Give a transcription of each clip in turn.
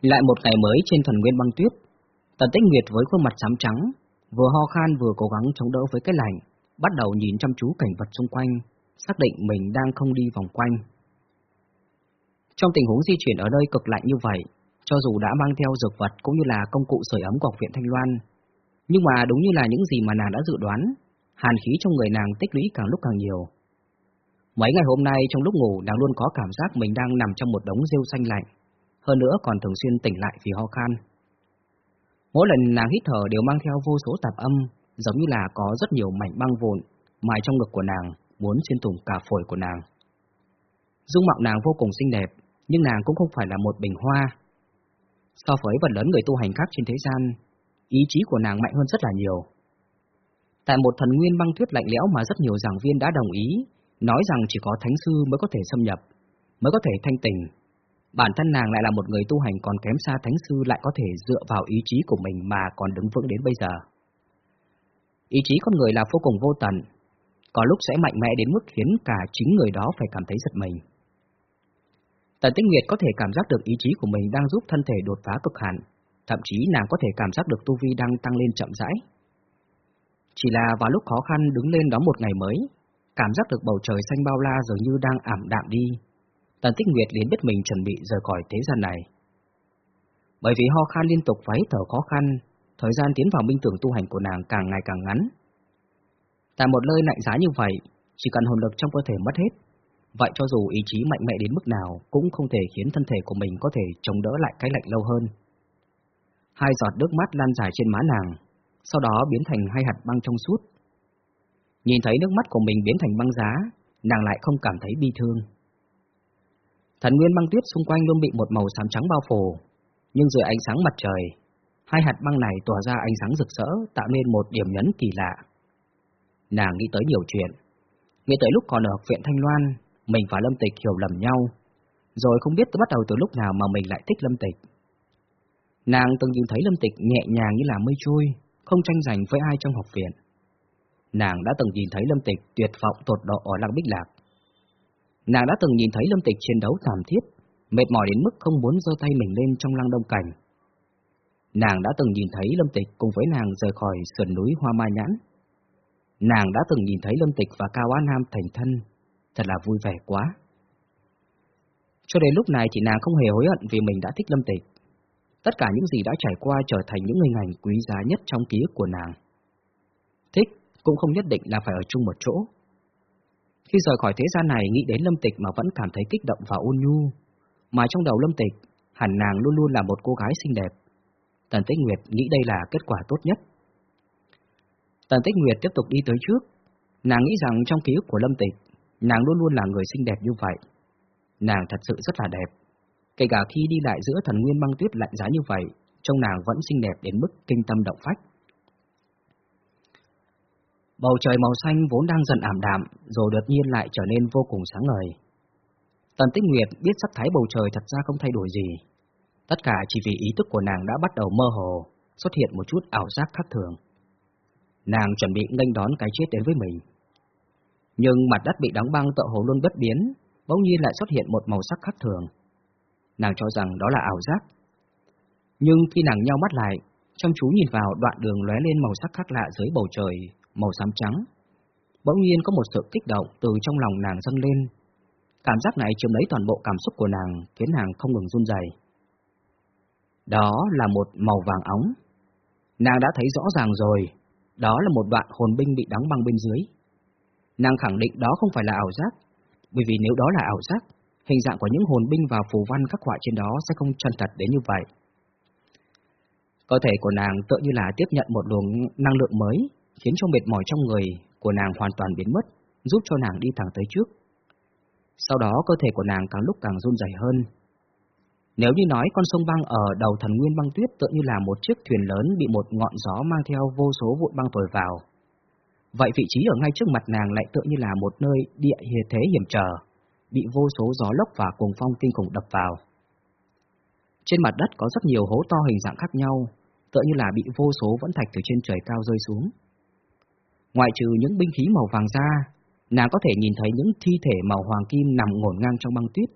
Lại một ngày mới trên thần nguyên băng tuyết, Tần Tích Nguyệt với khuôn mặt xám trắng, vừa ho khan vừa cố gắng chống đỡ với cái lạnh, bắt đầu nhìn chăm chú cảnh vật xung quanh, xác định mình đang không đi vòng quanh. Trong tình huống di chuyển ở nơi cực lạnh như vậy, cho dù đã mang theo dược vật cũng như là công cụ sưởi ấm của học viện Thanh Loan, nhưng mà đúng như là những gì mà nàng đã dự đoán, hàn khí trong người nàng tích lũy càng lúc càng nhiều. Mấy ngày hôm nay trong lúc ngủ nàng luôn có cảm giác mình đang nằm trong một đống rêu xanh lạnh, hơn nữa còn thường xuyên tỉnh lại vì ho khan. Mỗi lần nàng hít thở đều mang theo vô số tạp âm, giống như là có rất nhiều mảnh băng vụn mài trong ngực của nàng, muốn xuyên thủng cả phổi của nàng. Dung mạo nàng vô cùng xinh đẹp, nhưng nàng cũng không phải là một bình hoa. So với phần lớn người tu hành khác trên thế gian, ý chí của nàng mạnh hơn rất là nhiều. Tại một thần nguyên băng tuyết lạnh lẽo mà rất nhiều giảng viên đã đồng ý, nói rằng chỉ có thánh sư mới có thể xâm nhập, mới có thể thanh tỉnh, Bản thân nàng lại là một người tu hành còn kém xa thánh sư lại có thể dựa vào ý chí của mình mà còn đứng vững đến bây giờ. Ý chí con người là vô cùng vô tận, có lúc sẽ mạnh mẽ đến mức khiến cả chính người đó phải cảm thấy giật mình. Tần Tích Nguyệt có thể cảm giác được ý chí của mình đang giúp thân thể đột phá cực hạn, thậm chí nàng có thể cảm giác được tu vi đang tăng lên chậm rãi. Chỉ là vào lúc khó khăn đứng lên đó một ngày mới, cảm giác được bầu trời xanh bao la dường như đang ảm đạm đi. Tần Tích Nguyệt liền biết mình chuẩn bị rời khỏi thế gian này. Bởi vì ho khan liên tục và hít thở khó khăn, thời gian tiến vào minh tưởng tu hành của nàng càng ngày càng ngắn. Tại một nơi lạnh giá như vậy, chỉ cần hồn lực trong cơ thể mất hết, vậy cho dù ý chí mạnh mẽ đến mức nào cũng không thể khiến thân thể của mình có thể chống đỡ lại cái lạnh lâu hơn. Hai giọt nước mắt lan dài trên má nàng, sau đó biến thành hai hạt băng trong suốt. Nhìn thấy nước mắt của mình biến thành băng giá, nàng lại không cảm thấy bi thương. Thần nguyên băng tuyết xung quanh luôn bị một màu xám trắng bao phủ, nhưng dưới ánh sáng mặt trời, hai hạt băng này tỏa ra ánh sáng rực rỡ tạo nên một điểm nhấn kỳ lạ. Nàng nghĩ tới nhiều chuyện, nghĩ tới lúc còn ở học viện Thanh Loan, mình và Lâm Tịch hiểu lầm nhau, rồi không biết bắt đầu từ lúc nào mà mình lại thích Lâm Tịch. Nàng từng nhìn thấy Lâm Tịch nhẹ nhàng như là mây trôi, không tranh giành với ai trong học viện. Nàng đã từng nhìn thấy Lâm Tịch tuyệt vọng tột độ ở Lăng Bích Lạc. Nàng đã từng nhìn thấy Lâm Tịch chiến đấu thảm thiết, mệt mỏi đến mức không muốn giơ tay mình lên trong lăng đông cảnh. Nàng đã từng nhìn thấy Lâm Tịch cùng với nàng rời khỏi sườn núi Hoa Ma Nhãn. Nàng đã từng nhìn thấy Lâm Tịch và Cao Á Nam thành thân, thật là vui vẻ quá. Cho đến lúc này thì nàng không hề hối hận vì mình đã thích Lâm Tịch. Tất cả những gì đã trải qua trở thành những hình ảnh quý giá nhất trong ký ức của nàng. Thích cũng không nhất định là phải ở chung một chỗ. Khi rời khỏi thế gian này nghĩ đến Lâm Tịch mà vẫn cảm thấy kích động và ôn nhu, mà trong đầu Lâm Tịch, hẳn nàng luôn luôn là một cô gái xinh đẹp. Tần Tích Nguyệt nghĩ đây là kết quả tốt nhất. Tần Tích Nguyệt tiếp tục đi tới trước, nàng nghĩ rằng trong ký ức của Lâm Tịch, nàng luôn luôn là người xinh đẹp như vậy. Nàng thật sự rất là đẹp. Kể cả khi đi lại giữa thần nguyên băng tuyết lạnh giá như vậy, trông nàng vẫn xinh đẹp đến mức kinh tâm động phách. Bầu trời màu xanh vốn đang dần ảm đạm, rồi đột nhiên lại trở nên vô cùng sáng ngời. Tần Tích Nguyệt biết sắc thái bầu trời thật ra không thay đổi gì. Tất cả chỉ vì ý thức của nàng đã bắt đầu mơ hồ, xuất hiện một chút ảo giác khác thường. Nàng chuẩn bị nghênh đón cái chết đến với mình. Nhưng mặt đất bị đóng băng tợ hồ luôn bất biến, bỗng nhiên lại xuất hiện một màu sắc khác thường. Nàng cho rằng đó là ảo giác. Nhưng khi nàng nhau mắt lại, chăm chú nhìn vào đoạn đường lóe lên màu sắc khác lạ dưới bầu trời, màu xám trắng. Bỗng nhiên có một sự kích động từ trong lòng nàng dâng lên. Cảm giác này chiếm lấy toàn bộ cảm xúc của nàng, khiến nàng không ngừng run rẩy. Đó là một màu vàng óng. Nàng đã thấy rõ ràng rồi, đó là một đoạn hồn binh bị đóng băng bên dưới. Nàng khẳng định đó không phải là ảo giác, bởi vì nếu đó là ảo giác, hình dạng của những hồn binh và phù văn khắc họa trên đó sẽ không chân thật đến như vậy. Cơ thể của nàng tựa như là tiếp nhận một luồng năng lượng mới, khiến cho mệt mỏi trong người của nàng hoàn toàn biến mất, giúp cho nàng đi thẳng tới trước. Sau đó cơ thể của nàng càng lúc càng run rẩy hơn. Nếu như nói con sông băng ở đầu thần nguyên băng tuyết tựa như là một chiếc thuyền lớn bị một ngọn gió mang theo vô số vụn băng thổi vào, vậy vị trí ở ngay trước mặt nàng lại tựa như là một nơi địa thế hiểm trở, bị vô số gió lốc và cuồng phong kinh khủng đập vào. Trên mặt đất có rất nhiều hố to hình dạng khác nhau, tựa như là bị vô số vẫn thạch từ trên trời cao rơi xuống. Ngoại trừ những binh khí màu vàng ra, nàng có thể nhìn thấy những thi thể màu hoàng kim nằm ngổn ngang trong băng tuyết.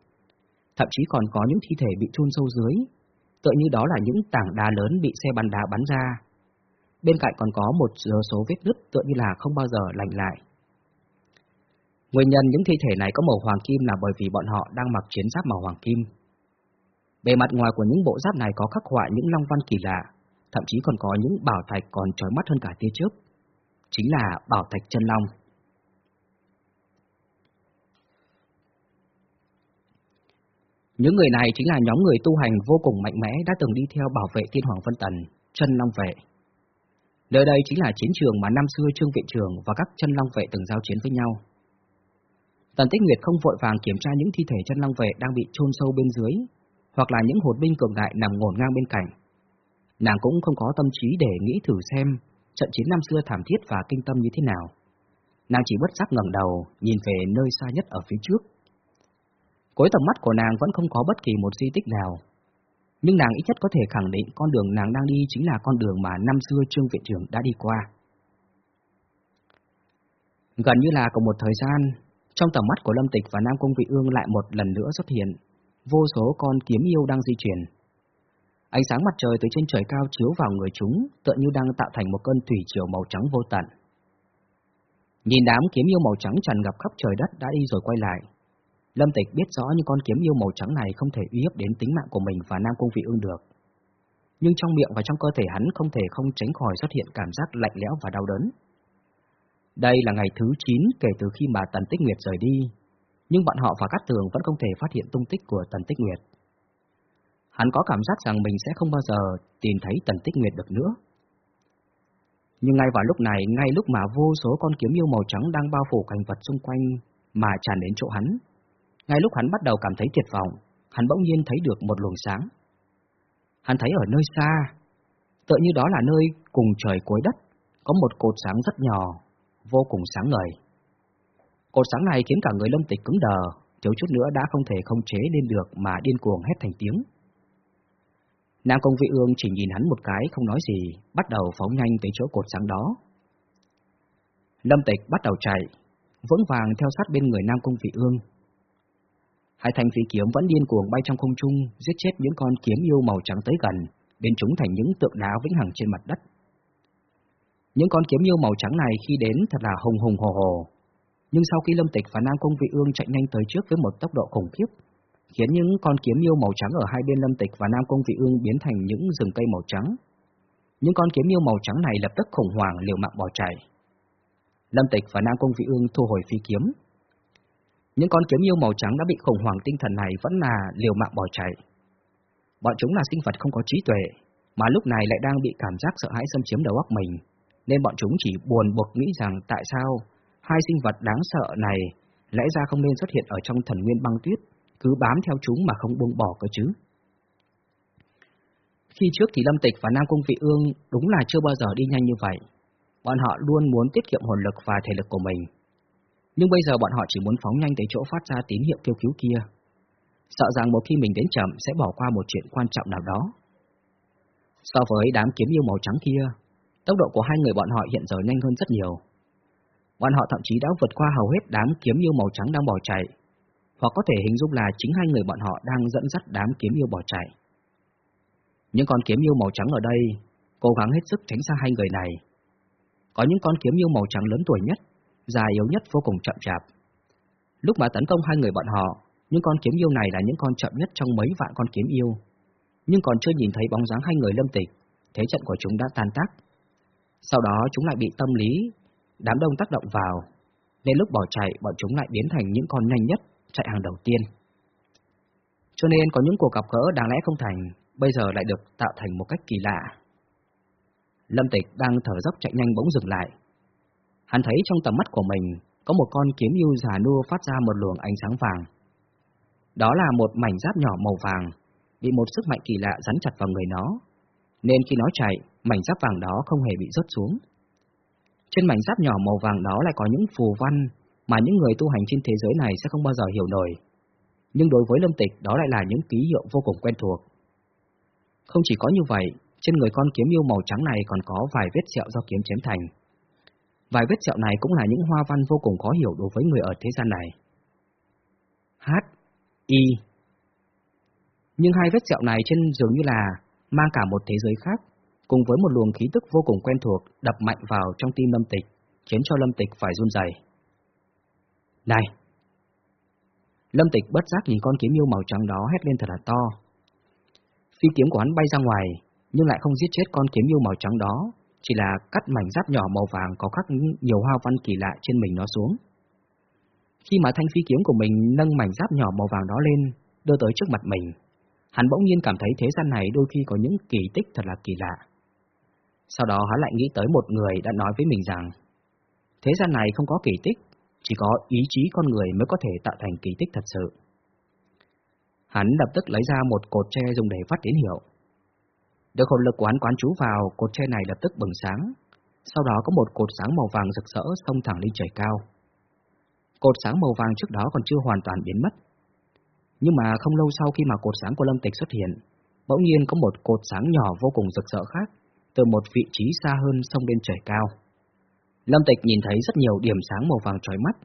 Thậm chí còn có những thi thể bị chôn sâu dưới, tựa như đó là những tảng đá lớn bị xe bắn đá bắn ra. Bên cạnh còn có một số vết nứt tựa như là không bao giờ lành lại. Nguyên nhân những thi thể này có màu hoàng kim là bởi vì bọn họ đang mặc chiến giáp màu hoàng kim. Bề mặt ngoài của những bộ giáp này có khắc họa những long văn kỳ lạ, thậm chí còn có những bảo thạch còn trói mắt hơn cả tia chớp. Chính là bảo thạch chân long. Những người này chính là nhóm người tu hành vô cùng mạnh mẽ đã từng đi theo bảo vệ Thiên Hoàng Vân Tần, chân long vệ. Nơi đây chính là chiến trường mà năm xưa Trương Viện Trường và các chân long vệ từng giao chiến với nhau. Tần Tích Nguyệt không vội vàng kiểm tra những thi thể chân long vệ đang bị chôn sâu bên dưới, hoặc là những hồn binh cường đại nằm ngổn ngang bên cạnh. Nàng cũng không có tâm trí để nghĩ thử xem trận chiến năm xưa thảm thiết và kinh tâm như thế nào. Nàng chỉ bất giác ngẩng đầu, nhìn về nơi xa nhất ở phía trước. Cuối tầm mắt của nàng vẫn không có bất kỳ một di tích nào. Nhưng nàng ít nhất có thể khẳng định con đường nàng đang đi chính là con đường mà năm xưa Trương Viện Trưởng đã đi qua. Gần như là cùng một thời gian, trong tầm mắt của Lâm Tịch và Nam Công Vị Ương lại một lần nữa xuất hiện, vô số con kiếm yêu đang di chuyển. Ánh sáng mặt trời từ trên trời cao chiếu vào người chúng, tựa như đang tạo thành một cơn thủy triều màu trắng vô tận. Nhìn đám kiếm yêu màu trắng tràn ngập khắp trời đất đã đi rồi quay lại. Lâm Tịch biết rõ những con kiếm yêu màu trắng này không thể uy hiếp đến tính mạng của mình và Nam Cung Vị Ương được. Nhưng trong miệng và trong cơ thể hắn không thể không tránh khỏi xuất hiện cảm giác lạnh lẽo và đau đớn. Đây là ngày thứ 9 kể từ khi mà Tần Tích Nguyệt rời đi, nhưng bọn họ và Cát Tường vẫn không thể phát hiện tung tích của Tần Tích Nguyệt. Hắn có cảm giác rằng mình sẽ không bao giờ tìm thấy Tần Tích Nguyệt được nữa. Nhưng ngay vào lúc này, ngay lúc mà vô số con kiếm yêu màu trắng đang bao phủ cảnh vật xung quanh mà tràn đến chỗ hắn, ngay lúc hắn bắt đầu cảm thấy tuyệt vọng, hắn bỗng nhiên thấy được một luồng sáng. Hắn thấy ở nơi xa, tựa như đó là nơi cùng trời cuối đất, có một cột sáng rất nhỏ, vô cùng sáng ngời. Cột sáng này khiến cả người lâm tịch cứng đờ, thiếu chút nữa đã không thể không chế lên được mà điên cuồng hét thành tiếng. Nam Công Vị Ương chỉ nhìn hắn một cái không nói gì, bắt đầu phóng nhanh tới chỗ cột sáng đó. Lâm Tịch bắt đầu chạy, vững vàng theo sát bên người Nam Công Vị Ương. Hai thanh phi kiếm vẫn điên cuồng bay trong không trung, giết chết những con kiếm yêu màu trắng tới gần, biến chúng thành những tượng đá vĩnh hằng trên mặt đất. Những con kiếm yêu màu trắng này khi đến thật là hùng hùng hồ hồ, nhưng sau khi Lâm Tịch và Nam Công Vị Ương chạy nhanh tới trước với một tốc độ khủng khiếp, khiến những con kiếm yêu màu trắng ở hai bên Lâm Tịch và Nam Công Vị Ương biến thành những rừng cây màu trắng. Những con kiếm yêu màu trắng này lập tức khủng hoảng liều mạng bỏ chạy. Lâm Tịch và Nam Công Vị Ương thu hồi phi kiếm. Những con kiếm yêu màu trắng đã bị khủng hoảng tinh thần này vẫn là liều mạng bỏ chạy. Bọn chúng là sinh vật không có trí tuệ, mà lúc này lại đang bị cảm giác sợ hãi xâm chiếm đầu óc mình, nên bọn chúng chỉ buồn bực nghĩ rằng tại sao hai sinh vật đáng sợ này lẽ ra không nên xuất hiện ở trong thần nguyên băng tuyết, cứ bám theo chúng mà không buông bỏ cơ chứ. Khi trước thì Lâm Tịch và Nam Cung Vị Ương đúng là chưa bao giờ đi nhanh như vậy. Bọn họ luôn muốn tiết kiệm hồn lực và thể lực của mình. Nhưng bây giờ bọn họ chỉ muốn phóng nhanh tới chỗ phát ra tín hiệu kêu cứu kia. Sợ rằng một khi mình đến chậm sẽ bỏ qua một chuyện quan trọng nào đó. So với đám kiếm yêu màu trắng kia, tốc độ của hai người bọn họ hiện giờ nhanh hơn rất nhiều. Bọn họ thậm chí đã vượt qua hầu hết đám kiếm yêu màu trắng đang bỏ chạy, hoặc có thể hình dung là chính hai người bọn họ đang dẫn dắt đám kiếm yêu bỏ chạy. Những con kiếm yêu màu trắng ở đây cố gắng hết sức tránh xa hai người này. Có những con kiếm yêu màu trắng lớn tuổi nhất, già yếu nhất vô cùng chậm chạp. Lúc mà tấn công hai người bọn họ, những con kiếm yêu này là những con chậm nhất trong mấy vạn con kiếm yêu. Nhưng còn chưa nhìn thấy bóng dáng hai người lâm tịch, thế trận của chúng đã tan tác. Sau đó chúng lại bị tâm lý đám đông tác động vào, nên lúc bỏ chạy bọn chúng lại biến thành những con nhanh nhất, chạy hàng đầu tiên. Cho nên có những cuộc gặp gỡ đáng lẽ không thành, bây giờ lại được tạo thành một cách kỳ lạ. Lâm Tịch đang thở dốc chạy nhanh bỗng dừng lại. Hắn thấy trong tầm mắt của mình có một con kiếm yêu già nua phát ra một luồng ánh sáng vàng. Đó là một mảnh giáp nhỏ màu vàng, bị một sức mạnh kỳ lạ rắn chặt vào người nó, nên khi nó chạy, mảnh giáp vàng đó không hề bị rớt xuống. Trên mảnh giáp nhỏ màu vàng đó lại có những phù văn mà những người tu hành trên thế giới này sẽ không bao giờ hiểu nổi. Nhưng đối với Lâm Tịch đó lại là những ký hiệu vô cùng quen thuộc. Không chỉ có như vậy, trên người con kiếm yêu màu trắng này còn có vài vết sẹo do kiếm chém thành. Vài vết sẹo này cũng là những hoa văn vô cùng khó hiểu đối với người ở thế gian này. H, I. Nhưng hai vết sẹo này trên dường như là mang cả một thế giới khác, cùng với một luồng khí tức vô cùng quen thuộc đập mạnh vào trong tim Lâm Tịch, khiến cho Lâm Tịch phải run rẩy. Này! Lâm Tịch bất giác nhìn con kiếm yêu màu trắng đó hét lên thật là to. Phi kiếm của hắn bay ra ngoài, nhưng lại không giết chết con kiếm yêu màu trắng đó, chỉ là cắt mảnh giáp nhỏ màu vàng có khắc nhiều hoa văn kỳ lạ trên mình nó xuống. Khi mà thanh phi kiếm của mình nâng mảnh giáp nhỏ màu vàng đó lên, đưa tới trước mặt mình, hắn bỗng nhiên cảm thấy thế gian này đôi khi có những kỳ tích thật là kỳ lạ. Sau đó hắn lại nghĩ tới một người đã nói với mình rằng, thế gian này không có kỳ tích, chỉ có ý chí con người mới có thể tạo thành kỳ tích thật sự. Hắn lập tức lấy ra một cột tre dùng để phát tín hiệu. Được hồn lực của hắn quán chú vào, cột tre này lập tức bừng sáng. Sau đó có một cột sáng màu vàng rực rỡ xông thẳng lên trời cao. Cột sáng màu vàng trước đó còn chưa hoàn toàn biến mất. Nhưng mà không lâu sau khi mà cột sáng của Lâm Tịch xuất hiện, bỗng nhiên có một cột sáng nhỏ vô cùng rực rỡ khác, từ một vị trí xa hơn xông lên trời cao. Lâm Tịch nhìn thấy rất nhiều điểm sáng màu vàng trói mắt.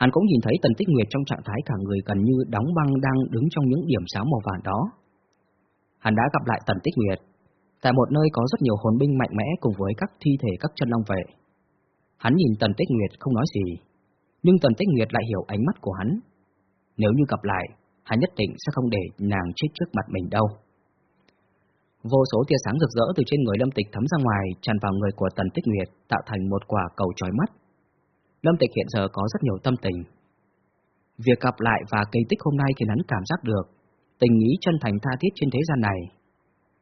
Hắn cũng nhìn thấy Tần Tích Nguyệt trong trạng thái cả người gần như đóng băng đang đứng trong những điểm sáng màu vàng đó. Hắn đã gặp lại Tần Tích Nguyệt, tại một nơi có rất nhiều hồn binh mạnh mẽ cùng với các thi thể các chân long vệ. Hắn nhìn Tần Tích Nguyệt không nói gì, nhưng Tần Tích Nguyệt lại hiểu ánh mắt của hắn. Nếu như gặp lại, hắn nhất định sẽ không để nàng chết trước mặt mình đâu. Vô số tia sáng rực rỡ từ trên người Lâm Tịch thấm ra ngoài, tràn vào người của Tần Tích Nguyệt, tạo thành một quả cầu trói mắt. Lâm Tịch hiện giờ có rất nhiều tâm tình. Việc gặp lại và kỳ tích hôm nay khiến hắn cảm giác được tình ý chân thành tha thiết trên thế gian này,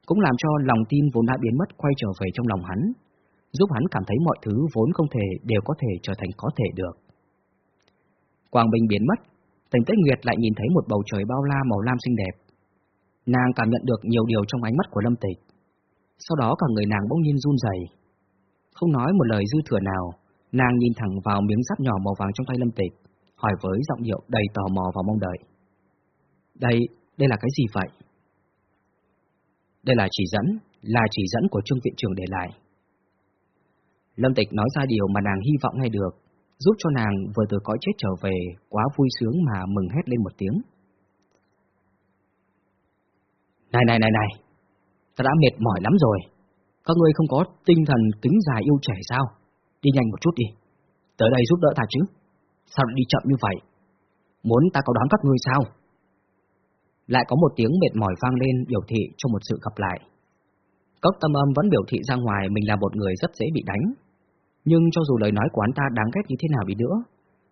cũng làm cho lòng tin vốn đã biến mất quay trở về trong lòng hắn, giúp hắn cảm thấy mọi thứ vốn không thể đều có thể trở thành có thể được. Quang Bình biến mất, Tần Tích Nguyệt lại nhìn thấy một bầu trời bao la màu lam xinh đẹp, Nàng cảm nhận được nhiều điều trong ánh mắt của Lâm Tịch. Sau đó cả người nàng bỗng nhiên run rẩy. Không nói một lời dư thừa nào, nàng nhìn thẳng vào miếng giáp nhỏ màu vàng trong tay Lâm Tịch, hỏi với giọng điệu đầy tò mò và mong đợi. Đây, đây là cái gì vậy? Đây là chỉ dẫn, là chỉ dẫn của Trương Viện Trường để lại. Lâm Tịch nói ra điều mà nàng hy vọng nghe được, giúp cho nàng vừa từ cõi chết trở về, quá vui sướng mà mừng hét lên một tiếng. Này này này này, ta đã mệt mỏi lắm rồi. Các ngươi không có tinh thần kính già yêu trẻ sao? Đi nhanh một chút đi. Tới đây giúp đỡ ta chứ. Sao lại đi chậm như vậy? Muốn ta có đón các ngươi sao? Lại có một tiếng mệt mỏi vang lên biểu thị cho một sự gặp lại. Cốc tâm âm vẫn biểu thị ra ngoài mình là một người rất dễ bị đánh. Nhưng cho dù lời nói của hắn ta đáng ghét như thế nào đi nữa,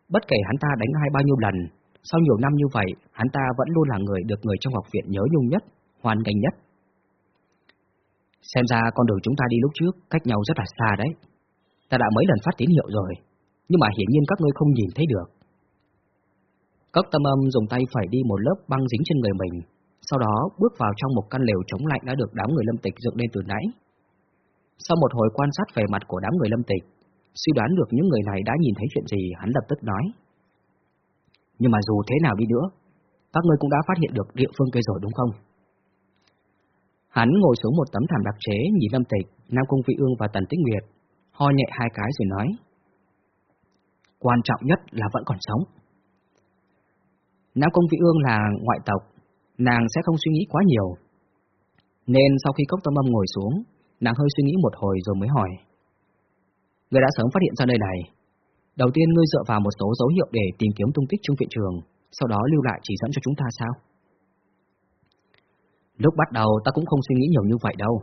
bất kể hắn ta đánh hai bao nhiêu lần, sau nhiều năm như vậy, hắn ta vẫn luôn là người được người trong học viện nhớ nhung nhất, hoan nghênh nhất. Xem ra con đường chúng ta đi lúc trước cách nhau rất là xa đấy. Ta đã mấy lần phát tín hiệu rồi, nhưng mà hiển nhiên các ngươi không nhìn thấy được. Cốc tâm âm dùng tay phải đi một lớp băng dính trên người mình, sau đó bước vào trong một căn lều chống lạnh đã được đám người lâm tịch dựng lên từ nãy. Sau một hồi quan sát về mặt của đám người lâm tịch, suy đoán được những người này đã nhìn thấy chuyện gì, hắn lập tức nói. Nhưng mà dù thế nào đi nữa, các ngươi cũng đã phát hiện được địa phương kia rồi đúng không? Hắn ngồi xuống một tấm thảm đặc chế, nhìn Lâm Tịch, Nam Cung Vị Ương và Tần Tích Nguyệt, ho nhẹ hai cái rồi nói. Quan trọng nhất là vẫn còn sống. Nam Cung Vị Ương là ngoại tộc, nàng sẽ không suy nghĩ quá nhiều. Nên sau khi cốc tâm âm ngồi xuống, nàng hơi suy nghĩ một hồi rồi mới hỏi. Người đã sớm phát hiện ra nơi này. Đầu tiên ngươi dựa vào một số dấu hiệu để tìm kiếm tung tích trung viện trường, sau đó lưu lại chỉ dẫn cho chúng ta sao? Lúc bắt đầu ta cũng không suy nghĩ nhiều như vậy đâu.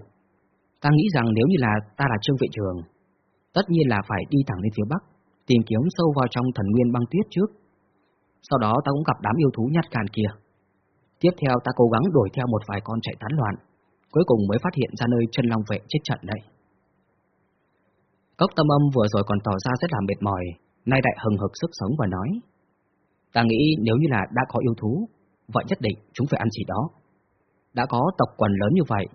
Ta nghĩ rằng nếu như là ta là Trương Vệ Trường, tất nhiên là phải đi thẳng lên phía Bắc, tìm kiếm sâu vào trong thần nguyên băng tuyết trước. Sau đó ta cũng gặp đám yêu thú nhát gan kia. Tiếp theo ta cố gắng đuổi theo một vài con chạy tán loạn, cuối cùng mới phát hiện ra nơi chân long vệ chết trận đây. Cốc tâm âm vừa rồi còn tỏ ra rất là mệt mỏi, nay đại hừng hực sức sống và nói. Ta nghĩ nếu như là đã có yêu thú, vậy nhất định chúng phải ăn gì đó. Đã có tộc quần lớn như vậy,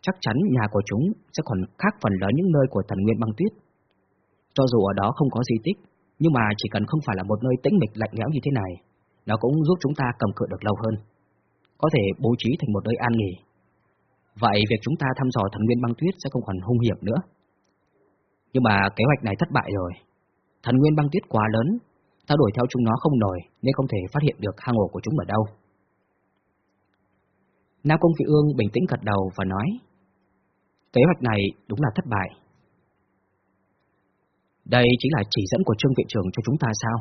chắc chắn nhà của chúng sẽ còn khác phần lớn những nơi của thần nguyên băng tuyết. Cho dù ở đó không có di tích, nhưng mà chỉ cần không phải là một nơi tĩnh mịch lạnh lẽo như thế này, nó cũng giúp chúng ta cầm cự được lâu hơn. Có thể bố trí thành một nơi an nghỉ. Vậy việc chúng ta thăm dò thần nguyên băng tuyết sẽ không còn hung hiểm nữa. Nhưng mà kế hoạch này thất bại rồi. Thần nguyên băng tuyết quá lớn, ta đuổi theo chúng nó không nổi nên không thể phát hiện được hang ổ của chúng ở đâu. Nam Công Vị Ương bình tĩnh gật đầu và nói, kế hoạch này đúng là thất bại. Đây chỉ là chỉ dẫn của Trương Viện Trưởng cho chúng ta sao?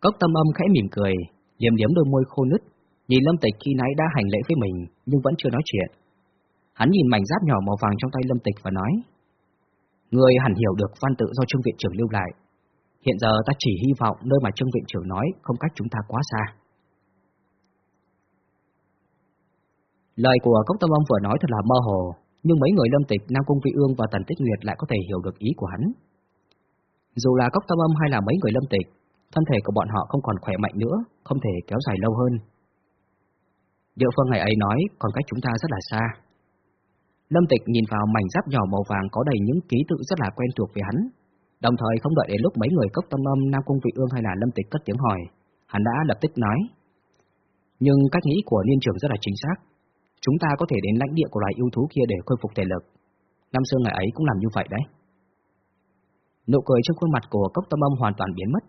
Cốc tâm âm khẽ mỉm cười, liếm liếm đôi môi khô nứt, nhìn Lâm Tịch khi nãy đã hành lễ với mình nhưng vẫn chưa nói chuyện. Hắn nhìn mảnh giáp nhỏ màu vàng trong tay Lâm Tịch và nói, Người hẳn hiểu được văn tự do Trương Viện Trưởng lưu lại. Hiện giờ ta chỉ hy vọng nơi mà Trương Viện Trưởng nói không cách chúng ta quá xa. Lời của Cốc Tâm Âm vừa nói thật là mơ hồ, nhưng mấy người Lâm Tịch, Nam Cung Vị Ương và Tần Tích Nguyệt lại có thể hiểu được ý của hắn. Dù là Cốc Tâm Âm hay là mấy người Lâm Tịch, thân thể của bọn họ không còn khỏe mạnh nữa, không thể kéo dài lâu hơn. Địa phương ngày ấy nói còn cách chúng ta rất là xa. Lâm Tịch nhìn vào mảnh giáp nhỏ màu vàng có đầy những ký tự rất là quen thuộc với hắn, đồng thời không đợi đến lúc mấy người cốc tâm âm Nam Cung Vị Ương hay là Lâm Tịch cất tiếng hỏi, hắn đã lập tức nói. Nhưng cách nghĩ của Niên Trường rất là chính xác, chúng ta có thể đến lãnh địa của loài yêu thú kia để khôi phục thể lực. Năm xưa ngày ấy cũng làm như vậy đấy. Nụ cười trên khuôn mặt của cốc tâm âm hoàn toàn biến mất.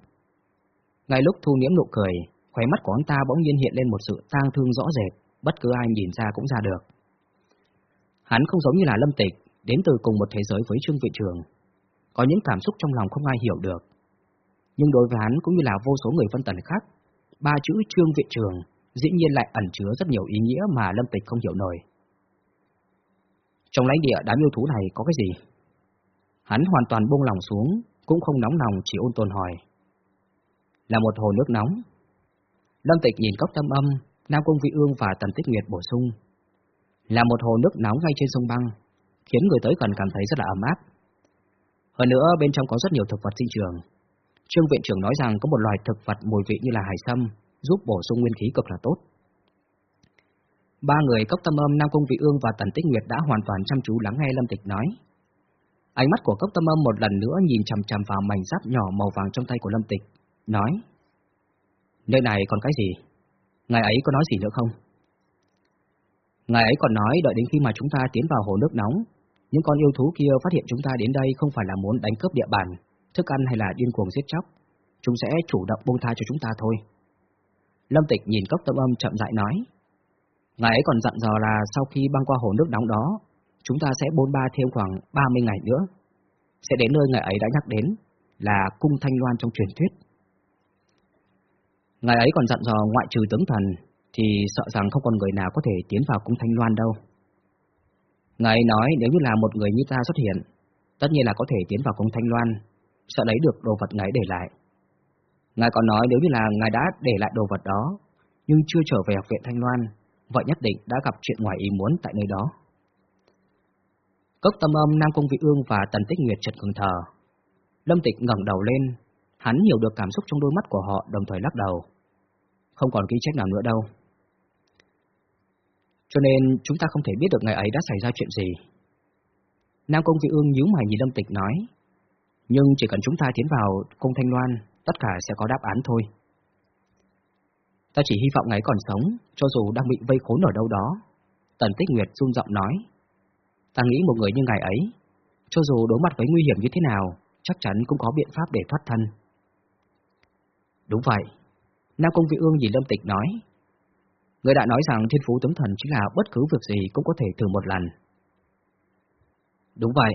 Ngay lúc thu nghiễm nụ cười, khóe mắt của anh ta bỗng nhiên hiện lên một sự tang thương rõ rệt, bất cứ ai nhìn ra cũng ra được. Hắn không giống như là Lâm Tịch, đến từ cùng một thế giới với Trương Viện Trường. Có những cảm xúc trong lòng không ai hiểu được. Nhưng đối với hắn cũng như là vô số người phân tần khác, ba chữ Trương Viện Trường dĩ nhiên lại ẩn chứa rất nhiều ý nghĩa mà Lâm Tịch không hiểu nổi. Trong lãnh địa đám yêu thú này có cái gì? Hắn hoàn toàn buông lòng xuống, cũng không nóng lòng chỉ ôn tồn hỏi. Là một hồ nước nóng. Lâm Tịch nhìn cốc tâm âm, Nam Cung Vị Ương và Tần Tích Nguyệt bổ sung. Là một hồ nước nóng ngay trên sông băng, khiến người tới gần cảm thấy rất là ấm áp. Hơn nữa, bên trong có rất nhiều thực vật sinh trường. Trương Viện trưởng nói rằng có một loài thực vật mùi vị như là hải sâm, giúp bổ sung nguyên khí cực là tốt. Ba người cốc tâm âm Nam Cung Vị Ương và Tần Tích Nguyệt đã hoàn toàn chăm chú lắng nghe Lâm Tịch nói. Ánh mắt của cốc tâm âm một lần nữa nhìn chằm chằm vào mảnh giáp nhỏ màu vàng trong tay của Lâm Tịch, nói. Nơi này còn cái gì? Ngài ấy có nói gì nữa không? Ngài ấy còn nói đợi đến khi mà chúng ta tiến vào hồ nước nóng, những con yêu thú kia phát hiện chúng ta đến đây không phải là muốn đánh cướp địa bàn, thức ăn hay là điên cuồng giết chóc, chúng sẽ chủ động buông tha cho chúng ta thôi. Lâm Tịch nhìn cốc tâm âm chậm rãi nói. Ngài ấy còn dặn dò là sau khi băng qua hồ nước đóng đó, chúng ta sẽ bôn ba thêm khoảng 30 ngày nữa. Sẽ đến nơi ngài ấy đã nhắc đến, là cung thanh loan trong truyền thuyết. Ngài ấy còn dặn dò ngoại trừ tướng thần, thì sợ rằng không còn người nào có thể tiến vào cung thanh loan đâu. Ngài nói nếu như là một người như ta xuất hiện, tất nhiên là có thể tiến vào cung thanh loan, sẽ lấy được đồ vật ngài để lại. Ngài còn nói nếu như là ngài đã để lại đồ vật đó, nhưng chưa trở về học viện Thanh Loan, vậy nhất định đã gặp chuyện ngoài ý muốn tại nơi đó. Cốc tâm âm Nam Công Vị Ương và Tần Tích Nguyệt chợt ngừng thờ. Lâm Tịch ngẩng đầu lên, hắn hiểu được cảm xúc trong đôi mắt của họ đồng thời lắc đầu. Không còn ghi trách nào nữa đâu. Cho nên chúng ta không thể biết được ngày ấy đã xảy ra chuyện gì. Nam Công Vị Ương nhíu mày nhìn Lâm Tịch nói, nhưng chỉ cần chúng ta tiến vào cung Thanh Loan, tất cả sẽ có đáp án thôi. Ta chỉ hy vọng ngài còn sống, cho dù đang bị vây khốn ở đâu đó. Tần Tích Nguyệt run giọng nói. Ta nghĩ một người như ngài ấy, cho dù đối mặt với nguy hiểm như thế nào, chắc chắn cũng có biện pháp để thoát thân. Đúng vậy. Nam Công Vị Ương nhìn Lâm Tịch nói. Người đã nói rằng thiên phú tướng thần chính là bất cứ việc gì cũng có thể thử một lần. Đúng vậy,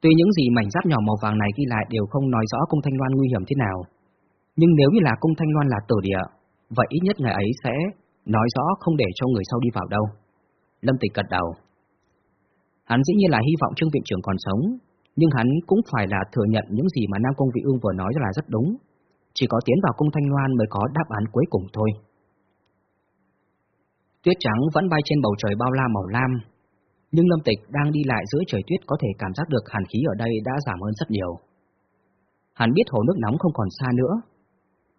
Tuy những gì mảnh giáp nhỏ màu vàng này ghi lại đều không nói rõ cung Thanh Loan nguy hiểm thế nào, nhưng nếu như là cung Thanh Loan là tử địa, vậy ít nhất ngày ấy sẽ nói rõ không để cho người sau đi vào đâu. Lâm Tịch gật đầu. Hắn dĩ nhiên là hy vọng Trương Viện trưởng còn sống, nhưng hắn cũng phải là thừa nhận những gì mà Nam Công Vị Ương vừa nói là rất đúng. Chỉ có tiến vào cung Thanh Loan mới có đáp án cuối cùng thôi. Tuyết trắng vẫn bay trên bầu trời bao la màu lam, nhưng Lâm Tịch đang đi lại giữa trời tuyết có thể cảm giác được hàn khí ở đây đã giảm hơn rất nhiều. Hắn biết hồ nước nóng không còn xa nữa.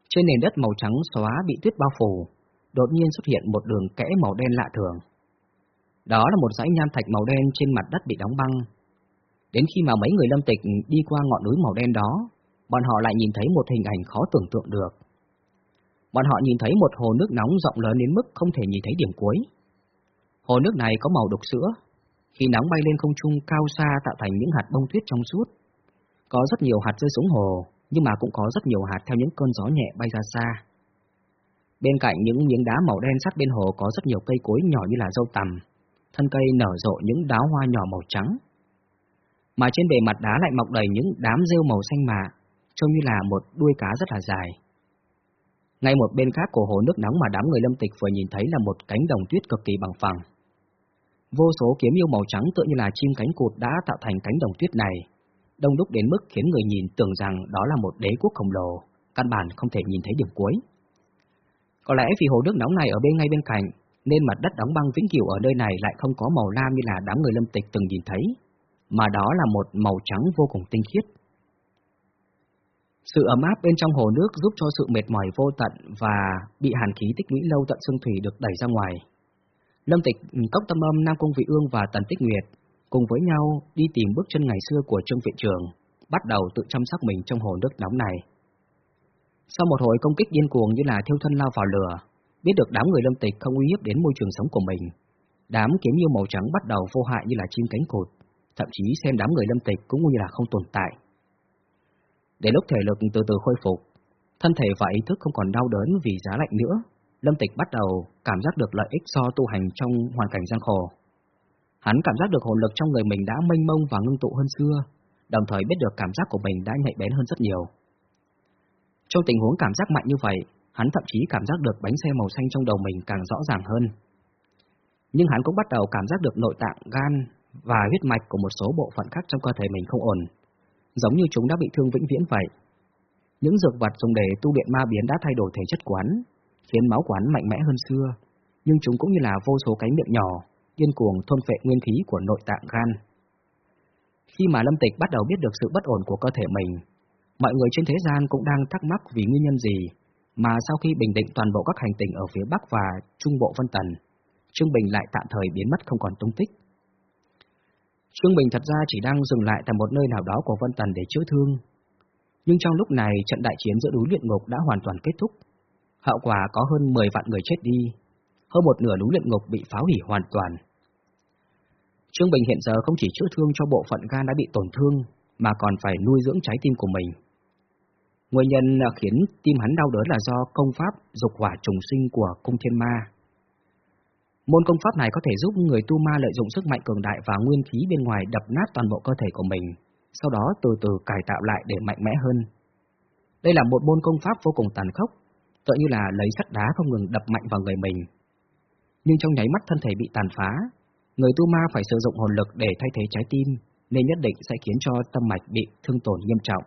Trên nền đất màu trắng xóa bị tuyết bao phủ, đột nhiên xuất hiện một đường kẽ màu đen lạ thường. Đó là một dãy nham thạch màu đen trên mặt đất bị đóng băng. Đến khi mà mấy người Lâm Tịch đi qua ngọn núi màu đen đó, bọn họ lại nhìn thấy một hình ảnh khó tưởng tượng được. Bọn họ nhìn thấy một hồ nước nóng rộng lớn đến mức không thể nhìn thấy điểm cuối. Hồ nước này có màu đục sữa, khi nắng bay lên không trung cao xa tạo thành những hạt bông tuyết trong suốt. Có rất nhiều hạt rơi xuống hồ, nhưng mà cũng có rất nhiều hạt theo những cơn gió nhẹ bay ra xa. Bên cạnh những miếng đá màu đen sát bên hồ có rất nhiều cây cối nhỏ như là dâu tằm, thân cây nở rộ những đá hoa nhỏ màu trắng. Mà trên bề mặt đá lại mọc đầy những đám rêu màu xanh mạ, trông như là một đuôi cá rất là dài. Ngay một bên khác của hồ nước nóng mà đám người lâm tịch vừa nhìn thấy là một cánh đồng tuyết cực kỳ bằng phẳng. Vô số kiếm yêu màu trắng tựa như là chim cánh cụt đã tạo thành cánh đồng tuyết này, đông đúc đến mức khiến người nhìn tưởng rằng đó là một đế quốc khổng lồ, căn bản không thể nhìn thấy điểm cuối. Có lẽ vì hồ nước nóng này ở bên ngay bên cạnh, nên mặt đất đóng băng vĩnh cửu ở nơi này lại không có màu lam như là đám người lâm tịch từng nhìn thấy, mà đó là một màu trắng vô cùng tinh khiết. Sự ấm áp bên trong hồ nước giúp cho sự mệt mỏi vô tận và bị hàn khí tích lũy lâu tận xương thủy được đẩy ra ngoài. Lâm Tịch, ừ, Cốc Tâm Âm, Nam Cung Vị Ương và Tần Tích Nguyệt cùng với nhau đi tìm bước chân ngày xưa của Trương Viện Trường, bắt đầu tự chăm sóc mình trong hồ nước nóng này. Sau một hồi công kích điên cuồng như là thiêu thân lao vào lửa, biết được đám người lâm tịch không uy hiếp đến môi trường sống của mình, đám kiếm yêu màu trắng bắt đầu vô hại như là chim cánh cụt, thậm chí xem đám người lâm tịch cũng như là không tồn tại. Để lúc thể lực từ từ khôi phục, thân thể và ý thức không còn đau đớn vì giá lạnh nữa, Lâm Tịch bắt đầu cảm giác được lợi ích do tu hành trong hoàn cảnh gian khổ. Hắn cảm giác được hồn lực trong người mình đã mênh mông và ngưng tụ hơn xưa, đồng thời biết được cảm giác của mình đã nhạy bén hơn rất nhiều. Trong tình huống cảm giác mạnh như vậy, hắn thậm chí cảm giác được bánh xe màu xanh trong đầu mình càng rõ ràng hơn. Nhưng hắn cũng bắt đầu cảm giác được nội tạng, gan và huyết mạch của một số bộ phận khác trong cơ thể mình không ổn, giống như chúng đã bị thương vĩnh viễn vậy. Những dược vật dùng để tu luyện ma biến đã thay đổi thể chất của hắn, khiến máu của hắn mạnh mẽ hơn xưa, nhưng chúng cũng như là vô số cái miệng nhỏ, điên cuồng thôn phệ nguyên khí của nội tạng gan. Khi mà Lâm Tịch bắt đầu biết được sự bất ổn của cơ thể mình, mọi người trên thế gian cũng đang thắc mắc vì nguyên nhân gì mà sau khi bình định toàn bộ các hành tinh ở phía Bắc và Trung Bộ Vân Tần, Trương Bình lại tạm thời biến mất không còn tung tích. Trương Bình thật ra chỉ đang dừng lại tại một nơi nào đó của Vân Tần để chữa thương. Nhưng trong lúc này, trận đại chiến giữa núi luyện ngục đã hoàn toàn kết thúc. Hậu quả có hơn 10 vạn người chết đi, hơn một nửa núi luyện ngục bị phá hủy hoàn toàn. Trương Bình hiện giờ không chỉ chữa thương cho bộ phận gan đã bị tổn thương, mà còn phải nuôi dưỡng trái tim của mình. Nguyên nhân khiến tim hắn đau đớn là do công pháp dục hỏa trùng sinh của cung thiên ma. Môn công pháp này có thể giúp người tu ma lợi dụng sức mạnh cường đại và nguyên khí bên ngoài đập nát toàn bộ cơ thể của mình, sau đó từ từ cải tạo lại để mạnh mẽ hơn. Đây là một môn công pháp vô cùng tàn khốc, tựa như là lấy sắt đá không ngừng đập mạnh vào người mình. Nhưng trong nháy mắt thân thể bị tàn phá, người tu ma phải sử dụng hồn lực để thay thế trái tim, nên nhất định sẽ khiến cho tâm mạch bị thương tổn nghiêm trọng.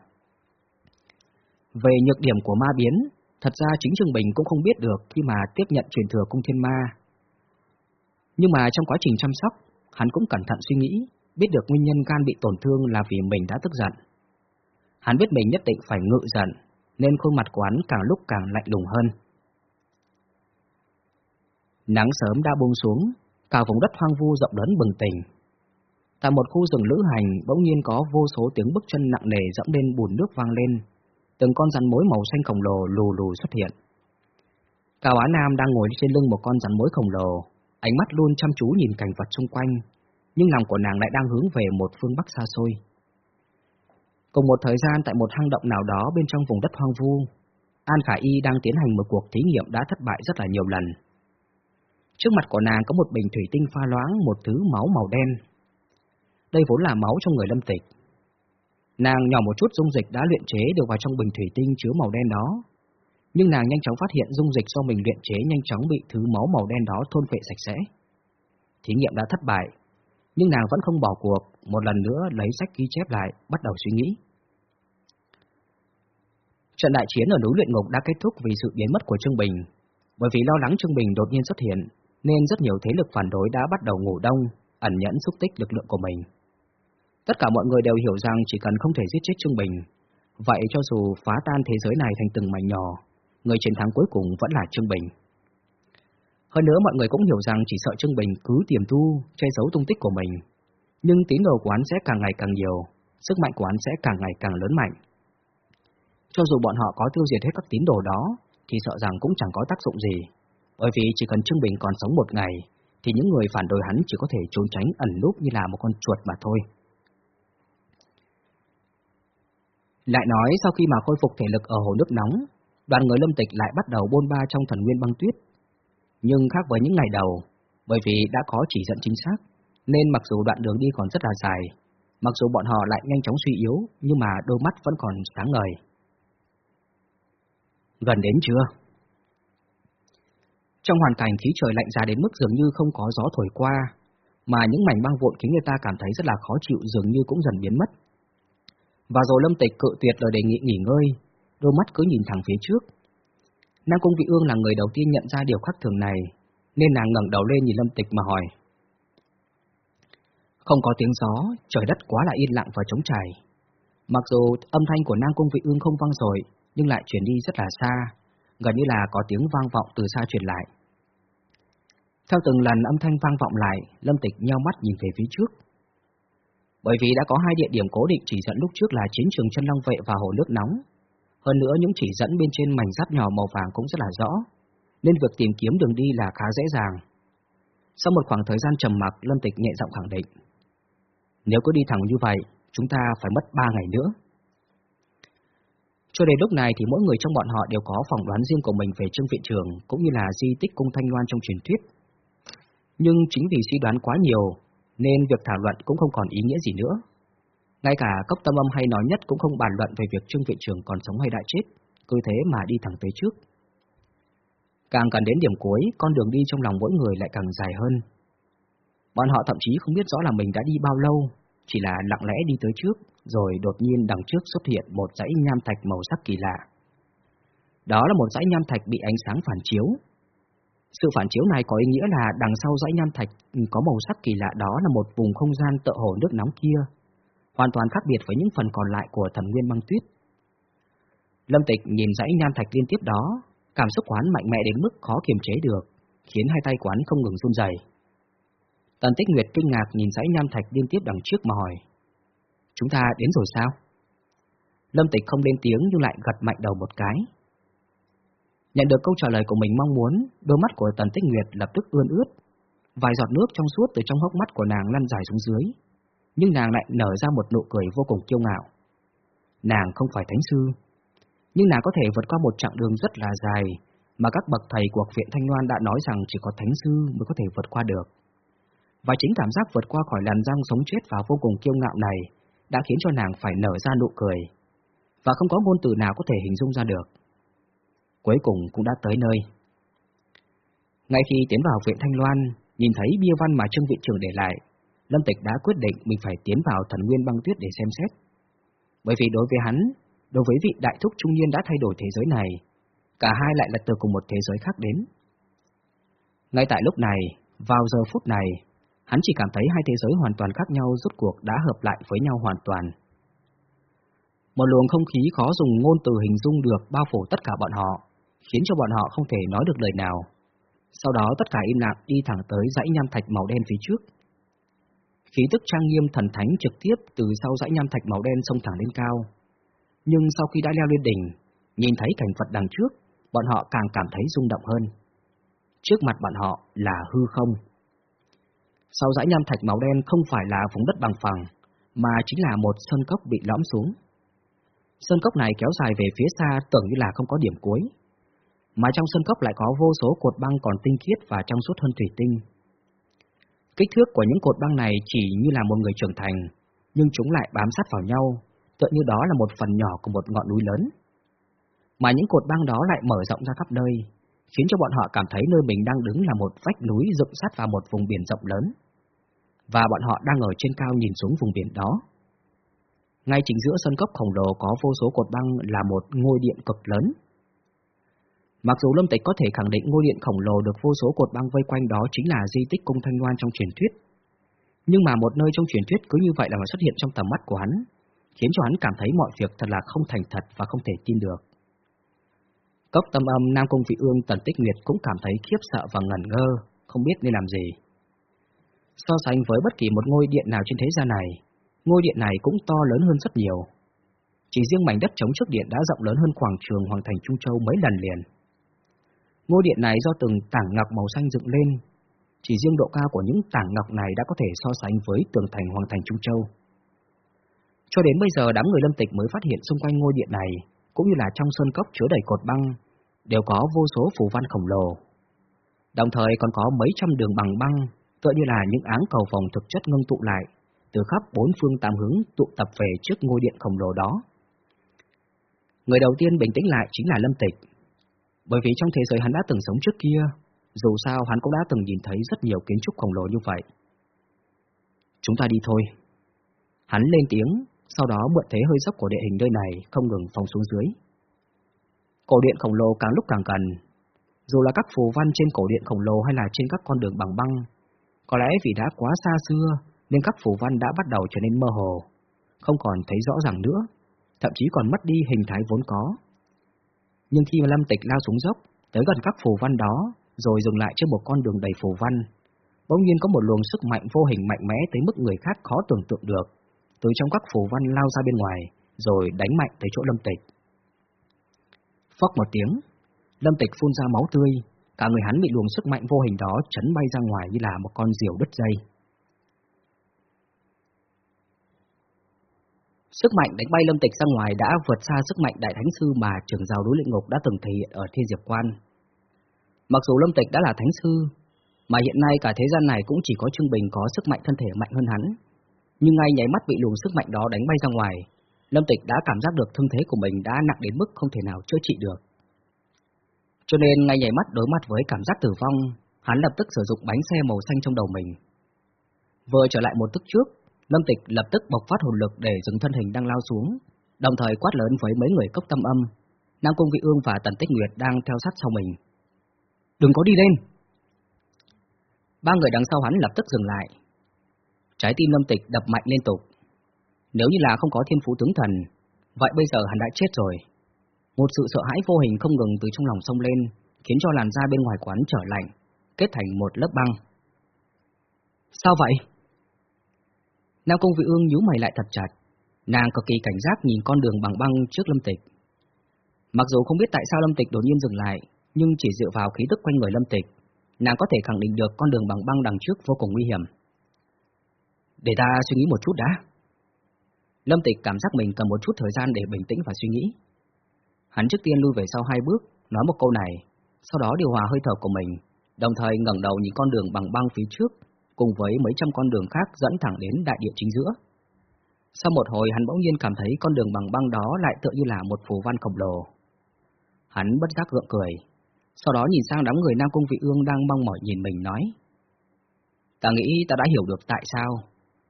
Về nhược điểm của ma biến, thật ra chính Trương Bình cũng không biết được khi mà tiếp nhận truyền thừa cung thiên ma. Nhưng mà trong quá trình chăm sóc, hắn cũng cẩn thận suy nghĩ, biết được nguyên nhân gan bị tổn thương là vì mình đã tức giận. Hắn biết mình nhất định phải ngự giận, nên khuôn mặt của hắn càng lúc càng lạnh lùng hơn. Nắng sớm đã buông xuống, cả vùng đất hoang vu rộng lớn bừng tỉnh. Tại một khu rừng lữ hành bỗng nhiên có vô số tiếng bước chân nặng nề dẫm lên bùn nước vang lên, từng con rắn mối màu xanh khổng lồ lù lù xuất hiện. Cao Á Nam đang ngồi trên lưng một con rắn mối khổng lồ, ánh mắt luôn chăm chú nhìn cảnh vật xung quanh, nhưng lòng của nàng lại đang hướng về một phương bắc xa xôi. Cùng một thời gian tại một hang động nào đó bên trong vùng đất hoang vu, An Khả Y đang tiến hành một cuộc thí nghiệm đã thất bại rất là nhiều lần. Trước mặt của nàng có một bình thủy tinh pha loãng một thứ máu màu đen. Đây vốn là máu trong người lâm tịch, Nàng nhỏ một chút dung dịch đã luyện chế được vào trong bình thủy tinh chứa màu đen đó. Nhưng nàng nhanh chóng phát hiện dung dịch do mình luyện chế nhanh chóng bị thứ máu màu đen đó thôn phệ sạch sẽ. Thí nghiệm đã thất bại, nhưng nàng vẫn không bỏ cuộc, một lần nữa lấy sách ghi chép lại, bắt đầu suy nghĩ. Trận đại chiến ở núi luyện ngục đã kết thúc vì sự biến mất của Trương Bình. Bởi vì lo lắng Trương Bình đột nhiên xuất hiện, nên rất nhiều thế lực phản đối đã bắt đầu ngủ đông, ẩn nhẫn xúc tích lực lượng của mình. Tất cả mọi người đều hiểu rằng chỉ cần không thể giết chết Trương Bình, vậy cho dù phá tan thế giới này thành từng mảnh nhỏ, người chiến thắng cuối cùng vẫn là Trương Bình. Hơn nữa mọi người cũng hiểu rằng chỉ sợ Trương Bình cứ tiềm thu che giấu tung tích của mình, nhưng tín đồ của hắn sẽ càng ngày càng nhiều, sức mạnh của hắn sẽ càng ngày càng lớn mạnh. Cho dù bọn họ có tiêu diệt hết các tín đồ đó, thì sợ rằng cũng chẳng có tác dụng gì, bởi vì chỉ cần Trương Bình còn sống một ngày, thì những người phản đối hắn chỉ có thể trốn tránh ẩn núp như là một con chuột mà thôi. Lại nói sau khi mà khôi phục thể lực ở hồ nước nóng, đoàn người lâm tịch lại bắt đầu bôn ba trong thần nguyên băng tuyết. Nhưng khác với những ngày đầu, bởi vì đã có chỉ dẫn chính xác, nên mặc dù đoạn đường đi còn rất là dài, mặc dù bọn họ lại nhanh chóng suy yếu, nhưng mà đôi mắt vẫn còn sáng ngời. Gần đến chưa? Trong hoàn cảnh khí trời lạnh giá đến mức dường như không có gió thổi qua, mà những mảnh băng vụn khiến người ta cảm thấy rất là khó chịu dường như cũng dần biến mất. Và rồi Lâm Tịch cự tuyệt lời đề nghị nghỉ ngơi, đôi mắt cứ nhìn thẳng phía trước. Nam Cung Vị Ương là người đầu tiên nhận ra điều khác thường này, nên nàng ngẩng đầu lên nhìn Lâm Tịch mà hỏi. Không có tiếng gió, trời đất quá là yên lặng và trống trải. Mặc dù âm thanh của Nam Cung Vị Ương không vang rồi, nhưng lại chuyển đi rất là xa, gần như là có tiếng vang vọng từ xa truyền lại. Theo từng lần âm thanh vang vọng lại, Lâm Tịch nheo mắt nhìn về phía trước. Bởi vì đã có hai địa điểm cố định chỉ dẫn lúc trước là chiến trường chân long vệ và hồ nước nóng. Hơn nữa những chỉ dẫn bên trên mảnh giáp nhỏ màu vàng cũng rất là rõ, nên việc tìm kiếm đường đi là khá dễ dàng. Sau một khoảng thời gian trầm mặc, Lâm Tịch nhẹ giọng khẳng định. Nếu cứ đi thẳng như vậy, chúng ta phải mất ba ngày nữa. Cho đến lúc này thì mỗi người trong bọn họ đều có phỏng đoán riêng của mình về Trương Viện Trường cũng như là di tích cung Thanh Loan trong truyền thuyết. Nhưng chính vì suy đoán quá nhiều nên việc thảo luận cũng không còn ý nghĩa gì nữa. Ngay cả cốc tâm âm hay nói nhất cũng không bàn luận về việc Trương Viện Trường còn sống hay đã chết, cứ thế mà đi thẳng tới trước. Càng gần đến điểm cuối, con đường đi trong lòng mỗi người lại càng dài hơn. Bọn họ thậm chí không biết rõ là mình đã đi bao lâu, chỉ là lặng lẽ đi tới trước, rồi đột nhiên đằng trước xuất hiện một dãy nham thạch màu sắc kỳ lạ. Đó là một dãy nham thạch bị ánh sáng phản chiếu. Sự phản chiếu này có ý nghĩa là đằng sau dãy nham thạch ừ, có màu sắc kỳ lạ đó là một vùng không gian tựa hồ nước nóng kia, hoàn toàn khác biệt với những phần còn lại của thần nguyên băng tuyết. Lâm Tịch nhìn dãy nham thạch liên tiếp đó, cảm xúc quán mạnh mẽ đến mức khó kiềm chế được, khiến hai tay quán không ngừng run rẩy. Tần Tích Nguyệt kinh ngạc nhìn dãy nham thạch liên tiếp đằng trước mà hỏi. Chúng ta đến rồi sao? Lâm Tịch không lên tiếng nhưng lại gật mạnh đầu một cái. Nhận được câu trả lời của mình mong muốn, đôi mắt của Tần Tích Nguyệt lập tức ươn ướt. Vài giọt nước trong suốt từ trong hốc mắt của nàng lăn dài xuống dưới, nhưng nàng lại nở ra một nụ cười vô cùng kiêu ngạo. Nàng không phải thánh sư, nhưng nàng có thể vượt qua một chặng đường rất là dài mà các bậc thầy của viện Thanh Loan đã nói rằng chỉ có thánh sư mới có thể vượt qua được. Và chính cảm giác vượt qua khỏi làn răng sống chết và vô cùng kiêu ngạo này đã khiến cho nàng phải nở ra nụ cười, và không có ngôn từ nào có thể hình dung ra được. Cuối cùng cũng đã tới nơi. Ngay khi tiến vào viện Thanh Loan, nhìn thấy bia văn mà Trương Viện trưởng để lại, Lâm Tịch đã quyết định mình phải tiến vào thần nguyên băng tuyết để xem xét. Bởi vì đối với hắn, đối với vị đại thúc trung niên đã thay đổi thế giới này, cả hai lại là từ cùng một thế giới khác đến. Ngay tại lúc này, vào giờ phút này, hắn chỉ cảm thấy hai thế giới hoàn toàn khác nhau rốt cuộc đã hợp lại với nhau hoàn toàn. Một luồng không khí khó dùng ngôn từ hình dung được bao phủ tất cả bọn họ, khiến cho bọn họ không thể nói được lời nào. Sau đó tất cả im lặng đi thẳng tới dãy nham thạch màu đen phía trước. Khí tức trang nghiêm thần thánh trực tiếp từ sau dãy nham thạch màu đen sông thẳng lên cao. Nhưng sau khi đã leo lên đỉnh, nhìn thấy cảnh vật đằng trước, bọn họ càng cảm thấy rung động hơn. Trước mặt bọn họ là hư không. Sau dãy nham thạch màu đen không phải là vùng đất bằng phẳng, mà chính là một sơn cốc bị lõm xuống. Sơn cốc này kéo dài về phía xa tưởng như là không có điểm cuối, mà trong sơn cốc lại có vô số cột băng còn tinh khiết và trong suốt hơn thủy tinh. Kích thước của những cột băng này chỉ như là một người trưởng thành, nhưng chúng lại bám sát vào nhau, tựa như đó là một phần nhỏ của một ngọn núi lớn. Mà những cột băng đó lại mở rộng ra khắp nơi, khiến cho bọn họ cảm thấy nơi mình đang đứng là một vách núi dựng sát vào một vùng biển rộng lớn. Và bọn họ đang ở trên cao nhìn xuống vùng biển đó. Ngay chính giữa sân cốc khổng lồ có vô số cột băng là một ngôi điện cực lớn. Mặc dù Lâm Tịch có thể khẳng định ngôi điện khổng lồ được vô số cột băng vây quanh đó chính là di tích cung thanh loan trong truyền thuyết, nhưng mà một nơi trong truyền thuyết cứ như vậy là xuất hiện trong tầm mắt của hắn, khiến cho hắn cảm thấy mọi việc thật là không thành thật và không thể tin được. Cốc tâm âm Nam Cung Vị Ương Tần Tích Nguyệt cũng cảm thấy khiếp sợ và ngẩn ngơ, không biết nên làm gì. So sánh với bất kỳ một ngôi điện nào trên thế gian này, ngôi điện này cũng to lớn hơn rất nhiều. Chỉ riêng mảnh đất chống trước điện đã rộng lớn hơn quảng trường Hoàng thành Trung Châu mấy lần liền. Ngôi điện này do từng tảng ngọc màu xanh dựng lên, chỉ riêng độ cao của những tảng ngọc này đã có thể so sánh với tường thành Hoàng thành Trung Châu. Cho đến bây giờ đám người lâm tịch mới phát hiện xung quanh ngôi điện này cũng như là trong sơn cốc chứa đầy cột băng, đều có vô số phù văn khổng lồ. Đồng thời còn có mấy trăm đường bằng băng, tựa như là những áng cầu vòng thực chất ngưng tụ lại, từ khắp bốn phương tám hướng tụ tập về trước ngôi điện khổng lồ đó. Người đầu tiên bình tĩnh lại chính là Lâm Tịch. Bởi vì trong thế giới hắn đã từng sống trước kia, dù sao hắn cũng đã từng nhìn thấy rất nhiều kiến trúc khổng lồ như vậy. Chúng ta đi thôi. Hắn lên tiếng, sau đó mượn thế hơi dốc của địa hình nơi này không ngừng phóng xuống dưới. Cổ điện khổng lồ càng lúc càng gần. Dù là các phù văn trên cổ điện khổng lồ hay là trên các con đường bằng băng, có lẽ vì đã quá xa xưa nên các phù văn đã bắt đầu trở nên mơ hồ, không còn thấy rõ ràng nữa, thậm chí còn mất đi hình thái vốn có. Nhưng khi mà Lâm Tịch lao xuống dốc, tới gần các phù văn đó, rồi dừng lại trên một con đường đầy phù văn, bỗng nhiên có một luồng sức mạnh vô hình mạnh mẽ tới mức người khác khó tưởng tượng được, từ trong các phù văn lao ra bên ngoài, rồi đánh mạnh tới chỗ Lâm Tịch. phốc một tiếng, Lâm Tịch phun ra máu tươi, cả người hắn bị luồng sức mạnh vô hình đó chấn bay ra ngoài như là một con diều đứt dây. Sức mạnh đánh bay Lâm Tịch ra ngoài đã vượt xa sức mạnh Đại Thánh Sư mà trưởng giáo đối luyện ngục đã từng thể hiện ở Thiên Diệp Quan. Mặc dù Lâm Tịch đã là Thánh Sư, mà hiện nay cả thế gian này cũng chỉ có Trương Bình có sức mạnh thân thể mạnh hơn hắn. Nhưng ngay nháy mắt bị luồng sức mạnh đó đánh bay ra ngoài, Lâm Tịch đã cảm giác được thương thế của mình đã nặng đến mức không thể nào chữa trị được. Cho nên ngay nhảy mắt đối mặt với cảm giác tử vong, hắn lập tức sử dụng bánh xe màu xanh trong đầu mình. Vừa trở lại một tức trước, Lâm Tịch lập tức bộc phát hồn lực để dừng thân hình đang lao xuống, đồng thời quát lớn với mấy người cốc tâm âm. Nam Cung Vị Ương và Tần Tích Nguyệt đang theo sát sau mình. Đừng có đi lên! Ba người đằng sau hắn lập tức dừng lại. Trái tim Lâm Tịch đập mạnh liên tục. Nếu như là không có thiên phú tướng thần, vậy bây giờ hắn đã chết rồi. Một sự sợ hãi vô hình không ngừng từ trong lòng sông lên, khiến cho làn da bên ngoài quán trở lạnh, kết thành một lớp băng. Sao vậy? Nam Cung Vị Ương nhíu mày lại thật chặt, nàng cực kỳ cảnh giác nhìn con đường bằng băng trước Lâm Tịch. Mặc dù không biết tại sao Lâm Tịch đột nhiên dừng lại, nhưng chỉ dựa vào khí tức quanh người Lâm Tịch, nàng có thể khẳng định được con đường bằng băng đằng trước vô cùng nguy hiểm. Để ta suy nghĩ một chút đã. Lâm Tịch cảm giác mình cần một chút thời gian để bình tĩnh và suy nghĩ. Hắn trước tiên lui về sau hai bước, nói một câu này, sau đó điều hòa hơi thở của mình, đồng thời ngẩng đầu nhìn con đường bằng băng phía trước, cùng với mấy trăm con đường khác dẫn thẳng đến đại địa chính giữa. Sau một hồi hắn bỗng nhiên cảm thấy con đường bằng băng đó lại tựa như là một phù văn khổng lồ. Hắn bất giác gượng cười, sau đó nhìn sang đám người Nam Cung Vị Ương đang mong mỏi nhìn mình nói. Ta nghĩ ta đã hiểu được tại sao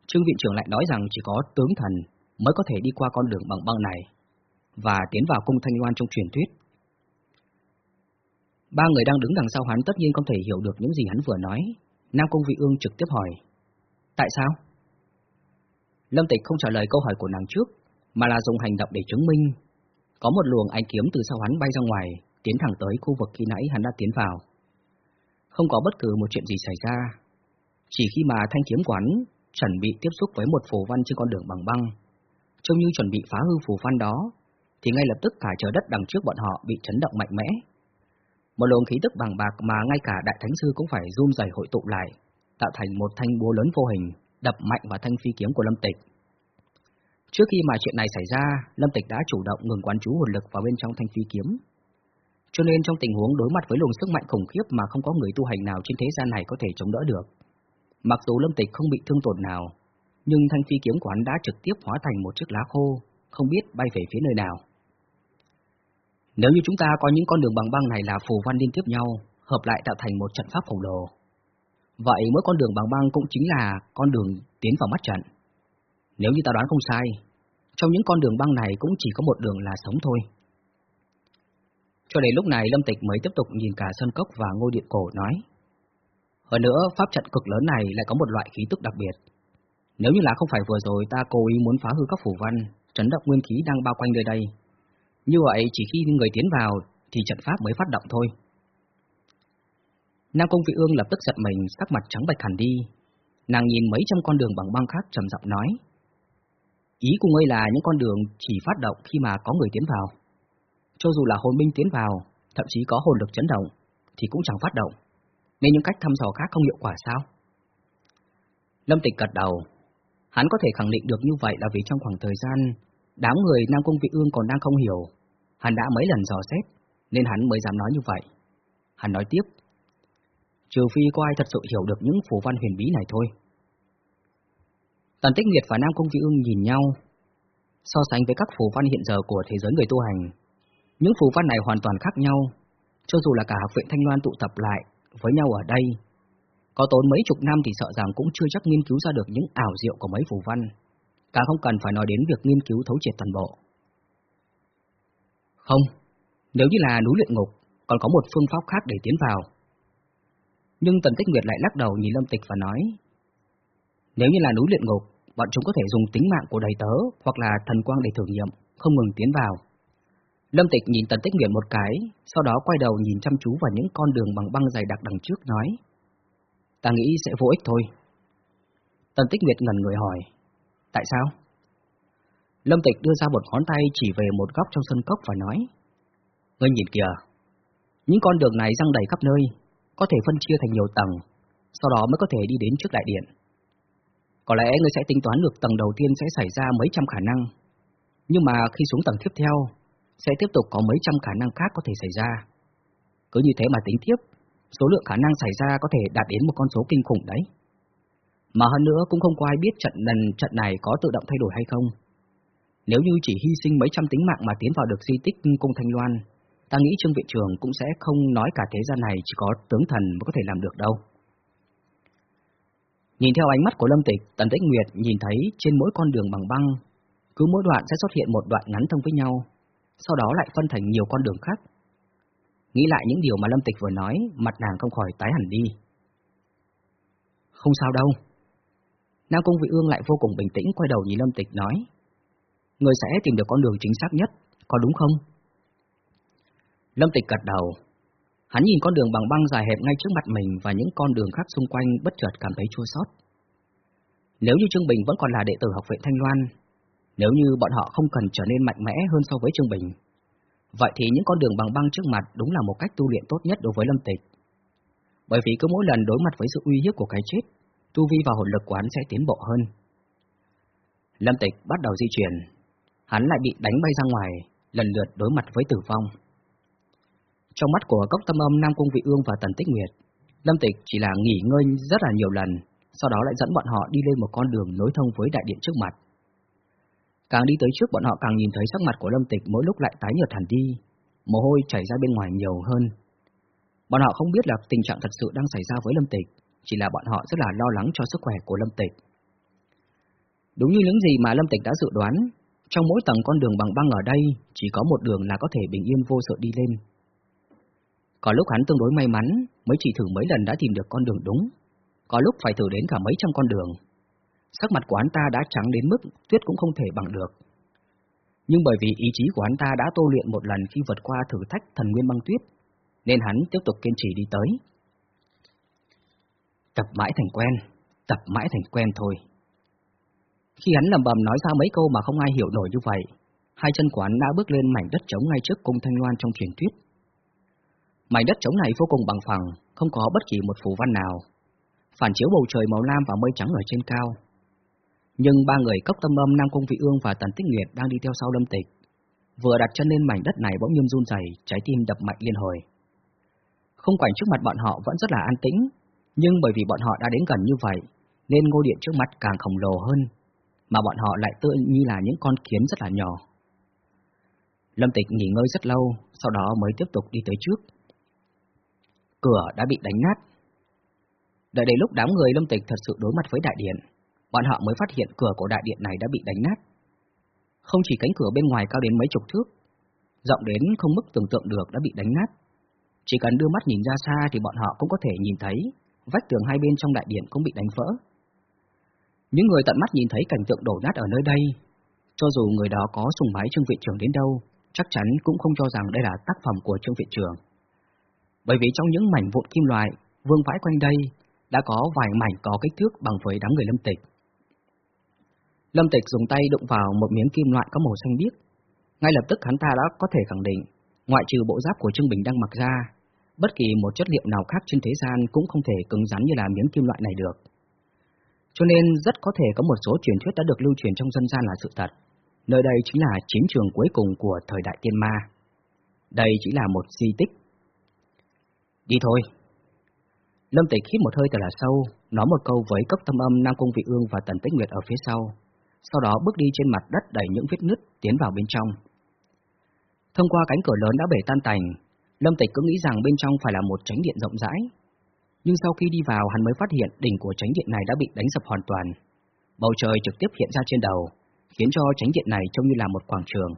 Trương Viện trưởng lại nói rằng chỉ có tướng thần mới có thể đi qua con đường bằng băng này và tiến vào cung thanh loan trong truyền thuyết. Ba người đang đứng đằng sau hắn tất nhiên không thể hiểu được những gì hắn vừa nói. Nam Cung Vị Ương trực tiếp hỏi. Tại sao? Lâm Tịch không trả lời câu hỏi của nàng trước, mà là dùng hành động để chứng minh. Có một luồng ánh kiếm từ sau hắn bay ra ngoài, tiến thẳng tới khu vực khi nãy hắn đã tiến vào. Không có bất cứ một chuyện gì xảy ra. Chỉ khi mà thanh kiếm quán chuẩn bị tiếp xúc với một phù văn trên con đường bằng băng, trông như chuẩn bị phá hư phù văn đó, thì ngay lập tức cả trời đất đằng trước bọn họ bị chấn động mạnh mẽ. Một luồng khí tức bằng bạc mà ngay cả đại thánh sư cũng phải run rẩy hội tụ lại, tạo thành một thanh búa lớn vô hình, đập mạnh vào thanh phi kiếm của Lâm Tịch. Trước khi mà chuyện này xảy ra, Lâm Tịch đã chủ động ngừng quán chú hồn lực vào bên trong thanh phi kiếm. Cho nên trong tình huống đối mặt với luồng sức mạnh khủng khiếp mà không có người tu hành nào trên thế gian này có thể chống đỡ được. Mặc dù Lâm Tịch không bị thương tổn nào, nhưng thanh phi kiếm của hắn đã trực tiếp hóa thành một chiếc lá khô, không biết bay về phía nơi nào. Nếu như chúng ta có những con đường bằng băng này là phù văn liên tiếp nhau, hợp lại tạo thành một trận pháp khổng lồ, vậy mỗi con đường bằng băng cũng chính là con đường tiến vào mắt trận. Nếu như ta đoán không sai, trong những con đường băng này cũng chỉ có một đường là sống thôi. Cho đến lúc này Lâm Tịch mới tiếp tục nhìn cả sân cốc và ngôi điện cổ nói. Hơn nữa, pháp trận cực lớn này lại có một loại khí tức đặc biệt. Nếu như là không phải vừa rồi ta cố ý muốn phá hư các phủ văn, chấn động nguyên khí đang bao quanh nơi đây, như vậy chỉ khi người tiến vào thì trận pháp mới phát động thôi. Nam Công Vị Ương lập tức giật mình, sắc mặt trắng bạch hẳn đi. Nàng nhìn mấy trăm con đường bằng băng khác trầm giọng nói. Ý của ngươi là những con đường chỉ phát động khi mà có người tiến vào. Cho dù là hồn binh tiến vào, thậm chí có hồn lực chấn động, thì cũng chẳng phát động. Nên những cách thăm dò khác không hiệu quả sao? Lâm Tịch gật đầu. Hắn có thể khẳng định được như vậy là vì trong khoảng thời gian, đám người Nam công Vị Ương còn đang không hiểu, Hắn đã mấy lần dò xét, nên hắn mới dám nói như vậy. Hắn nói tiếp, trừ phi có ai thật sự hiểu được những phù văn huyền bí này thôi. Tần Tích Nguyệt và Nam Công Vĩ Ưng nhìn nhau, so sánh với các phù văn hiện giờ của thế giới người tu hành. Những phù văn này hoàn toàn khác nhau, cho dù là cả học viện Thanh Loan tụ tập lại với nhau ở đây, có tốn mấy chục năm thì sợ rằng cũng chưa chắc nghiên cứu ra được những ảo diệu của mấy phù văn, càng không cần phải nói đến việc nghiên cứu thấu triệt toàn bộ. Không, nếu như là núi luyện ngục, còn có một phương pháp khác để tiến vào. Nhưng Tần Tích Nguyệt lại lắc đầu nhìn Lâm Tịch và nói, nếu như là núi luyện ngục, bọn chúng có thể dùng tính mạng của đầy tớ hoặc là thần quang để thử nghiệm, không ngừng tiến vào. Lâm Tịch nhìn Tần Tích Nguyệt một cái, sau đó quay đầu nhìn chăm chú vào những con đường bằng băng dày đặc đằng trước nói, ta nghĩ sẽ vô ích thôi. Tần Tích Nguyệt ngẩn người hỏi, tại sao? Lâm Tịch đưa ra một ngón tay chỉ về một góc trong sân cốc và nói, ngươi nhìn kìa, những con đường này răng đầy khắp nơi, có thể phân chia thành nhiều tầng, sau đó mới có thể đi đến trước đại điện. Có lẽ ngươi sẽ tính toán được tầng đầu tiên sẽ xảy ra mấy trăm khả năng, nhưng mà khi xuống tầng tiếp theo, sẽ tiếp tục có mấy trăm khả năng khác có thể xảy ra. Cứ như thế mà tính tiếp, số lượng khả năng xảy ra có thể đạt đến một con số kinh khủng đấy. Mà hơn nữa cũng không có ai biết trận lần trận này có tự động thay đổi hay không. Nếu như chỉ hy sinh mấy trăm tính mạng mà tiến vào được di tích cung Thanh Loan, ta nghĩ Trương Viện Trường cũng sẽ không nói cả thế gian này chỉ có tướng thần mới có thể làm được đâu. Nhìn theo ánh mắt của Lâm Tịch, Tần Tích Nguyệt nhìn thấy trên mỗi con đường bằng băng, cứ mỗi đoạn sẽ xuất hiện một đoạn ngắn thông với nhau, sau đó lại phân thành nhiều con đường khác. Nghĩ lại những điều mà Lâm Tịch vừa nói, mặt nàng không khỏi tái hẳn đi. Không sao đâu. Nam Cung Vị Ương lại vô cùng bình tĩnh quay đầu nhìn Lâm Tịch nói. Người sẽ tìm được con đường chính xác nhất, có đúng không? Lâm Tịch gật đầu. Hắn nhìn con đường bằng băng dài hẹp ngay trước mặt mình và những con đường khác xung quanh bất chợt cảm thấy chua xót. Nếu như Trương Bình vẫn còn là đệ tử học viện Thanh Loan, nếu như bọn họ không cần trở nên mạnh mẽ hơn so với Trương Bình, vậy thì những con đường bằng băng trước mặt đúng là một cách tu luyện tốt nhất đối với Lâm Tịch. Bởi vì cứ mỗi lần đối mặt với sự uy hiếp của cái chết, tu vi và hồn lực của hắn sẽ tiến bộ hơn. Lâm Tịch bắt đầu di chuyển, hắn lại bị đánh bay ra ngoài, lần lượt đối mặt với tử vong. Trong mắt của cốc tâm âm Nam Cung Vị Ương và Tần Tích Nguyệt, Lâm Tịch chỉ là nghỉ ngơi rất là nhiều lần, sau đó lại dẫn bọn họ đi lên một con đường nối thông với đại điện trước mặt. Càng đi tới trước bọn họ càng nhìn thấy sắc mặt của Lâm Tịch mỗi lúc lại tái nhợt hẳn đi, mồ hôi chảy ra bên ngoài nhiều hơn. Bọn họ không biết là tình trạng thật sự đang xảy ra với Lâm Tịch, chỉ là bọn họ rất là lo lắng cho sức khỏe của Lâm Tịch. Đúng như những gì mà Lâm Tịch đã dự đoán, trong mỗi tầng con đường bằng băng ở đây chỉ có một đường là có thể bình yên vô sự đi lên. Có lúc hắn tương đối may mắn, mới chỉ thử mấy lần đã tìm được con đường đúng. Có lúc phải thử đến cả mấy trăm con đường. Sắc mặt của hắn ta đã trắng đến mức tuyết cũng không thể bằng được. Nhưng bởi vì ý chí của hắn ta đã tô luyện một lần khi vượt qua thử thách thần nguyên băng tuyết, nên hắn tiếp tục kiên trì đi tới. Tập mãi thành quen, tập mãi thành quen thôi. Khi hắn lầm bầm nói ra mấy câu mà không ai hiểu nổi như vậy, hai chân của hắn đã bước lên mảnh đất trống ngay trước cung thanh loan trong truyền thuyết. Mảnh đất trống này vô cùng bằng phẳng, không có bất kỳ một phù văn nào. Phản chiếu bầu trời màu lam và mây trắng ở trên cao. Nhưng ba người cốc tâm âm Nam Cung Vị Ương và Tần Tích Nguyệt đang đi theo sau lâm tịch. Vừa đặt chân lên mảnh đất này bỗng nhiên run rẩy, trái tim đập mạnh liên hồi. Không cảnh trước mặt bọn họ vẫn rất là an tĩnh, nhưng bởi vì bọn họ đã đến gần như vậy, nên ngôi điện trước mặt càng khổng lồ hơn, mà bọn họ lại tựa như là những con kiến rất là nhỏ. Lâm Tịch nghỉ ngơi rất lâu, sau đó mới tiếp tục đi tới trước. Cửa đã bị đánh nát. Đợi đến lúc đám người Lâm Tịch thật sự đối mặt với đại điện, bọn họ mới phát hiện cửa của đại điện này đã bị đánh nát. Không chỉ cánh cửa bên ngoài cao đến mấy chục thước, rộng đến không mức tưởng tượng được đã bị đánh nát. Chỉ cần đưa mắt nhìn ra xa thì bọn họ cũng có thể nhìn thấy vách tường hai bên trong đại điện cũng bị đánh vỡ. Những người tận mắt nhìn thấy cảnh tượng đổ nát ở nơi đây, cho dù người đó có sùng bái Trương Viện Trường đến đâu, chắc chắn cũng không cho rằng đây là tác phẩm của Trương Viện Trường. Bởi vì trong những mảnh vụn kim loại vương vãi quanh đây đã có vài mảnh có kích thước bằng với đám người Lâm Tịch. Lâm Tịch dùng tay đụng vào một miếng kim loại có màu xanh biếc. Ngay lập tức hắn ta đã có thể khẳng định, ngoại trừ bộ giáp của Trương Bình đang mặc ra, bất kỳ một chất liệu nào khác trên thế gian cũng không thể cứng rắn như là miếng kim loại này được. Cho nên rất có thể có một số truyền thuyết đã được lưu truyền trong dân gian là sự thật. Nơi đây chính là chiến trường cuối cùng của thời đại tiên ma. Đây chỉ là một di tích. Đi thôi. Lâm Tịch hít một hơi thật là sâu, nói một câu với cấp tâm âm Nam Cung Vị Ương và Tần Tích Nguyệt ở phía sau, sau đó bước đi trên mặt đất đầy những vết nứt tiến vào bên trong. Thông qua cánh cửa lớn đã bể tan tành, Lâm Tịch cứ nghĩ rằng bên trong phải là một tránh điện rộng rãi. Nhưng sau khi đi vào hắn mới phát hiện đỉnh của tránh điện này đã bị đánh sập hoàn toàn. Bầu trời trực tiếp hiện ra trên đầu, khiến cho tránh điện này trông như là một quảng trường.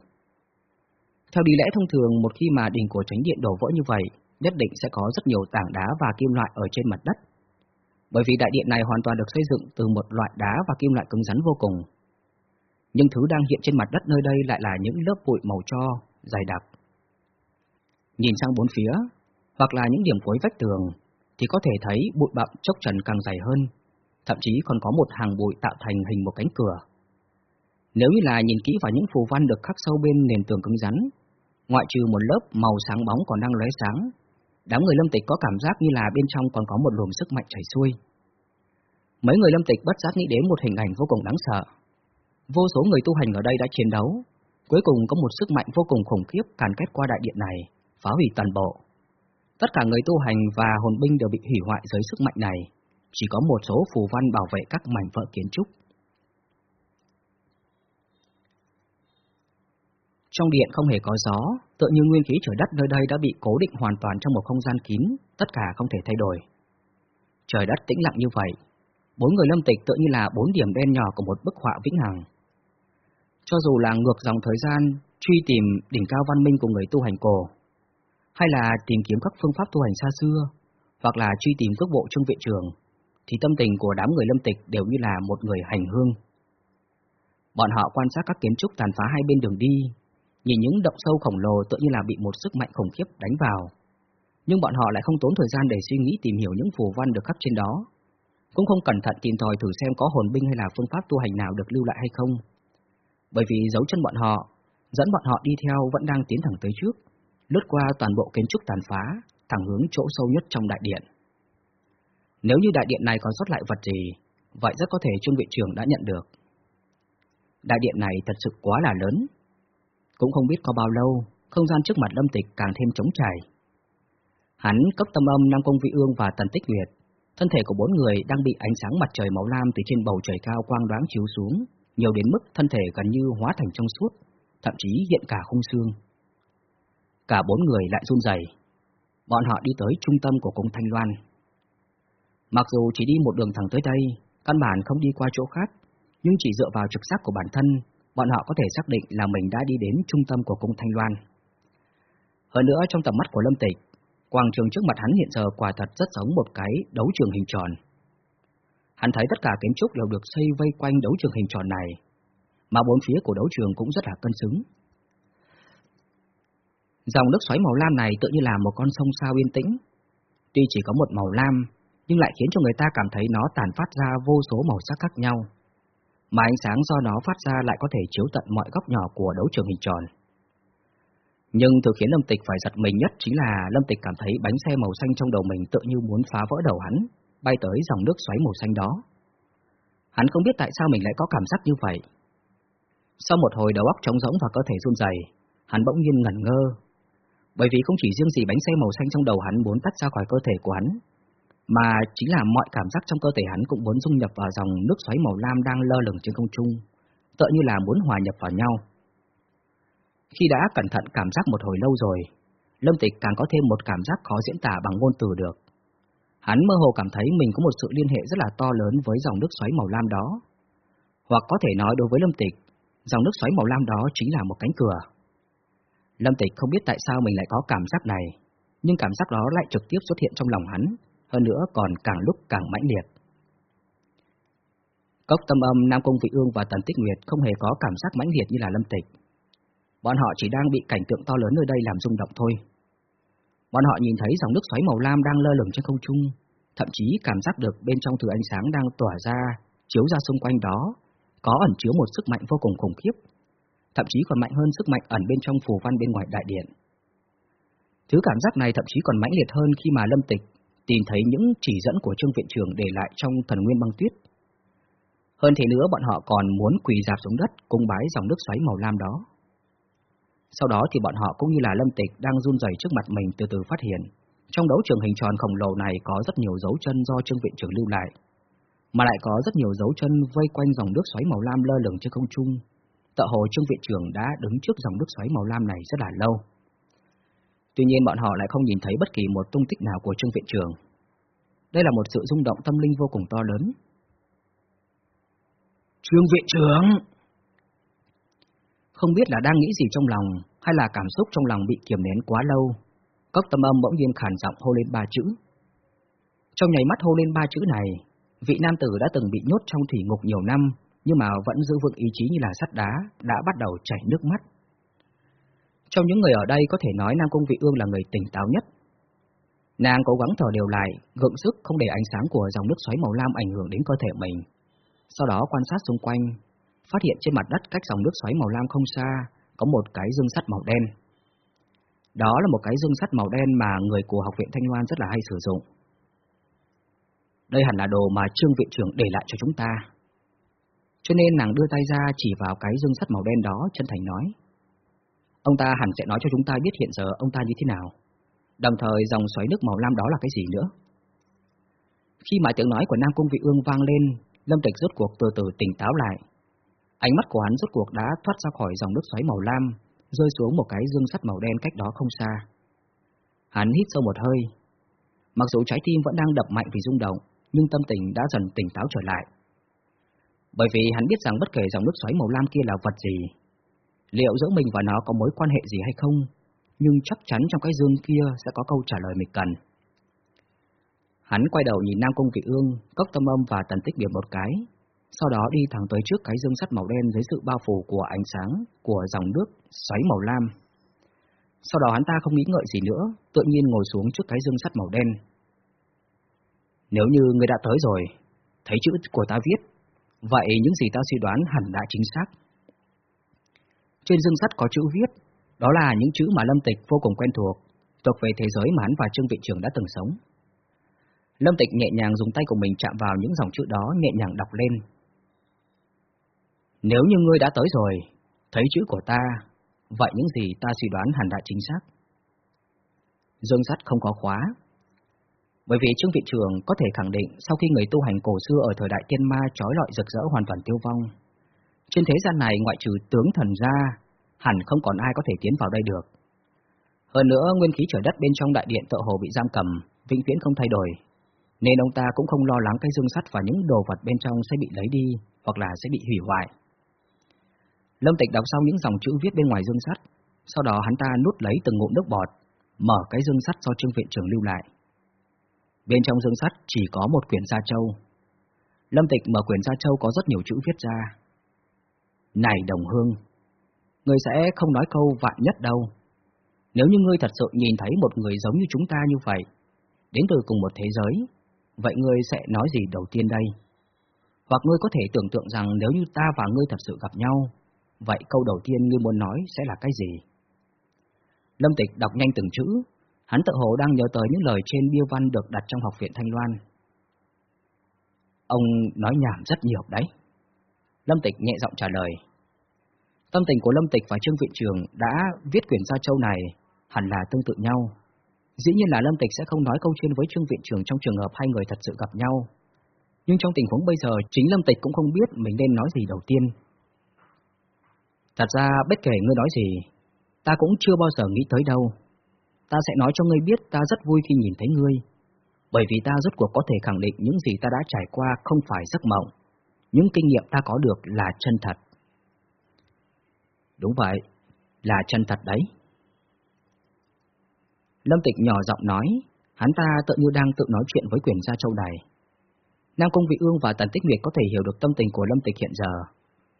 Theo lý lẽ thông thường, một khi mà đỉnh của tránh điện đổ vỡ như vậy, nhất định sẽ có rất nhiều tảng đá và kim loại ở trên mặt đất. Bởi vì đại điện này hoàn toàn được xây dựng từ một loại đá và kim loại cứng rắn vô cùng. Nhưng thứ đang hiện trên mặt đất nơi đây lại là những lớp bụi màu cho, dày đặc. Nhìn sang bốn phía, hoặc là những điểm cuối vách tường, thì có thể thấy bụi bặm chốc trần càng dày hơn, thậm chí còn có một hàng bụi tạo thành hình một cánh cửa. Nếu như là nhìn kỹ vào những phù văn được khắc sâu bên nền tường cứng rắn, ngoại trừ một lớp màu sáng bóng còn đang lóe sáng, đám người lâm tịch có cảm giác như là bên trong còn có một luồng sức mạnh chảy xuôi. Mấy người lâm tịch bất giác nghĩ đến một hình ảnh vô cùng đáng sợ. Vô số người tu hành ở đây đã chiến đấu, cuối cùng có một sức mạnh vô cùng khủng khiếp càn kết qua đại điện này, phá hủy toàn bộ. Tất cả người tu hành và hồn binh đều bị hủy hoại dưới sức mạnh này, chỉ có một số phù văn bảo vệ các mảnh vỡ kiến trúc. Trong điện không hề có gió, tự như nguyên khí trời đất nơi đây đã bị cố định hoàn toàn trong một không gian kín, tất cả không thể thay đổi. Trời đất tĩnh lặng như vậy, bốn người lâm tịch tự như là bốn điểm đen nhỏ của một bức họa vĩnh hằng. Cho dù là ngược dòng thời gian, truy tìm đỉnh cao văn minh của người tu hành cổ, hay là tìm kiếm các phương pháp tu hành xa xưa, hoặc là truy tìm cước bộ trong viện trường, thì tâm tình của đám người lâm tịch đều như là một người hành hương. Bọn họ quan sát các kiến trúc tàn phá hai bên đường đi, nhìn những động sâu khổng lồ tự như là bị một sức mạnh khủng khiếp đánh vào. Nhưng bọn họ lại không tốn thời gian để suy nghĩ tìm hiểu những phù văn được khắc trên đó, cũng không cẩn thận tìm tòi thử xem có hồn binh hay là phương pháp tu hành nào được lưu lại hay không. Bởi vì dấu chân bọn họ, dẫn bọn họ đi theo vẫn đang tiến thẳng tới trước, lướt qua toàn bộ kiến trúc tàn phá, thẳng hướng chỗ sâu nhất trong đại điện. Nếu như đại điện này còn sót lại vật gì, vậy rất có thể Trương vị trưởng đã nhận được. Đại điện này thật sự quá là lớn. Cũng không biết có bao lâu, không gian trước mặt Lâm Tịch càng thêm trống trải. Hắn cấp tâm âm Nam Công Vị Ương và Tần Tích Nguyệt, thân thể của bốn người đang bị ánh sáng mặt trời màu lam từ trên bầu trời cao quang đoáng chiếu xuống, nhiều đến mức thân thể gần như hóa thành trong suốt, thậm chí hiện cả khung xương. Cả bốn người lại run rẩy. Bọn họ đi tới trung tâm của cung Thanh Loan. Mặc dù chỉ đi một đường thẳng tới đây, căn bản không đi qua chỗ khác, nhưng chỉ dựa vào trực giác của bản thân, bọn họ có thể xác định là mình đã đi đến trung tâm của cung Thanh Loan. Hơn nữa trong tầm mắt của Lâm Tịch, quảng trường trước mặt hắn hiện giờ quả thật rất giống một cái đấu trường hình tròn. Hắn thấy tất cả kiến trúc đều được xây vây quanh đấu trường hình tròn này, mà bốn phía của đấu trường cũng rất là cân xứng. Dòng nước xoáy màu lam này tự như là một con sông sao yên tĩnh. Tuy chỉ có một màu lam, nhưng lại khiến cho người ta cảm thấy nó tàn phát ra vô số màu sắc khác nhau. Mà ánh sáng do nó phát ra lại có thể chiếu tận mọi góc nhỏ của đấu trường hình tròn. Nhưng thứ khiến Lâm Tịch phải giật mình nhất chính là Lâm Tịch cảm thấy bánh xe màu xanh trong đầu mình tự như muốn phá vỡ đầu hắn, bay tới dòng nước xoáy màu xanh đó. Hắn không biết tại sao mình lại có cảm giác như vậy. Sau một hồi đầu óc trống rỗng và cơ thể run rẩy, hắn bỗng nhiên ngẩn ngơ, bởi vì không chỉ riêng gì bánh xe màu xanh trong đầu hắn muốn tách ra khỏi cơ thể của hắn, mà chính là mọi cảm giác trong cơ thể hắn cũng muốn dung nhập vào dòng nước xoáy màu lam đang lơ lửng trên không trung, tựa như là muốn hòa nhập vào nhau. Khi đã cẩn thận cảm giác một hồi lâu rồi, Lâm Tịch càng có thêm một cảm giác khó diễn tả bằng ngôn từ được. Hắn mơ hồ cảm thấy mình có một sự liên hệ rất là to lớn với dòng nước xoáy màu lam đó. Hoặc có thể nói đối với Lâm Tịch, dòng nước xoáy màu lam đó chính là một cánh cửa. Lâm Tịch không biết tại sao mình lại có cảm giác này, nhưng cảm giác đó lại trực tiếp xuất hiện trong lòng hắn, hơn nữa còn càng lúc càng mãnh liệt. Cốc tâm âm Nam Cung Vị Ương và Tần Tích Nguyệt không hề có cảm giác mãnh liệt như là Lâm Tịch. Bọn họ chỉ đang bị cảnh tượng to lớn nơi đây làm rung động thôi. Bọn họ nhìn thấy dòng nước xoáy màu lam đang lơ lửng trên không trung, thậm chí cảm giác được bên trong thứ ánh sáng đang tỏa ra, chiếu ra xung quanh đó, có ẩn chứa một sức mạnh vô cùng khủng khiếp, thậm chí còn mạnh hơn sức mạnh ẩn bên trong phù văn bên ngoài đại điện. Thứ cảm giác này thậm chí còn mãnh liệt hơn khi mà Lâm Tịch tìm thấy những chỉ dẫn của Trương Viện Trường để lại trong thần nguyên băng tuyết. Hơn thế nữa bọn họ còn muốn quỳ dạp xuống đất cung bái dòng nước xoáy màu lam đó. Sau đó thì bọn họ cũng như là Lâm Tịch đang run rẩy trước mặt mình từ từ phát hiện, trong đấu trường hình tròn khổng lồ này có rất nhiều dấu chân do Trương Viện Trường lưu lại, mà lại có rất nhiều dấu chân vây quanh dòng nước xoáy màu lam lơ lửng trên không trung. Tợ hồ Trương Viện Trưởng đã đứng trước dòng nước xoáy màu lam này rất là lâu. Tuy nhiên bọn họ lại không nhìn thấy bất kỳ một tung tích nào của Trương Viện Trưởng. Đây là một sự rung động tâm linh vô cùng to lớn. Trương Viện Trưởng! Không biết là đang nghĩ gì trong lòng, hay là cảm xúc trong lòng bị kiềm nén quá lâu. Cốc tâm âm bỗng nhiên khản giọng hô lên ba chữ. Trong nháy mắt hô lên ba chữ này, vị nam tử đã từng bị nhốt trong thủy ngục nhiều năm, nhưng mà vẫn giữ vững ý chí như là sắt đá, đã bắt đầu chảy nước mắt. Trong những người ở đây có thể nói Nam Cung Vị Ương là người tỉnh táo nhất. Nàng cố gắng thở đều lại, gượng sức không để ánh sáng của dòng nước xoáy màu lam ảnh hưởng đến cơ thể mình. Sau đó quan sát xung quanh, phát hiện trên mặt đất cách dòng nước xoáy màu lam không xa, có một cái dương sắt màu đen. Đó là một cái dương sắt màu đen mà người của học viện Thanh Loan rất là hay sử dụng. Đây hẳn là đồ mà Trương Viện trưởng để lại cho chúng ta. Cho nên nàng đưa tay ra chỉ vào cái dương sắt màu đen đó, chân thành nói. Ông ta hẳn sẽ nói cho chúng ta biết hiện giờ ông ta như thế nào. Đồng thời dòng xoáy nước màu lam đó là cái gì nữa. Khi mà tiếng nói của Nam Cung Vị Ương vang lên, Lâm Tịch rốt cuộc từ từ tỉnh táo lại. Ánh mắt của hắn rốt cuộc đã thoát ra khỏi dòng nước xoáy màu lam, rơi xuống một cái dương sắt màu đen cách đó không xa. Hắn hít sâu một hơi. Mặc dù trái tim vẫn đang đập mạnh vì rung động, nhưng tâm tình đã dần tỉnh táo trở lại. Bởi vì hắn biết rằng bất kể dòng nước xoáy màu lam kia là vật gì, liệu giữa mình và nó có mối quan hệ gì hay không, nhưng chắc chắn trong cái dương kia sẽ có câu trả lời mình cần. Hắn quay đầu nhìn Nam Cung Vị Ương, Cốc Tâm Âm và Tần Tích Điểm một cái, sau đó đi thẳng tới trước cái dương sắt màu đen dưới sự bao phủ của ánh sáng của dòng nước xoáy màu lam. Sau đó hắn ta không nghĩ ngợi gì nữa, tự nhiên ngồi xuống trước cái dương sắt màu đen. Nếu như người đã tới rồi, thấy chữ của ta viết, vậy những gì ta suy đoán hẳn đã chính xác. Trên dương sắt có chữ viết, đó là những chữ mà Lâm Tịch vô cùng quen thuộc, thuộc về thế giới mà hắn và Trương Vị Trưởng đã từng sống. Lâm Tịch nhẹ nhàng dùng tay của mình chạm vào những dòng chữ đó nhẹ nhàng đọc lên. Nếu như ngươi đã tới rồi, thấy chữ của ta, vậy những gì ta suy đoán hẳn đã chính xác. Dương sắt không có khóa. Bởi vì Trương Vị Trường có thể khẳng định sau khi người tu hành cổ xưa ở thời đại tiên ma trói lọi rực rỡ hoàn toàn tiêu vong, trên thế gian này ngoại trừ tướng thần ra, hẳn không còn ai có thể tiến vào đây được. Hơn nữa, nguyên khí trời đất bên trong đại điện tự hồ bị giam cầm, vĩnh viễn không thay đổi, nên ông ta cũng không lo lắng cái dương sắt và những đồ vật bên trong sẽ bị lấy đi, hoặc là sẽ bị hủy hoại. Lâm Tịch đọc xong những dòng chữ viết bên ngoài dương sắt, sau đó hắn ta nuốt lấy từng ngụm nước bọt, mở cái dương sắt do trương viện trưởng lưu lại. Bên trong dương sắt chỉ có một quyển gia châu. Lâm Tịch mở quyển gia châu có rất nhiều chữ viết ra. Này đồng hương, ngươi sẽ không nói câu vạn nhất đâu. Nếu như ngươi thật sự nhìn thấy một người giống như chúng ta như vậy, đến từ cùng một thế giới, vậy ngươi sẽ nói gì đầu tiên đây? Hoặc ngươi có thể tưởng tượng rằng nếu như ta và ngươi thật sự gặp nhau, vậy câu đầu tiên ngươi muốn nói sẽ là cái gì? Lâm Tịch đọc nhanh từng chữ, hắn tự hồ đang nhớ tới những lời trên bia văn được đặt trong học viện Thanh Loan. Ông nói nhảm rất nhiều đấy. Lâm Tịch nhẹ giọng trả lời. Tâm tình của Lâm Tịch và Trương Viện Trường đã viết quyển gia châu này hẳn là tương tự nhau. Dĩ nhiên là Lâm Tịch sẽ không nói câu trên với Trương Viện Trường trong trường hợp hai người thật sự gặp nhau. Nhưng trong tình huống bây giờ, chính Lâm Tịch cũng không biết mình nên nói gì đầu tiên. Thật ra, bất kể ngươi nói gì, ta cũng chưa bao giờ nghĩ tới đâu. Ta sẽ nói cho ngươi biết ta rất vui khi nhìn thấy ngươi, bởi vì ta rốt cuộc có thể khẳng định những gì ta đã trải qua không phải giấc mộng. Những kinh nghiệm ta có được là chân thật. Đúng vậy, là chân thật đấy. Lâm Tịch nhỏ giọng nói, hắn ta tự như đang tự nói chuyện với quyền gia châu này. Nam Cung Vị Ương và Tần Tích Nguyệt có thể hiểu được tâm tình của Lâm Tịch hiện giờ,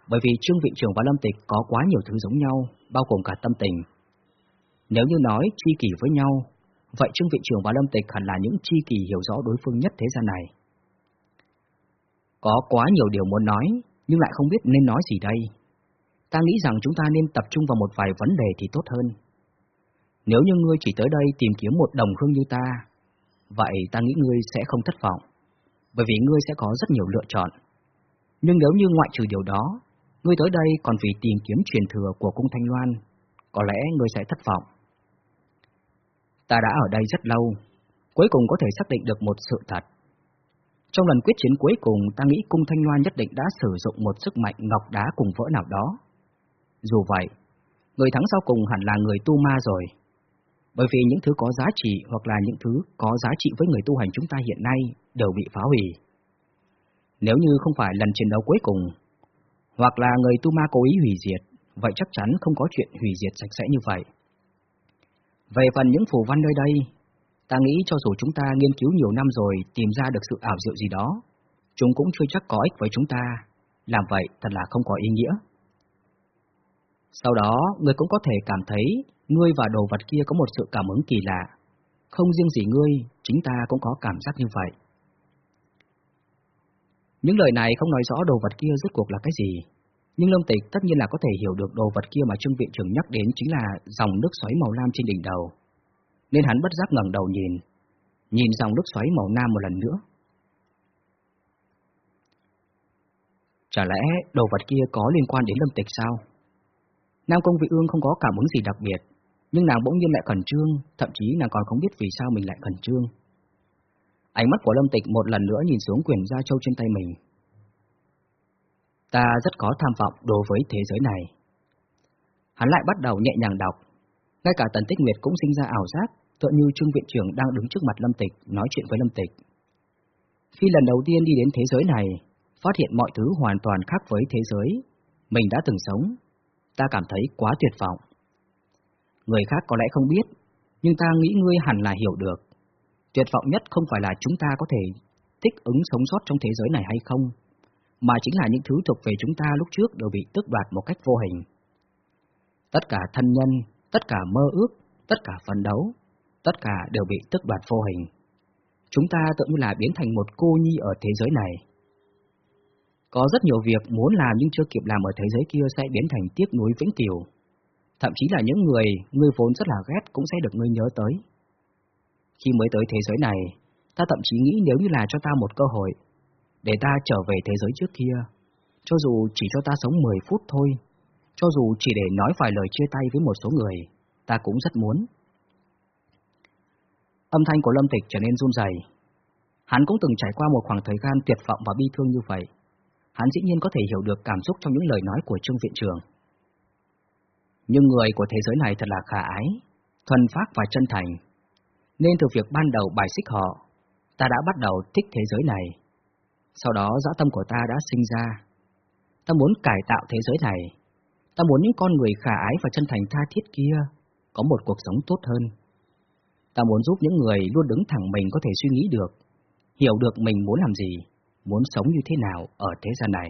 bởi vì Trương Vị Trường và Lâm Tịch có quá nhiều thứ giống nhau, bao gồm cả tâm tình. Nếu như nói chi kỷ với nhau, vậy Trương Vị Trường và Lâm Tịch hẳn là những chi kỷ hiểu rõ đối phương nhất thế gian này. Có quá nhiều điều muốn nói, nhưng lại không biết nên nói gì đây. Ta nghĩ rằng chúng ta nên tập trung vào một vài vấn đề thì tốt hơn. Nếu như ngươi chỉ tới đây tìm kiếm một đồng hương như ta, vậy ta nghĩ ngươi sẽ không thất vọng, bởi vì ngươi sẽ có rất nhiều lựa chọn. Nhưng nếu như ngoại trừ điều đó, ngươi tới đây còn vì tìm kiếm truyền thừa của cung Thanh Loan, có lẽ ngươi sẽ thất vọng. Ta đã ở đây rất lâu, cuối cùng có thể xác định được một sự thật. Trong lần quyết chiến cuối cùng, ta nghĩ cung Thanh Loan nhất định đã sử dụng một sức mạnh ngọc đá cùng vỡ nào đó. Dù vậy, người thắng sau cùng hẳn là người tu ma rồi. Bởi vì những thứ có giá trị hoặc là những thứ có giá trị với người tu hành chúng ta hiện nay đều bị phá hủy. Nếu như không phải lần chiến đấu cuối cùng, hoặc là người tu ma cố ý hủy diệt, vậy chắc chắn không có chuyện hủy diệt sạch sẽ như vậy. Về phần những phù văn nơi đây, ta nghĩ cho dù chúng ta nghiên cứu nhiều năm rồi tìm ra được sự ảo diệu gì đó, chúng cũng chưa chắc có ích với chúng ta, làm vậy thật là không có ý nghĩa. Sau đó, ngươi cũng có thể cảm thấy ngươi và đồ vật kia có một sự cảm ứng kỳ lạ. Không riêng gì ngươi, chính ta cũng có cảm giác như vậy. Những lời này không nói rõ đồ vật kia rốt cuộc là cái gì, nhưng Lâm Tịch tất nhiên là có thể hiểu được đồ vật kia mà Trương Viện trưởng nhắc đến chính là dòng nước xoáy màu lam trên đỉnh đầu. Nên hắn bất giác ngẩng đầu nhìn, nhìn dòng nước xoáy màu lam một lần nữa. Chả lẽ đồ vật kia có liên quan đến Lâm Tịch sao? Nam Công Vị Ương không có cảm ứng gì đặc biệt, nhưng nàng bỗng nhiên lại khẩn trương, thậm chí nàng còn không biết vì sao mình lại khẩn trương. Ánh mắt của Lâm Tịch một lần nữa nhìn xuống quyển gia châu trên tay mình. Ta rất có tham vọng đối với thế giới này. Hắn lại bắt đầu nhẹ nhàng đọc. Ngay cả Tần Tích Nguyệt cũng sinh ra ảo giác, tựa như Trương Viện trưởng đang đứng trước mặt Lâm Tịch, nói chuyện với Lâm Tịch. Khi lần đầu tiên đi đến thế giới này, phát hiện mọi thứ hoàn toàn khác với thế giới mình đã từng sống, ta cảm thấy quá tuyệt vọng. Người khác có lẽ không biết, nhưng ta nghĩ ngươi hẳn là hiểu được. Tuyệt vọng nhất không phải là chúng ta có thể thích ứng sống sót trong thế giới này hay không, mà chính là những thứ thuộc về chúng ta lúc trước đều bị tước đoạt một cách vô hình. Tất cả thân nhân, tất cả mơ ước, tất cả phấn đấu, tất cả đều bị tước đoạt vô hình. Chúng ta tự như là biến thành một cô nhi ở thế giới này. Có rất nhiều việc muốn làm nhưng chưa kịp làm ở thế giới kia sẽ biến thành tiếc nuối vĩnh cửu. Thậm chí là những người ngươi vốn rất là ghét cũng sẽ được ngươi nhớ tới. Khi mới tới thế giới này, ta thậm chí nghĩ nếu như là cho ta một cơ hội, để ta trở về thế giới trước kia, cho dù chỉ cho ta sống 10 phút thôi, cho dù chỉ để nói vài lời chia tay với một số người, ta cũng rất muốn. Âm thanh của Lâm Tịch trở nên run rẩy. Hắn cũng từng trải qua một khoảng thời gian tuyệt vọng và bi thương như vậy. Hắn dĩ nhiên có thể hiểu được cảm xúc trong những lời nói của Trương Viện Trường. Nhưng người của thế giới này thật là khả ái, thuần phát và chân thành. Nên từ việc ban đầu bài xích họ, ta đã bắt đầu thích thế giới này. Sau đó dã tâm của ta đã sinh ra. Ta muốn cải tạo thế giới này. Ta muốn những con người khả ái và chân thành tha thiết kia có một cuộc sống tốt hơn. Ta muốn giúp những người luôn đứng thẳng mình có thể suy nghĩ được, hiểu được mình muốn làm gì, muốn sống như thế nào ở thế gian này.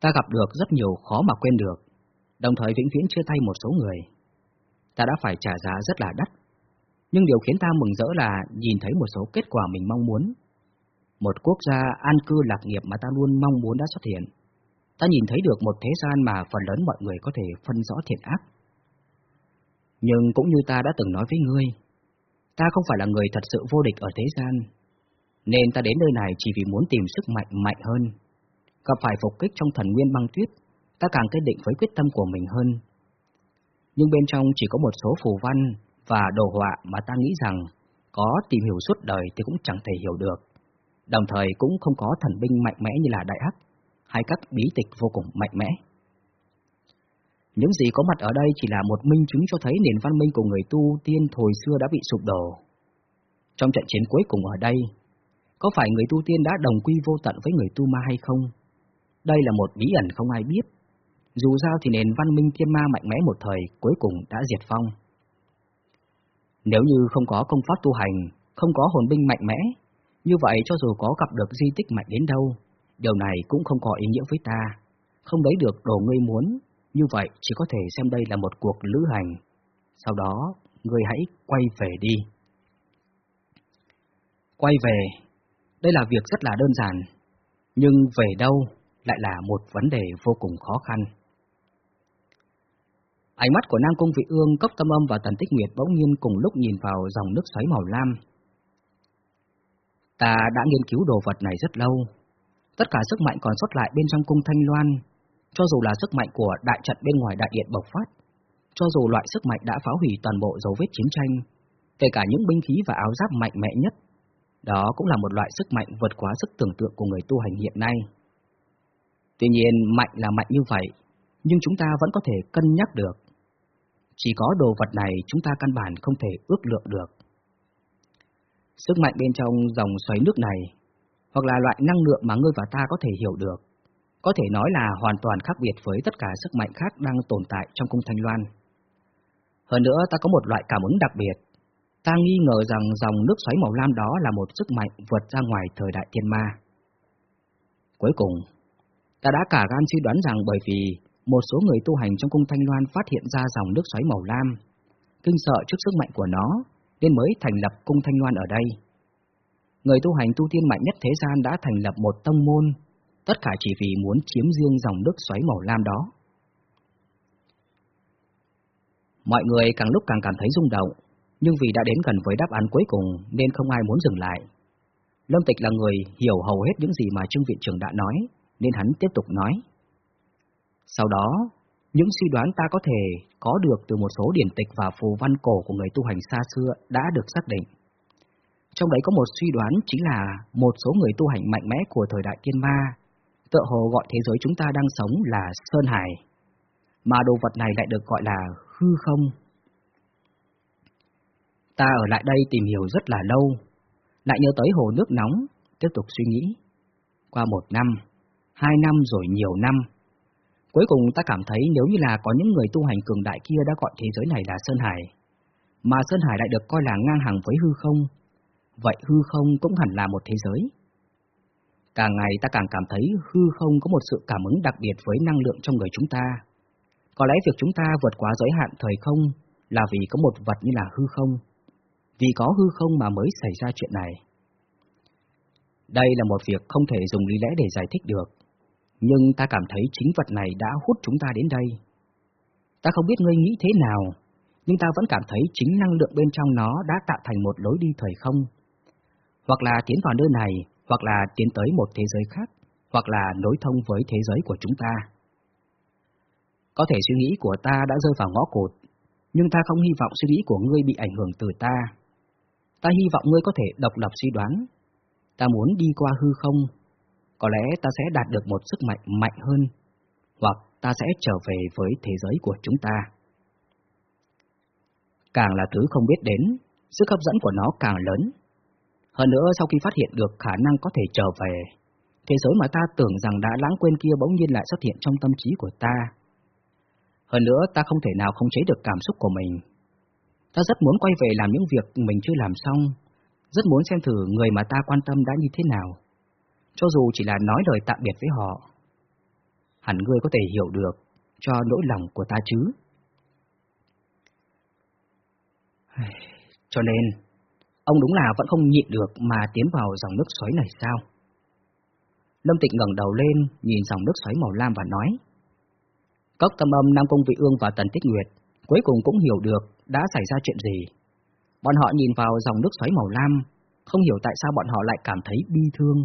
Ta gặp được rất nhiều khó mà quên được, đồng thời vĩnh viễn chia tay một số người. Ta đã phải trả giá rất là đắt, nhưng điều khiến ta mừng rỡ là nhìn thấy một số kết quả mình mong muốn. Một quốc gia an cư lạc nghiệp mà ta luôn mong muốn đã xuất hiện. Ta nhìn thấy được một thế gian mà phần lớn mọi người có thể phân rõ thiện ác. Nhưng cũng như ta đã từng nói với ngươi, ta không phải là người thật sự vô địch ở thế gian, nên ta đến nơi này chỉ vì muốn tìm sức mạnh mạnh hơn. Gặp phải phục kích trong thần nguyên băng tuyết, ta càng kiên định với quyết tâm của mình hơn. Nhưng bên trong chỉ có một số phù văn và đồ họa mà ta nghĩ rằng có tìm hiểu suốt đời thì cũng chẳng thể hiểu được. Đồng thời cũng không có thần binh mạnh mẽ như là Đại Hắc, hay các bí tịch vô cùng mạnh mẽ. Những gì có mặt ở đây chỉ là một minh chứng cho thấy nền văn minh của người tu tiên thời xưa đã bị sụp đổ. Trong trận chiến cuối cùng ở đây, có phải người tu tiên đã đồng quy vô tận với người tu ma hay không? Đây là một bí ẩn không ai biết. Dù sao thì nền văn minh tiên ma mạnh mẽ một thời cuối cùng đã diệt phong. Nếu như không có công pháp tu hành, không có hồn binh mạnh mẽ, như vậy cho dù có gặp được di tích mạnh đến đâu, điều này cũng không có ý nghĩa với ta. Không lấy được đồ ngươi muốn, như vậy chỉ có thể xem đây là một cuộc lữ hành. Sau đó, ngươi hãy quay về đi. Quay về, đây là việc rất là đơn giản, nhưng về đâu lại là một vấn đề vô cùng khó khăn. Ánh mắt của Nam Cung Vị Ương, Cốc Tâm Âm và Tần Tích Nguyệt bỗng nhiên cùng lúc nhìn vào dòng nước xoáy màu lam. Ta đã nghiên cứu đồ vật này rất lâu. Tất cả sức mạnh còn sót lại bên trong cung Thanh Loan, cho dù là sức mạnh của đại trận bên ngoài đại điện bộc phát, cho dù loại sức mạnh đã phá hủy toàn bộ dấu vết chiến tranh, kể cả những binh khí và áo giáp mạnh mẽ nhất, đó cũng là một loại sức mạnh vượt quá sức tưởng tượng của người tu hành hiện nay. Tuy nhiên, mạnh là mạnh như vậy, nhưng chúng ta vẫn có thể cân nhắc được. Chỉ có đồ vật này chúng ta căn bản không thể ước lượng được. Sức mạnh bên trong dòng xoáy nước này, hoặc là loại năng lượng mà ngươi và ta có thể hiểu được, có thể nói là hoàn toàn khác biệt với tất cả sức mạnh khác đang tồn tại trong cung Thanh Loan. Hơn nữa ta có một loại cảm ứng đặc biệt. Ta nghi ngờ rằng dòng nước xoáy màu lam đó là một sức mạnh vượt ra ngoài thời đại thiên ma. Cuối cùng, ta đã cả gan suy đoán rằng bởi vì một số người tu hành trong cung Thanh Loan phát hiện ra dòng nước xoáy màu lam, kinh sợ trước sức mạnh của nó, nên mới thành lập cung Thanh Loan ở đây. Người tu hành tu tiên mạnh nhất thế gian đã thành lập một tông môn, tất cả chỉ vì muốn chiếm riêng dòng nước xoáy màu lam đó. Mọi người càng lúc càng cảm thấy rung động, nhưng vì đã đến gần với đáp án cuối cùng nên không ai muốn dừng lại. Lâm Tịch là người hiểu hầu hết những gì mà Trương Viện trưởng đã nói, nên hắn tiếp tục nói. Sau đó, những suy đoán ta có thể có được từ một số điển tịch và phù văn cổ của người tu hành xa xưa đã được xác định. Trong đấy có một suy đoán chính là một số người tu hành mạnh mẽ của thời đại tiên ma, tựa hồ gọi thế giới chúng ta đang sống là Sơn Hải, mà đồ vật này lại được gọi là hư không. Ta ở lại đây tìm hiểu rất là lâu, lại nhớ tới hồ nước nóng, tiếp tục suy nghĩ. Qua một năm, hai năm rồi nhiều năm, cuối cùng ta cảm thấy nếu như là có những người tu hành cường đại kia đã gọi thế giới này là Sơn Hải, mà Sơn Hải lại được coi là ngang hàng với hư không, vậy hư không cũng hẳn là một thế giới. Càng ngày ta càng cảm thấy hư không có một sự cảm ứng đặc biệt với năng lượng trong người chúng ta. Có lẽ việc chúng ta vượt quá giới hạn thời không là vì có một vật như là hư không. Vì có hư không mà mới xảy ra chuyện này. Đây là một việc không thể dùng lý lẽ để giải thích được. Nhưng ta cảm thấy chính vật này đã hút chúng ta đến đây. Ta không biết ngươi nghĩ thế nào, nhưng ta vẫn cảm thấy chính năng lượng bên trong nó đã tạo thành một lối đi thời không. Hoặc là tiến vào nơi này, hoặc là tiến tới một thế giới khác, hoặc là nối thông với thế giới của chúng ta. Có thể suy nghĩ của ta đã rơi vào ngõ cụt, nhưng ta không hy vọng suy nghĩ của ngươi bị ảnh hưởng từ ta. Ta hy vọng ngươi có thể độc lập suy đoán. Ta muốn đi qua hư không, có lẽ ta sẽ đạt được một sức mạnh mạnh hơn, hoặc ta sẽ trở về với thế giới của chúng ta. Càng là thứ không biết đến, sức hấp dẫn của nó càng lớn. Hơn nữa sau khi phát hiện được khả năng có thể trở về, thế giới mà ta tưởng rằng đã lãng quên kia bỗng nhiên lại xuất hiện trong tâm trí của ta. Hơn nữa ta không thể nào không chế được cảm xúc của mình. Ta rất muốn quay về làm những việc mình chưa làm xong, rất muốn xem thử người mà ta quan tâm đã như thế nào. Cho dù chỉ là nói lời tạm biệt với họ. Hẳn ngươi có thể hiểu được cho nỗi lòng của ta chứ. Cho nên, ông đúng là vẫn không nhịn được mà tiến vào dòng nước xoáy này sao? Lâm Tịnh ngẩng đầu lên, nhìn dòng nước xoáy màu lam và nói. Cốc tâm âm Nam Công Vị Ương và Tần Tích Nguyệt cuối cùng cũng hiểu được đã xảy ra chuyện gì. Bọn họ nhìn vào dòng nước xoáy màu lam, không hiểu tại sao bọn họ lại cảm thấy bi thương,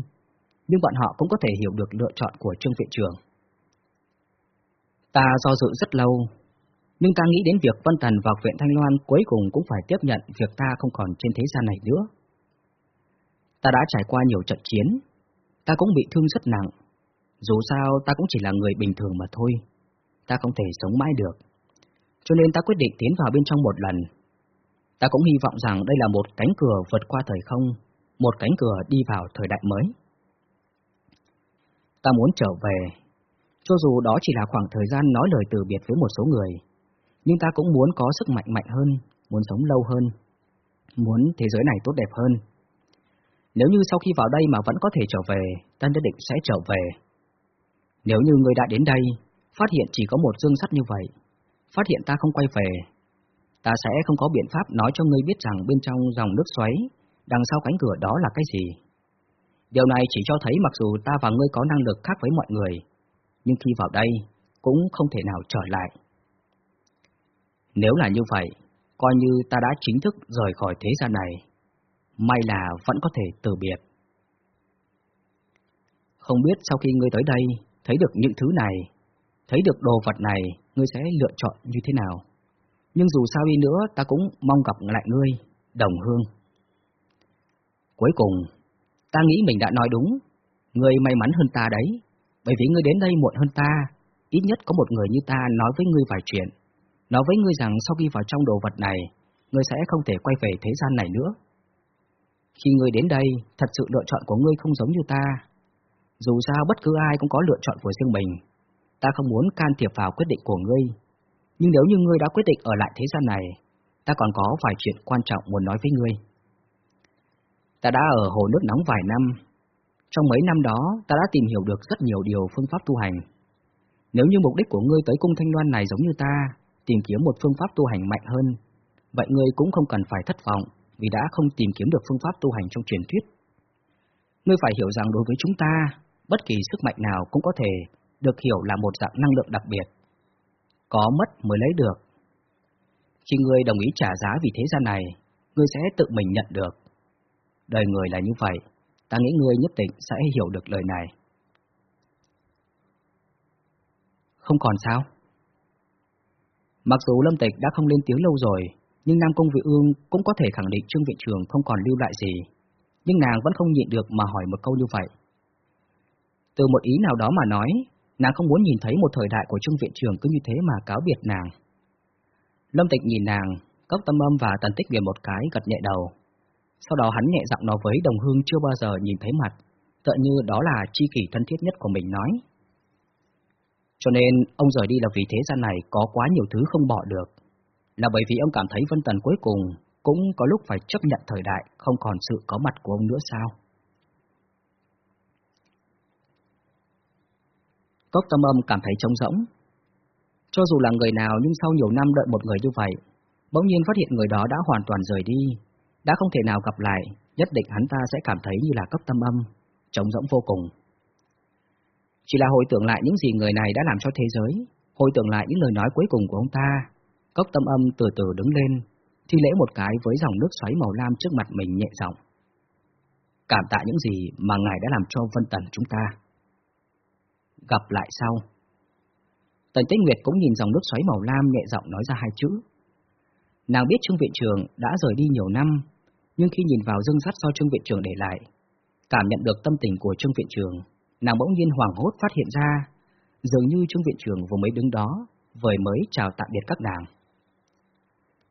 nhưng bọn họ cũng có thể hiểu được lựa chọn của Trương Viện Trường. Ta do dự rất lâu, nhưng ta nghĩ đến việc Vân thần và viện Thanh Loan cuối cùng cũng phải tiếp nhận việc ta không còn trên thế gian này nữa. Ta đã trải qua nhiều trận chiến, ta cũng bị thương rất nặng, dù sao ta cũng chỉ là người bình thường mà thôi, ta không thể sống mãi được. Cho nên ta quyết định tiến vào bên trong một lần. Ta cũng hy vọng rằng đây là một cánh cửa vượt qua thời không, một cánh cửa đi vào thời đại mới. Ta muốn trở về, cho dù đó chỉ là khoảng thời gian nói lời từ biệt với một số người, nhưng ta cũng muốn có sức mạnh mạnh hơn, muốn sống lâu hơn, muốn thế giới này tốt đẹp hơn. Nếu như sau khi vào đây mà vẫn có thể trở về, ta nhất định sẽ trở về. Nếu như người đã đến đây, phát hiện chỉ có một dương sắt như vậy, phát hiện ta không quay về, ta sẽ không có biện pháp nói cho ngươi biết rằng bên trong dòng nước xoáy, đằng sau cánh cửa đó là cái gì. Điều này chỉ cho thấy mặc dù ta và ngươi có năng lực khác với mọi người, nhưng khi vào đây, cũng không thể nào trở lại. Nếu là như vậy, coi như ta đã chính thức rời khỏi thế gian này, may là vẫn có thể từ biệt. Không biết sau khi ngươi tới đây, thấy được những thứ này, thấy được đồ vật này, ngươi sẽ lựa chọn như thế nào? Nhưng dù sao đi nữa, ta cũng mong gặp lại ngươi, đồng hương. Cuối cùng, ta nghĩ mình đã nói đúng, ngươi may mắn hơn ta đấy, bởi vì ngươi đến đây muộn hơn ta, ít nhất có một người như ta nói với ngươi vài chuyện, nói với ngươi rằng sau khi vào trong đồ vật này, ngươi sẽ không thể quay về thế gian này nữa. Khi ngươi đến đây, thật sự lựa chọn của ngươi không giống như ta. Dù sao bất cứ ai cũng có lựa chọn của riêng mình, ta không muốn can thiệp vào quyết định của ngươi. Nhưng nếu như ngươi đã quyết định ở lại thế gian này, ta còn có vài chuyện quan trọng muốn nói với ngươi. Ta đã ở hồ nước nóng vài năm. Trong mấy năm đó, ta đã tìm hiểu được rất nhiều điều phương pháp tu hành. Nếu như mục đích của ngươi tới cung Thanh Loan này giống như ta, tìm kiếm một phương pháp tu hành mạnh hơn, vậy ngươi cũng không cần phải thất vọng vì đã không tìm kiếm được phương pháp tu hành trong truyền thuyết. Ngươi phải hiểu rằng đối với chúng ta, bất kỳ sức mạnh nào cũng có thể được hiểu là một dạng năng lượng đặc biệt. Có mất mới lấy được. Khi ngươi đồng ý trả giá vì thế gian này, ngươi sẽ tự mình nhận được. Đời người là như vậy, ta nghĩ ngươi nhất định sẽ hiểu được lời này. Không còn sao? Mặc dù Lâm Tịch đã không lên tiếng lâu rồi, nhưng Nam Công Vị Ương cũng có thể khẳng định Trương Viện Trường không còn lưu lại gì, nhưng nàng vẫn không nhịn được mà hỏi một câu như vậy. Từ một ý nào đó mà nói, nàng không muốn nhìn thấy một thời đại của Trương Viện Trường cứ như thế mà cáo biệt nàng. Lâm Tịch nhìn nàng, Cốc Tâm Âm và Tần Tích về một cái gật nhẹ đầu. Sau đó hắn nhẹ giọng nói với Đồng Hương chưa bao giờ nhìn thấy mặt, tựa như đó là chi kỷ thân thiết nhất của mình nói. Cho nên ông rời đi là vì thế gian này có quá nhiều thứ không bỏ được. Là bởi vì ông cảm thấy Vân Tần cuối cùng cũng có lúc phải chấp nhận thời đại không còn sự có mặt của ông nữa sao? Cốc tâm âm cảm thấy trống rỗng. Cho dù là người nào nhưng sau nhiều năm đợi một người như vậy, bỗng nhiên phát hiện người đó đã hoàn toàn rời đi, đã không thể nào gặp lại, nhất định hắn ta sẽ cảm thấy như là cốc tâm âm, trống rỗng vô cùng. Chỉ là hồi tưởng lại những gì người này đã làm cho thế giới, hồi tưởng lại những lời nói cuối cùng của ông ta. Cốc tâm âm từ từ đứng lên, thi lễ một cái với dòng nước xoáy màu lam trước mặt mình nhẹ giọng. Cảm tạ những gì mà ngài đã làm cho Vân Tần chúng ta. Gặp lại sau. Tần Tích Nguyệt cũng nhìn dòng nước xoáy màu lam nhẹ giọng nói ra hai chữ. Nàng biết Trương Viện Trường đã rời đi nhiều năm, nhưng khi nhìn vào dương sắt do Trương Viện Trường để lại, cảm nhận được tâm tình của Trương Viện Trường, nàng bỗng nhiên hoảng hốt phát hiện ra, dường như Trương Viện Trường vừa mới đứng đó, vời mới chào tạm biệt các nàng.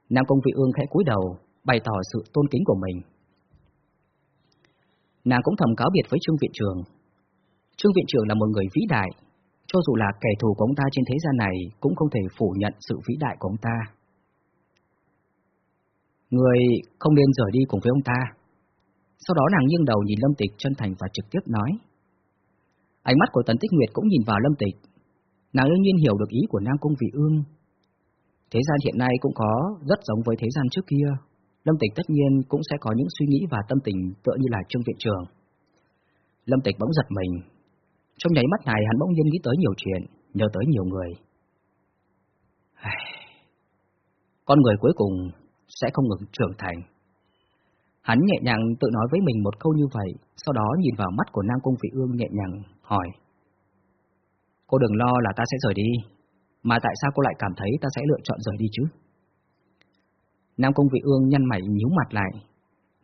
Nam Công Vị Ương khẽ cúi đầu, bày tỏ sự tôn kính của mình. Nàng cũng thầm cáo biệt với Trương Viện Trường. Trương Viện Trường là một người vĩ đại, cho dù là kẻ thù của ông ta trên thế gian này cũng không thể phủ nhận sự vĩ đại của ông ta. Người không nên rời đi cùng với ông ta. Sau đó nàng nghiêng đầu nhìn Lâm Tịch chân thành và trực tiếp nói. Ánh mắt của Tần Tích Nguyệt cũng nhìn vào Lâm Tịch. Nàng đương nhiên hiểu được ý của Nam Cung Vị Ương. Thế gian hiện nay cũng có rất giống với thế gian trước kia. Lâm Tịch tất nhiên cũng sẽ có những suy nghĩ và tâm tình tựa như là Trương Viện Trường. Lâm Tịch bỗng giật mình. Trong nháy mắt này hắn bỗng nhiên nghĩ tới nhiều chuyện, nhớ tới nhiều người. Con người cuối cùng sẽ không ngừng trưởng thành. Hắn nhẹ nhàng tự nói với mình một câu như vậy, sau đó nhìn vào mắt của Nam Cung Vị Ương nhẹ nhàng hỏi. Cô đừng lo là ta sẽ rời đi, mà tại sao cô lại cảm thấy ta sẽ lựa chọn rời đi chứ? Nam Cung Vị Ương nhăn mày nhíu mặt lại.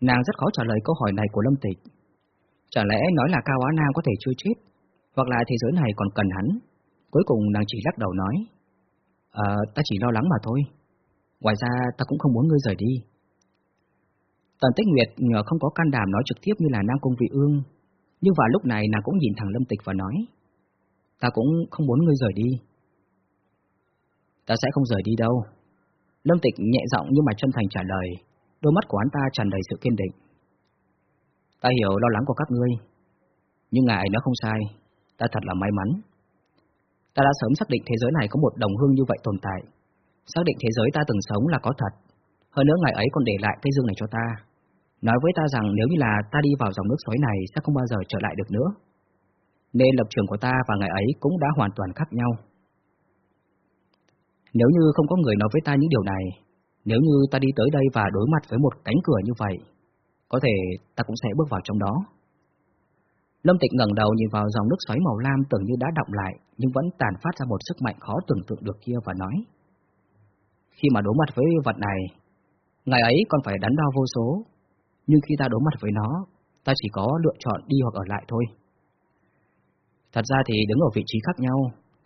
Nàng rất khó trả lời câu hỏi này của Lâm Tịch. Chả lẽ nói là Cao Á Nam có thể chưa chết, hoặc là thế giới này còn cần hắn? Cuối cùng nàng chỉ lắc đầu nói. Ờ, ta chỉ lo lắng mà thôi. Ngoài ra ta cũng không muốn ngươi rời đi. Tần Tích Nguyệt ngờ không có can đảm nói trực tiếp như là Nam Cung Vị Ương, nhưng vào lúc này nàng cũng nhìn thẳng Lâm Tịch và nói, ta cũng không muốn ngươi rời đi. Ta sẽ không rời đi đâu. Lâm Tịch nhẹ giọng nhưng mà chân thành trả lời, đôi mắt của hắn ta tràn đầy sự kiên định. Ta hiểu lo lắng của các ngươi, nhưng ngài nó không sai, ta thật là may mắn. Ta đã sớm xác định thế giới này có một đồng hương như vậy tồn tại, xác định thế giới ta từng sống là có thật, hơn nữa ngài ấy còn để lại Tây Dương này cho ta, nói với ta rằng nếu như là ta đi vào dòng nước xoáy này sẽ không bao giờ trở lại được nữa. Nên lập trường của ta và ngài ấy cũng đã hoàn toàn khác nhau. Nếu như không có người nói với ta những điều này, nếu như ta đi tới đây và đối mặt với một cánh cửa như vậy, có thể ta cũng sẽ bước vào trong đó. Lâm Tịch ngẩng đầu nhìn vào dòng nước xoáy màu lam tưởng như đã động lại, nhưng vẫn tàn phát ra một sức mạnh khó tưởng tượng được kia và nói. Khi mà đối mặt với vật này, ngày ấy còn phải đắn đo vô số, nhưng khi ta đối mặt với nó, ta chỉ có lựa chọn đi hoặc ở lại thôi. Thật ra thì đứng ở vị trí khác nhau,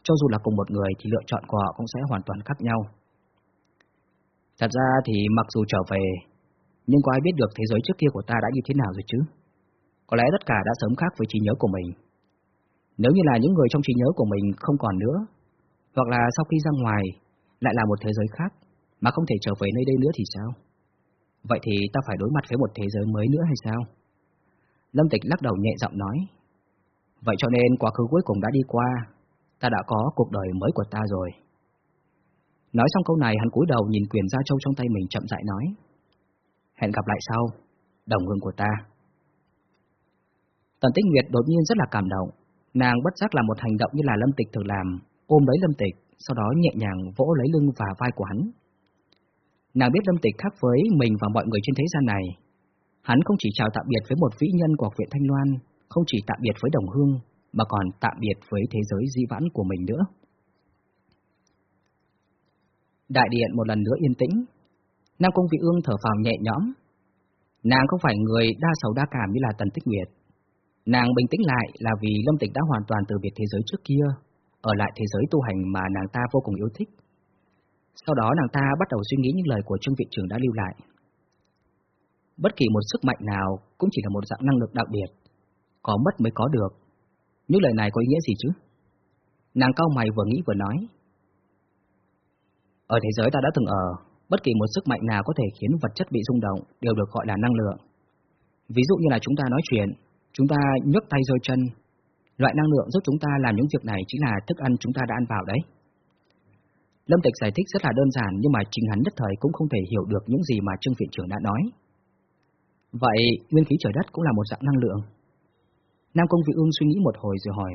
cho dù là cùng một người thì lựa chọn của họ cũng sẽ hoàn toàn khác nhau. Thật ra thì mặc dù trở về, nhưng có ai biết được thế giới trước kia của ta đã như thế nào rồi chứ? Có lẽ tất cả đã sớm khác với trí nhớ của mình. Nếu như là những người trong trí nhớ của mình không còn nữa, hoặc là sau khi ra ngoài lại là một thế giới khác mà không thể trở về nơi đây nữa thì sao? Vậy thì ta phải đối mặt với một thế giới mới nữa hay sao? Lâm Tịch lắc đầu nhẹ giọng nói. Vậy cho nên quá khứ cuối cùng đã đi qua, ta đã có cuộc đời mới của ta rồi. Nói xong câu này hắn cúi đầu nhìn quyền gia châu trong tay mình chậm rãi nói. Hẹn gặp lại sau, đồng hương của ta. Tần Tích Nguyệt đột nhiên rất là cảm động, nàng bất giác làm một hành động như là Lâm Tịch thường làm, ôm lấy Lâm Tịch, sau đó nhẹ nhàng vỗ lấy lưng và vai của hắn. Nàng biết Lâm Tịch khác với mình và mọi người trên thế gian này. Hắn không chỉ chào tạm biệt với một vĩ nhân của học viện Thanh Loan, không chỉ tạm biệt với đồng hương, mà còn tạm biệt với thế giới di vãn của mình nữa. Đại điện một lần nữa yên tĩnh. Nam Cung Vị Ương thở phào nhẹ nhõm. Nàng không phải người đa sầu đa cảm như là Tần Tích Nguyệt. Nàng bình tĩnh lại là vì Lâm Tịch đã hoàn toàn từ biệt thế giới trước kia, ở lại thế giới tu hành mà nàng ta vô cùng yêu thích. Sau đó nàng ta bắt đầu suy nghĩ những lời của Trương Viện Trưởng đã lưu lại. Bất kỳ một sức mạnh nào cũng chỉ là một dạng năng lượng đặc biệt, có mất mới có được. Những lời này có ý nghĩa gì chứ? Nàng cao mày vừa nghĩ vừa nói. Ở thế giới ta đã từng ở, bất kỳ một sức mạnh nào có thể khiến vật chất bị rung động đều được gọi là năng lượng. Ví dụ như là chúng ta nói chuyện, chúng ta nhấc tay rơi chân, loại năng lượng giúp chúng ta làm những việc này chính là thức ăn chúng ta đã ăn vào đấy. Lâm Tịch giải thích rất là đơn giản nhưng mà chính hắn nhất thời cũng không thể hiểu được những gì mà Trương Viện trưởng đã nói. Vậy, nguyên khí trời đất cũng là một dạng năng lượng. Nam Công Vị Ương suy nghĩ một hồi rồi hỏi.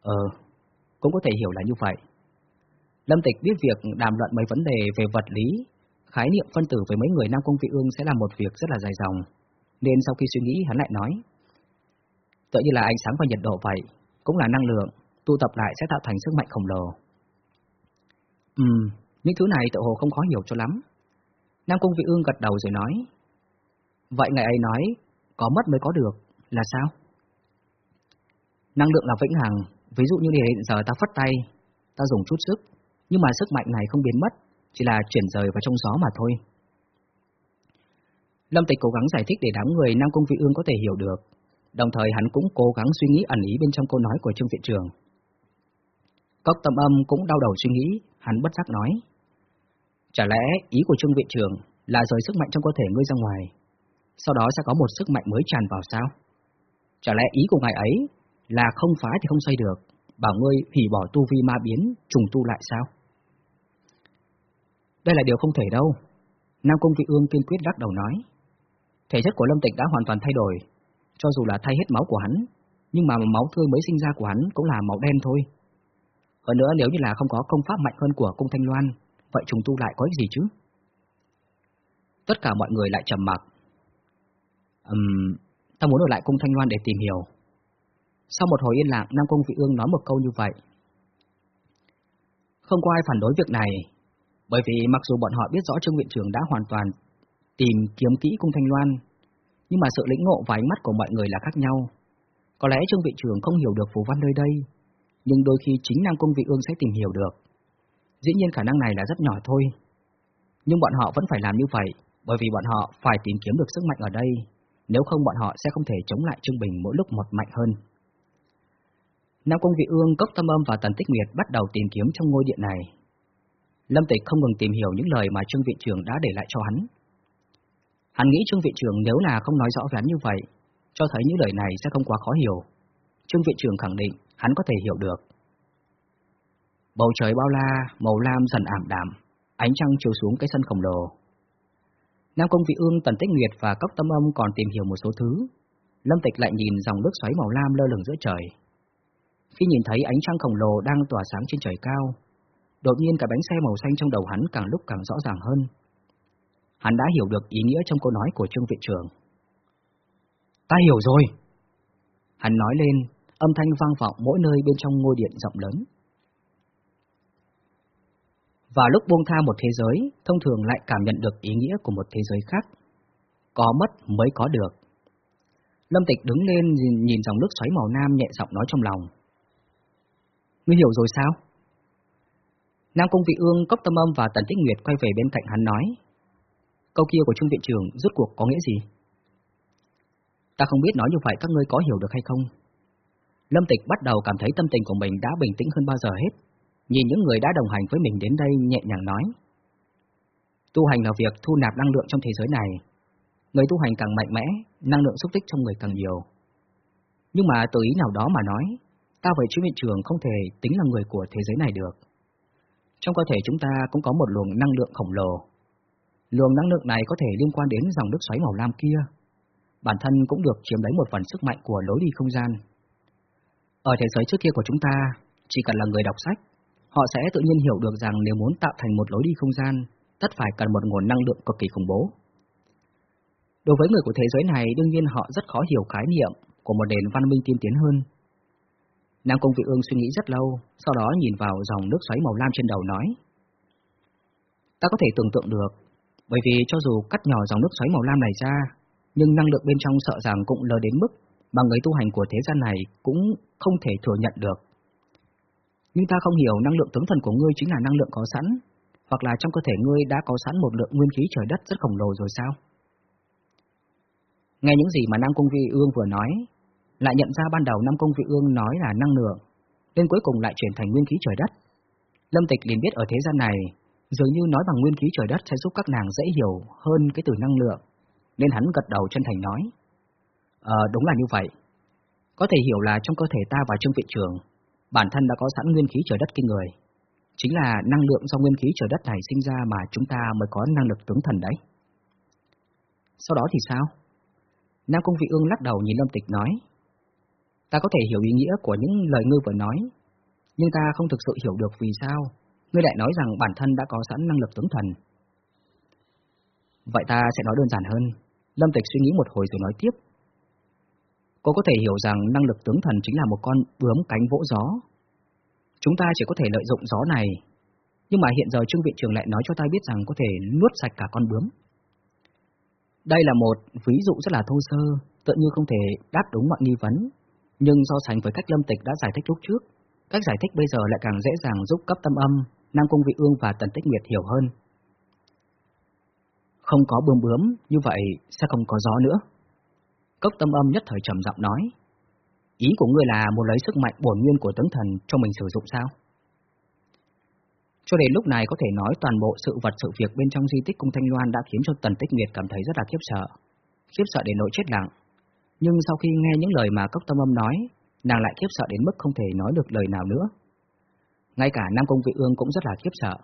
Ờ, cũng có thể hiểu là như vậy. Lâm Tịch biết việc đàm luận mấy vấn đề về vật lý, khái niệm phân tử với mấy người Nam Công Vị Ương sẽ là một việc rất là dài dòng, nên sau khi suy nghĩ hắn lại nói. Tự như là ánh sáng và nhiệt độ vậy, cũng là năng lượng, tụ tập lại sẽ tạo thành sức mạnh khổng lồ. Ừm, những thứ này tự hồ không khó hiểu cho lắm. Nam Cung Vị Ương gật đầu rồi nói. Vậy ngày ấy nói, có mất mới có được, là sao? Năng lượng là vĩnh hằng, ví dụ như hiện giờ ta phất tay, ta dùng chút sức, nhưng mà sức mạnh này không biến mất, chỉ là chuyển rời vào trong gió mà thôi. Lâm Tịch cố gắng giải thích để đám người Nam Cung Vị Ương có thể hiểu được, đồng thời hắn cũng cố gắng suy nghĩ ẩn ý bên trong câu nói của Trương Viện Trường. Cốc tâm âm cũng đau đầu suy nghĩ, hắn bất giác nói. Chả lẽ ý của Trương Viện Trường là rời sức mạnh trong cơ thể ngươi ra ngoài, sau đó sẽ có một sức mạnh mới tràn vào sao? Chả lẽ ý của ngài ấy là không phá thì không xây được, bảo ngươi hủy bỏ tu vi ma biến, trùng tu lại sao? Đây là điều không thể đâu. Nam Cung Vị Ương kiên quyết lắc đầu nói. Thể chất của Lâm Tịch đã hoàn toàn thay đổi, cho dù là thay hết máu của hắn, nhưng mà máu tươi mới sinh ra của hắn cũng là màu đen thôi. Hơn nữa nếu như là không có công pháp mạnh hơn của cung Thanh Loan, vậy trùng tu lại có ích gì chứ? Tất cả mọi người lại trầm mặc. Ừm, ta muốn ở lại cung Thanh Loan để tìm hiểu. Sau một hồi yên lặng, Nam Cung Vị Ương nói một câu như vậy. Không có ai phản đối việc này, bởi vì mặc dù bọn họ biết rõ Trương Viện Trưởng đã hoàn toàn tìm kiếm kỹ cung Thanh Loan, nhưng mà sự lĩnh ngộ và ánh mắt của mọi người là khác nhau. Có lẽ Trương Viện Trưởng không hiểu được phù văn nơi đây, nhưng đôi khi chính Nam Cung Vị Ương sẽ tìm hiểu được. Dĩ nhiên khả năng này là rất nhỏ thôi. Nhưng bọn họ vẫn phải làm như vậy, bởi vì bọn họ phải tìm kiếm được sức mạnh ở đây, nếu không bọn họ sẽ không thể chống lại Trương Bình mỗi lúc một mạnh hơn. Nam Cung Vị Ương, Cốc Tâm Âm và Tần Tích Nguyệt bắt đầu tìm kiếm trong ngôi điện này. Lâm Tịch không ngừng tìm hiểu những lời mà Trương Viện Trường đã để lại cho hắn. Hắn nghĩ Trương Viện Trường nếu là không nói rõ ràng như vậy, cho thấy những lời này sẽ không quá khó hiểu. Trương Viện trưởng khẳng định hắn có thể hiểu được. Bầu trời bao la, màu lam dần ảm đạm, ánh trăng chiếu xuống cái sân khổng lồ. Nam Công Vị Ương, Tần Tích Nguyệt và Cốc Tâm Âm còn tìm hiểu một số thứ. Lâm Tịch lại nhìn dòng nước xoáy màu lam lơ lửng giữa trời. Khi nhìn thấy ánh trăng khổng lồ đang tỏa sáng trên trời cao, đột nhiên cả bánh xe màu xanh trong đầu hắn càng lúc càng rõ ràng hơn. Hắn đã hiểu được ý nghĩa trong câu nói của Trương Viện Trường. Ta hiểu rồi! Hắn nói lên, âm thanh vang vọng mỗi nơi bên trong ngôi điện rộng lớn. Và lúc buông tha một thế giới, thông thường lại cảm nhận được ý nghĩa của một thế giới khác. Có mất mới có được. Lâm Tịch đứng lên nhìn, nhìn dòng nước xoáy màu nam nhẹ giọng nói trong lòng. Ngươi hiểu rồi sao? Nam Cung Vị Ương, Cốc Tâm Âm và Tần Tích Nguyệt quay về bên cạnh hắn nói. Câu kia của Trung Viện Trưởng rốt cuộc có nghĩa gì? Ta không biết nói như vậy các ngươi có hiểu được hay không? Lâm Tịch bắt đầu cảm thấy tâm tình của mình đã bình tĩnh hơn bao giờ hết. Nhìn những người đã đồng hành với mình đến đây nhẹ nhàng nói. Tu hành là việc thu nạp năng lượng trong thế giới này. Người tu hành càng mạnh mẽ, năng lượng xúc tích trong người càng nhiều. Nhưng mà từ ý nào đó mà nói, ta với chú viện trường không thể tính là người của thế giới này được. Trong cơ thể chúng ta cũng có một luồng năng lượng khổng lồ. Luồng năng lượng này có thể liên quan đến dòng nước xoáy màu lam kia. Bản thân cũng được chiếm lấy một phần sức mạnh của lối đi không gian. Ở thế giới trước kia của chúng ta, chỉ cần là người đọc sách, họ sẽ tự nhiên hiểu được rằng nếu muốn tạo thành một lối đi không gian, tất phải cần một nguồn năng lượng cực kỳ khủng bố. Đối với người của thế giới này, đương nhiên họ rất khó hiểu khái niệm của một nền văn minh tiên tiến hơn. Nam Công Vị Ương suy nghĩ rất lâu, sau đó nhìn vào dòng nước xoáy màu lam trên đầu nói. Ta có thể tưởng tượng được, bởi vì cho dù cắt nhỏ dòng nước xoáy màu lam này ra, nhưng năng lượng bên trong sợ rằng cũng lớn đến mức mà người tu hành của thế gian này cũng không thể thừa nhận được. Nhưng ta không hiểu năng lượng tướng thần của ngươi chính là năng lượng có sẵn, hoặc là trong cơ thể ngươi đã có sẵn một lượng nguyên khí trời đất rất khổng lồ rồi sao? Nghe những gì mà Nam Cung Vi Ương vừa nói, lại nhận ra ban đầu Nam Cung Vi Ương nói là năng lượng, nên cuối cùng lại chuyển thành nguyên khí trời đất. Lâm Tịch liền biết ở thế gian này, dường như nói bằng nguyên khí trời đất sẽ giúp các nàng dễ hiểu hơn cái từ năng lượng, nên hắn gật đầu chân thành nói. Ờ, đúng là như vậy. Có thể hiểu là trong cơ thể ta và Trương Viện Trường, bản thân đã có sẵn nguyên khí trời đất kinh người. Chính là năng lượng do nguyên khí trời đất này sinh ra mà chúng ta mới có năng lực tướng thần đấy. Sau đó thì sao? Nam Cung Vị Ương lắc đầu nhìn Lâm Tịch nói. Ta có thể hiểu ý nghĩa của những lời ngươi vừa nói, nhưng ta không thực sự hiểu được vì sao ngươi lại nói rằng bản thân đã có sẵn năng lực tướng thần. Vậy ta sẽ nói đơn giản hơn. Lâm Tịch suy nghĩ một hồi rồi nói tiếp. Cô có thể hiểu rằng năng lực tướng thần chính là một con bướm cánh vỗ gió. Chúng ta chỉ có thể lợi dụng gió này, nhưng mà hiện giờ Trương Viện Trường lại nói cho ta biết rằng có thể nuốt sạch cả con bướm. Đây là một ví dụ rất là thô sơ, tự như không thể đáp đúng mọi nghi vấn, nhưng so sánh với cách Lâm Tịch đã giải thích lúc trước, cách giải thích bây giờ lại càng dễ dàng giúp cấp tâm âm, Nam Cung Vị Ương và Tần Tích Nguyệt hiểu hơn. Không có bướm bướm, như vậy sẽ không có gió nữa. Cốc tâm âm nhất thời trầm giọng nói. Ý của ngươi là muốn lấy sức mạnh bổn nguyên của tướng thần cho mình sử dụng sao? Cho đến lúc này có thể nói toàn bộ sự vật sự việc bên trong di tích cung Thanh Loan đã khiến cho Tần Tích Nguyệt cảm thấy rất là khiếp sợ. Khiếp sợ đến nỗi chết lặng. Nhưng sau khi nghe những lời mà Cốc Tâm Âm nói, nàng lại khiếp sợ đến mức không thể nói được lời nào nữa. Ngay cả Nam Công Vị Ương cũng rất là khiếp sợ.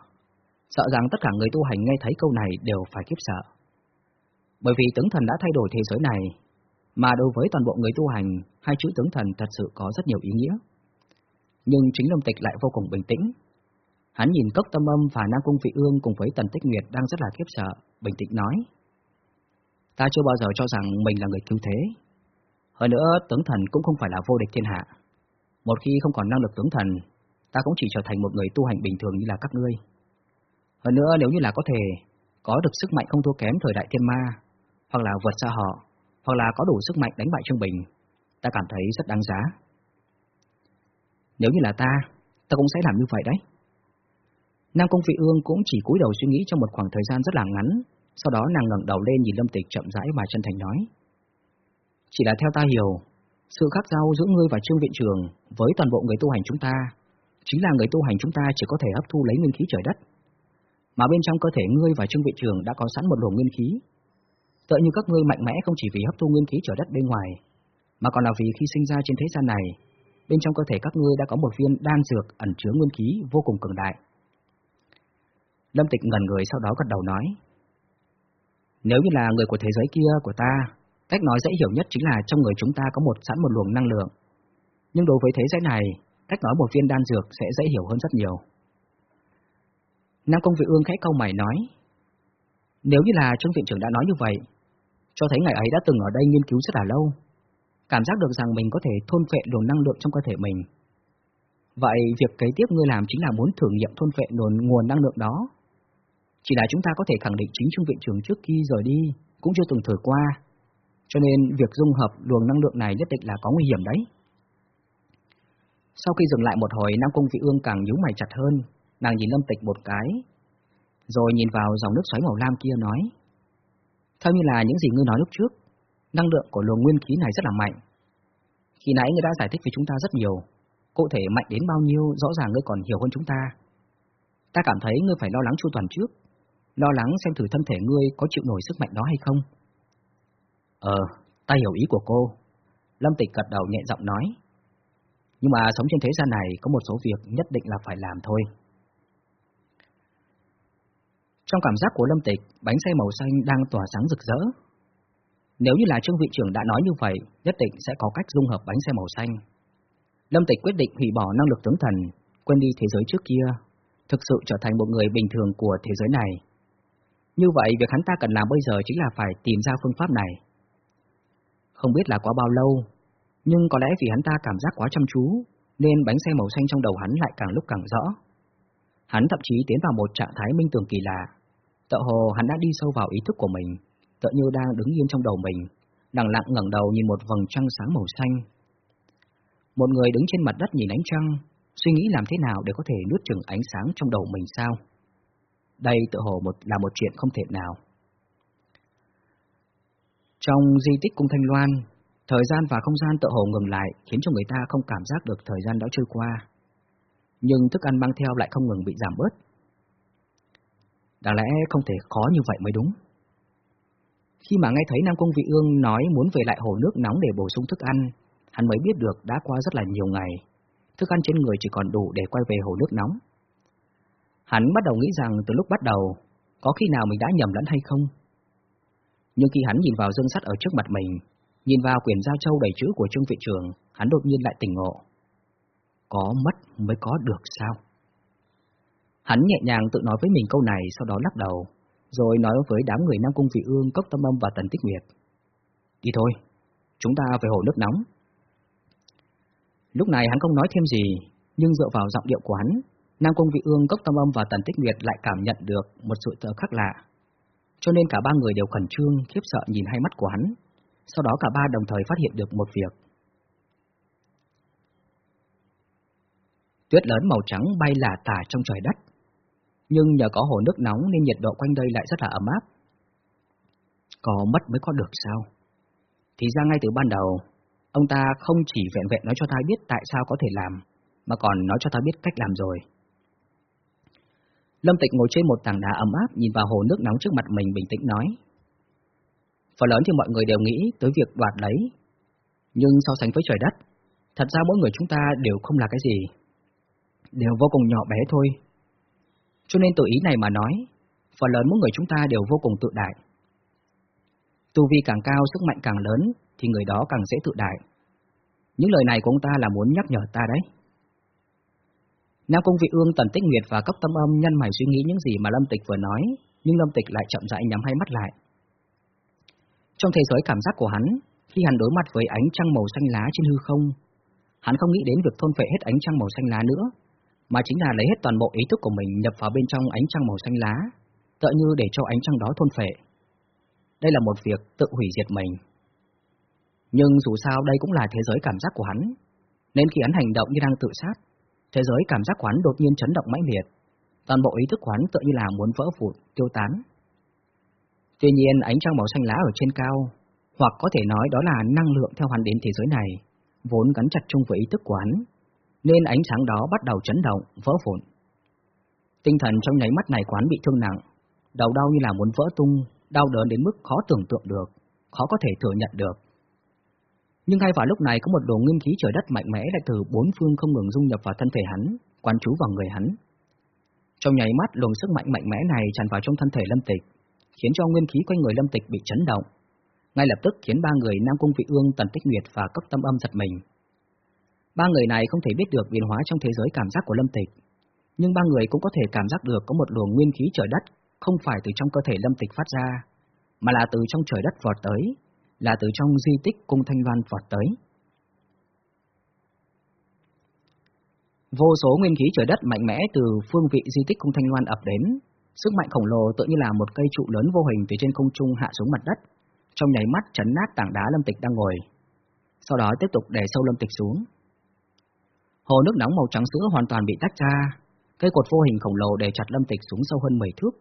Sợ rằng tất cả người tu hành nghe thấy câu này đều phải khiếp sợ. Bởi vì tướng thần đã thay đổi thế giới này, mà đối với toàn bộ người tu hành, hai chữ tướng thần thật sự có rất nhiều ý nghĩa. Nhưng chính Lâm Tịch lại vô cùng bình tĩnh. Hắn nhìn Cốc Tâm Âm và Nam Cung Vị Ương cùng với Tần Tích Nguyệt đang rất là khiếp sợ, bình tĩnh nói. Ta chưa bao giờ cho rằng mình là người cứu thế. Hơn nữa, tướng thần cũng không phải là vô địch thiên hạ. Một khi không còn năng lực tướng thần, ta cũng chỉ trở thành một người tu hành bình thường như là các ngươi. Hơn nữa, nếu như là có thể có được sức mạnh không thua kém thời đại thiên ma, hoặc là vượt xa họ, hoặc là có đủ sức mạnh đánh bại Trương Bình, ta cảm thấy rất đáng giá. Nếu như là ta, ta cũng sẽ làm như vậy đấy. Nam Công Vị Ương cũng chỉ cúi đầu suy nghĩ trong một khoảng thời gian rất là ngắn, sau đó nàng ngẩng đầu lên nhìn Lâm Tịch chậm rãi và chân thành nói. Chỉ là theo ta hiểu, sự khác nhau giữa ngươi và Trương Viện Trường với toàn bộ người tu hành chúng ta, chính là người tu hành chúng ta chỉ có thể hấp thu lấy nguyên khí trời đất. Mà bên trong cơ thể ngươi và Trương Viện Trường đã có sẵn một luồng nguyên khí. Tựa như các ngươi mạnh mẽ không chỉ vì hấp thu nguyên khí trời đất bên ngoài, mà còn là vì khi sinh ra trên thế gian này, bên trong cơ thể các ngươi đã có một viên đan dược ẩn chứa nguyên khí vô cùng cường đại. Lâm Tịch ngẩn người sau đó gật đầu nói. Nếu như là người của thế giới kia của ta, cách nói dễ hiểu nhất chính là trong người chúng ta có một sẵn một luồng năng lượng. Nhưng đối với thế giới này, cách nói một viên đan dược sẽ dễ hiểu hơn rất nhiều. Nam Công Vị Ương khẽ câu mày nói. Nếu như là Trương Viện trưởng đã nói như vậy, cho thấy ngày ấy đã từng ở đây nghiên cứu rất là lâu, cảm giác được rằng mình có thể thôn phệ luồng năng lượng trong cơ thể mình. Vậy việc kế tiếp ngươi làm chính là muốn thử nghiệm thôn phệ đồn nguồn năng lượng đó. Chỉ là chúng ta có thể khẳng định chính trung viện trưởng trước khi rời đi cũng chưa từng thử qua, cho nên việc dung hợp luồng năng lượng này nhất định là có nguy hiểm đấy. Sau khi dừng lại một hồi, Nam Cung Vị Ương càng nhíu mày chặt hơn, nàng nhìn Lâm Tịch một cái, rồi nhìn vào dòng nước xoáy màu lam kia nói. Theo như là những gì ngươi nói lúc trước, năng lượng của luồng nguyên khí này rất là mạnh. Khi nãy ngươi đã giải thích với chúng ta rất nhiều, cụ thể mạnh đến bao nhiêu rõ ràng ngươi còn hiểu hơn chúng ta. Ta cảm thấy ngươi phải lo lắng chu toàn trước, lo lắng xem thử thân thể ngươi có chịu nổi sức mạnh đó hay không. Ờ, ta hiểu ý của cô. Lâm Tịch gật đầu nhẹ giọng nói. Nhưng mà sống trên thế gian này có một số việc nhất định là phải làm thôi. Trong cảm giác của Lâm Tịch, bánh xe màu xanh đang tỏa sáng rực rỡ. Nếu như là Trương Vị trưởng đã nói như vậy, nhất định sẽ có cách dung hợp bánh xe màu xanh. Lâm Tịch quyết định hủy bỏ năng lực tướng thần, quên đi thế giới trước kia, thực sự trở thành một người bình thường của thế giới này. Như vậy, việc hắn ta cần làm bây giờ chính là phải tìm ra phương pháp này. Không biết là quá bao lâu, nhưng có lẽ vì hắn ta cảm giác quá chăm chú, nên bánh xe màu xanh trong đầu hắn lại càng lúc càng rõ. Hắn thậm chí tiến vào một trạng thái minh tưởng kỳ lạ. Tợ hồ hắn đã đi sâu vào ý thức của mình, tựa như đang đứng yên trong đầu mình, đằng lặng ngẩng đầu nhìn một vầng trăng sáng màu xanh. Một người đứng trên mặt đất nhìn ánh trăng, suy nghĩ làm thế nào để có thể nuốt chửng ánh sáng trong đầu mình sao? Đây tự hồ một là một chuyện không thể nào. Trong di tích cung Thanh Loan, thời gian và không gian tự hồ ngừng lại khiến cho người ta không cảm giác được thời gian đã trôi qua. Nhưng thức ăn mang theo lại không ngừng bị giảm bớt. Đáng lẽ không thể khó như vậy mới đúng. Khi mà nghe thấy Nam Cung Vị Ương nói muốn về lại hồ nước nóng để bổ sung thức ăn, hắn mới biết được đã qua rất là nhiều ngày, thức ăn trên người chỉ còn đủ để quay về hồ nước nóng. Hắn bắt đầu nghĩ rằng từ lúc bắt đầu, có khi nào mình đã nhầm lẫn hay không? Nhưng khi hắn nhìn vào dương sắt ở trước mặt mình, nhìn vào quyển giao châu đầy chữ của Trương Vị Trường, hắn đột nhiên lại tỉnh ngộ. Có mất mới có được sao? Hắn nhẹ nhàng tự nói với mình câu này, sau đó lắc đầu, rồi nói với đám người Nam Cung Vị Ương, Cốc Tâm Âm và Tần Tích Nguyệt. Đi thôi, chúng ta về hồ nước nóng. Lúc này hắn không nói thêm gì, nhưng dựa vào giọng điệu của hắn, Nam Cung Vị Ương, Cốc Tâm Âm và Tần Tích Nguyệt lại cảm nhận được một sự tờ khác lạ. Cho nên cả ba người đều khẩn trương, khiếp sợ nhìn hai mắt của hắn. Sau đó cả ba đồng thời phát hiện được một việc. Tuyết lớn màu trắng bay lả tả trong trời đất. Nhưng nhờ có hồ nước nóng nên nhiệt độ quanh đây lại rất là ấm áp. Có mất mới có được sao? Thì ra ngay từ ban đầu, ông ta không chỉ vẹn vẹn nói cho ta biết tại sao có thể làm, mà còn nói cho ta biết cách làm rồi. Lâm Tịch ngồi trên một tảng đá ấm áp nhìn vào hồ nước nóng trước mặt mình bình tĩnh nói. Phần lớn thì mọi người đều nghĩ tới việc đoạt lấy. Nhưng so sánh với trời đất, thật ra mỗi người chúng ta đều không là cái gì. Đều vô cùng nhỏ bé thôi. Cho nên từ ý này mà nói, phần lớn mỗi người chúng ta đều vô cùng tự đại. Tu vi càng cao, sức mạnh càng lớn, thì người đó càng dễ tự đại. Những lời này của ông ta là muốn nhắc nhở ta đấy. Nam Cung Vị Ương, Tần Tích Nguyệt và Cốc Tâm Âm nhân mày suy nghĩ những gì mà Lâm Tịch vừa nói, nhưng Lâm Tịch lại chậm rãi nhắm hai mắt lại. Trong thế giới cảm giác của hắn, khi hắn đối mặt với ánh trăng màu xanh lá trên hư không, hắn không nghĩ đến việc thôn phệ hết ánh trăng màu xanh lá nữa, mà chính là lấy hết toàn bộ ý thức của mình nhập vào bên trong ánh trăng màu xanh lá, tựa như để cho ánh trăng đó thôn phệ. Đây là một việc tự hủy diệt mình. Nhưng dù sao đây cũng là thế giới cảm giác của hắn, nên khi hắn hành động như đang tự sát, thế giới cảm giác của hắn đột nhiên chấn động mãnh liệt, toàn bộ ý thức của hắn tựa như là muốn vỡ vụn, tiêu tán. Tuy nhiên ánh trăng màu xanh lá ở trên cao, hoặc có thể nói đó là năng lượng theo hắn đến thế giới này, vốn gắn chặt chung với ý thức của hắn, nên ánh sáng đó bắt đầu chấn động, vỡ vụn. Tinh thần trong nháy mắt này quán bị thương nặng, đầu đau như là muốn vỡ tung, đau đớn đến mức khó tưởng tượng được, khó có thể thừa nhận được. Nhưng ngay vào lúc này có một đồ nguyên khí trời đất mạnh mẽ lại từ bốn phương không ngừng dung nhập vào thân thể hắn, quan trú vào người hắn. Trong nháy mắt, luồng sức mạnh mạnh mẽ này tràn vào trong thân thể Lâm Tịch, khiến cho nguyên khí quanh người Lâm Tịch bị chấn động. Ngay lập tức khiến ba người Nam Cung Vị Ương, Tần Tích Nguyệt và Cốc Tâm Âm giật mình. Ba người này không thể biết được biến hóa trong thế giới cảm giác của Lâm Tịch, nhưng ba người cũng có thể cảm giác được có một luồng nguyên khí trời đất không phải từ trong cơ thể Lâm Tịch phát ra, mà là từ trong trời đất vọt tới, là từ trong di tích cung Thanh Loan vọt tới. Vô số nguyên khí trời đất mạnh mẽ từ phương vị di tích cung thanh loan ập đến, sức mạnh khổng lồ tự như là một cây trụ lớn vô hình từ trên không trung hạ xuống mặt đất, trong nháy mắt chấn nát tảng đá Lâm Tịch đang ngồi. Sau đó tiếp tục đè sâu Lâm Tịch xuống. Hồ nước nóng màu trắng sữa hoàn toàn bị tách ra, cây cột vô hình khổng lồ đè chặt Lâm Tịch xuống sâu hơn 10 thước.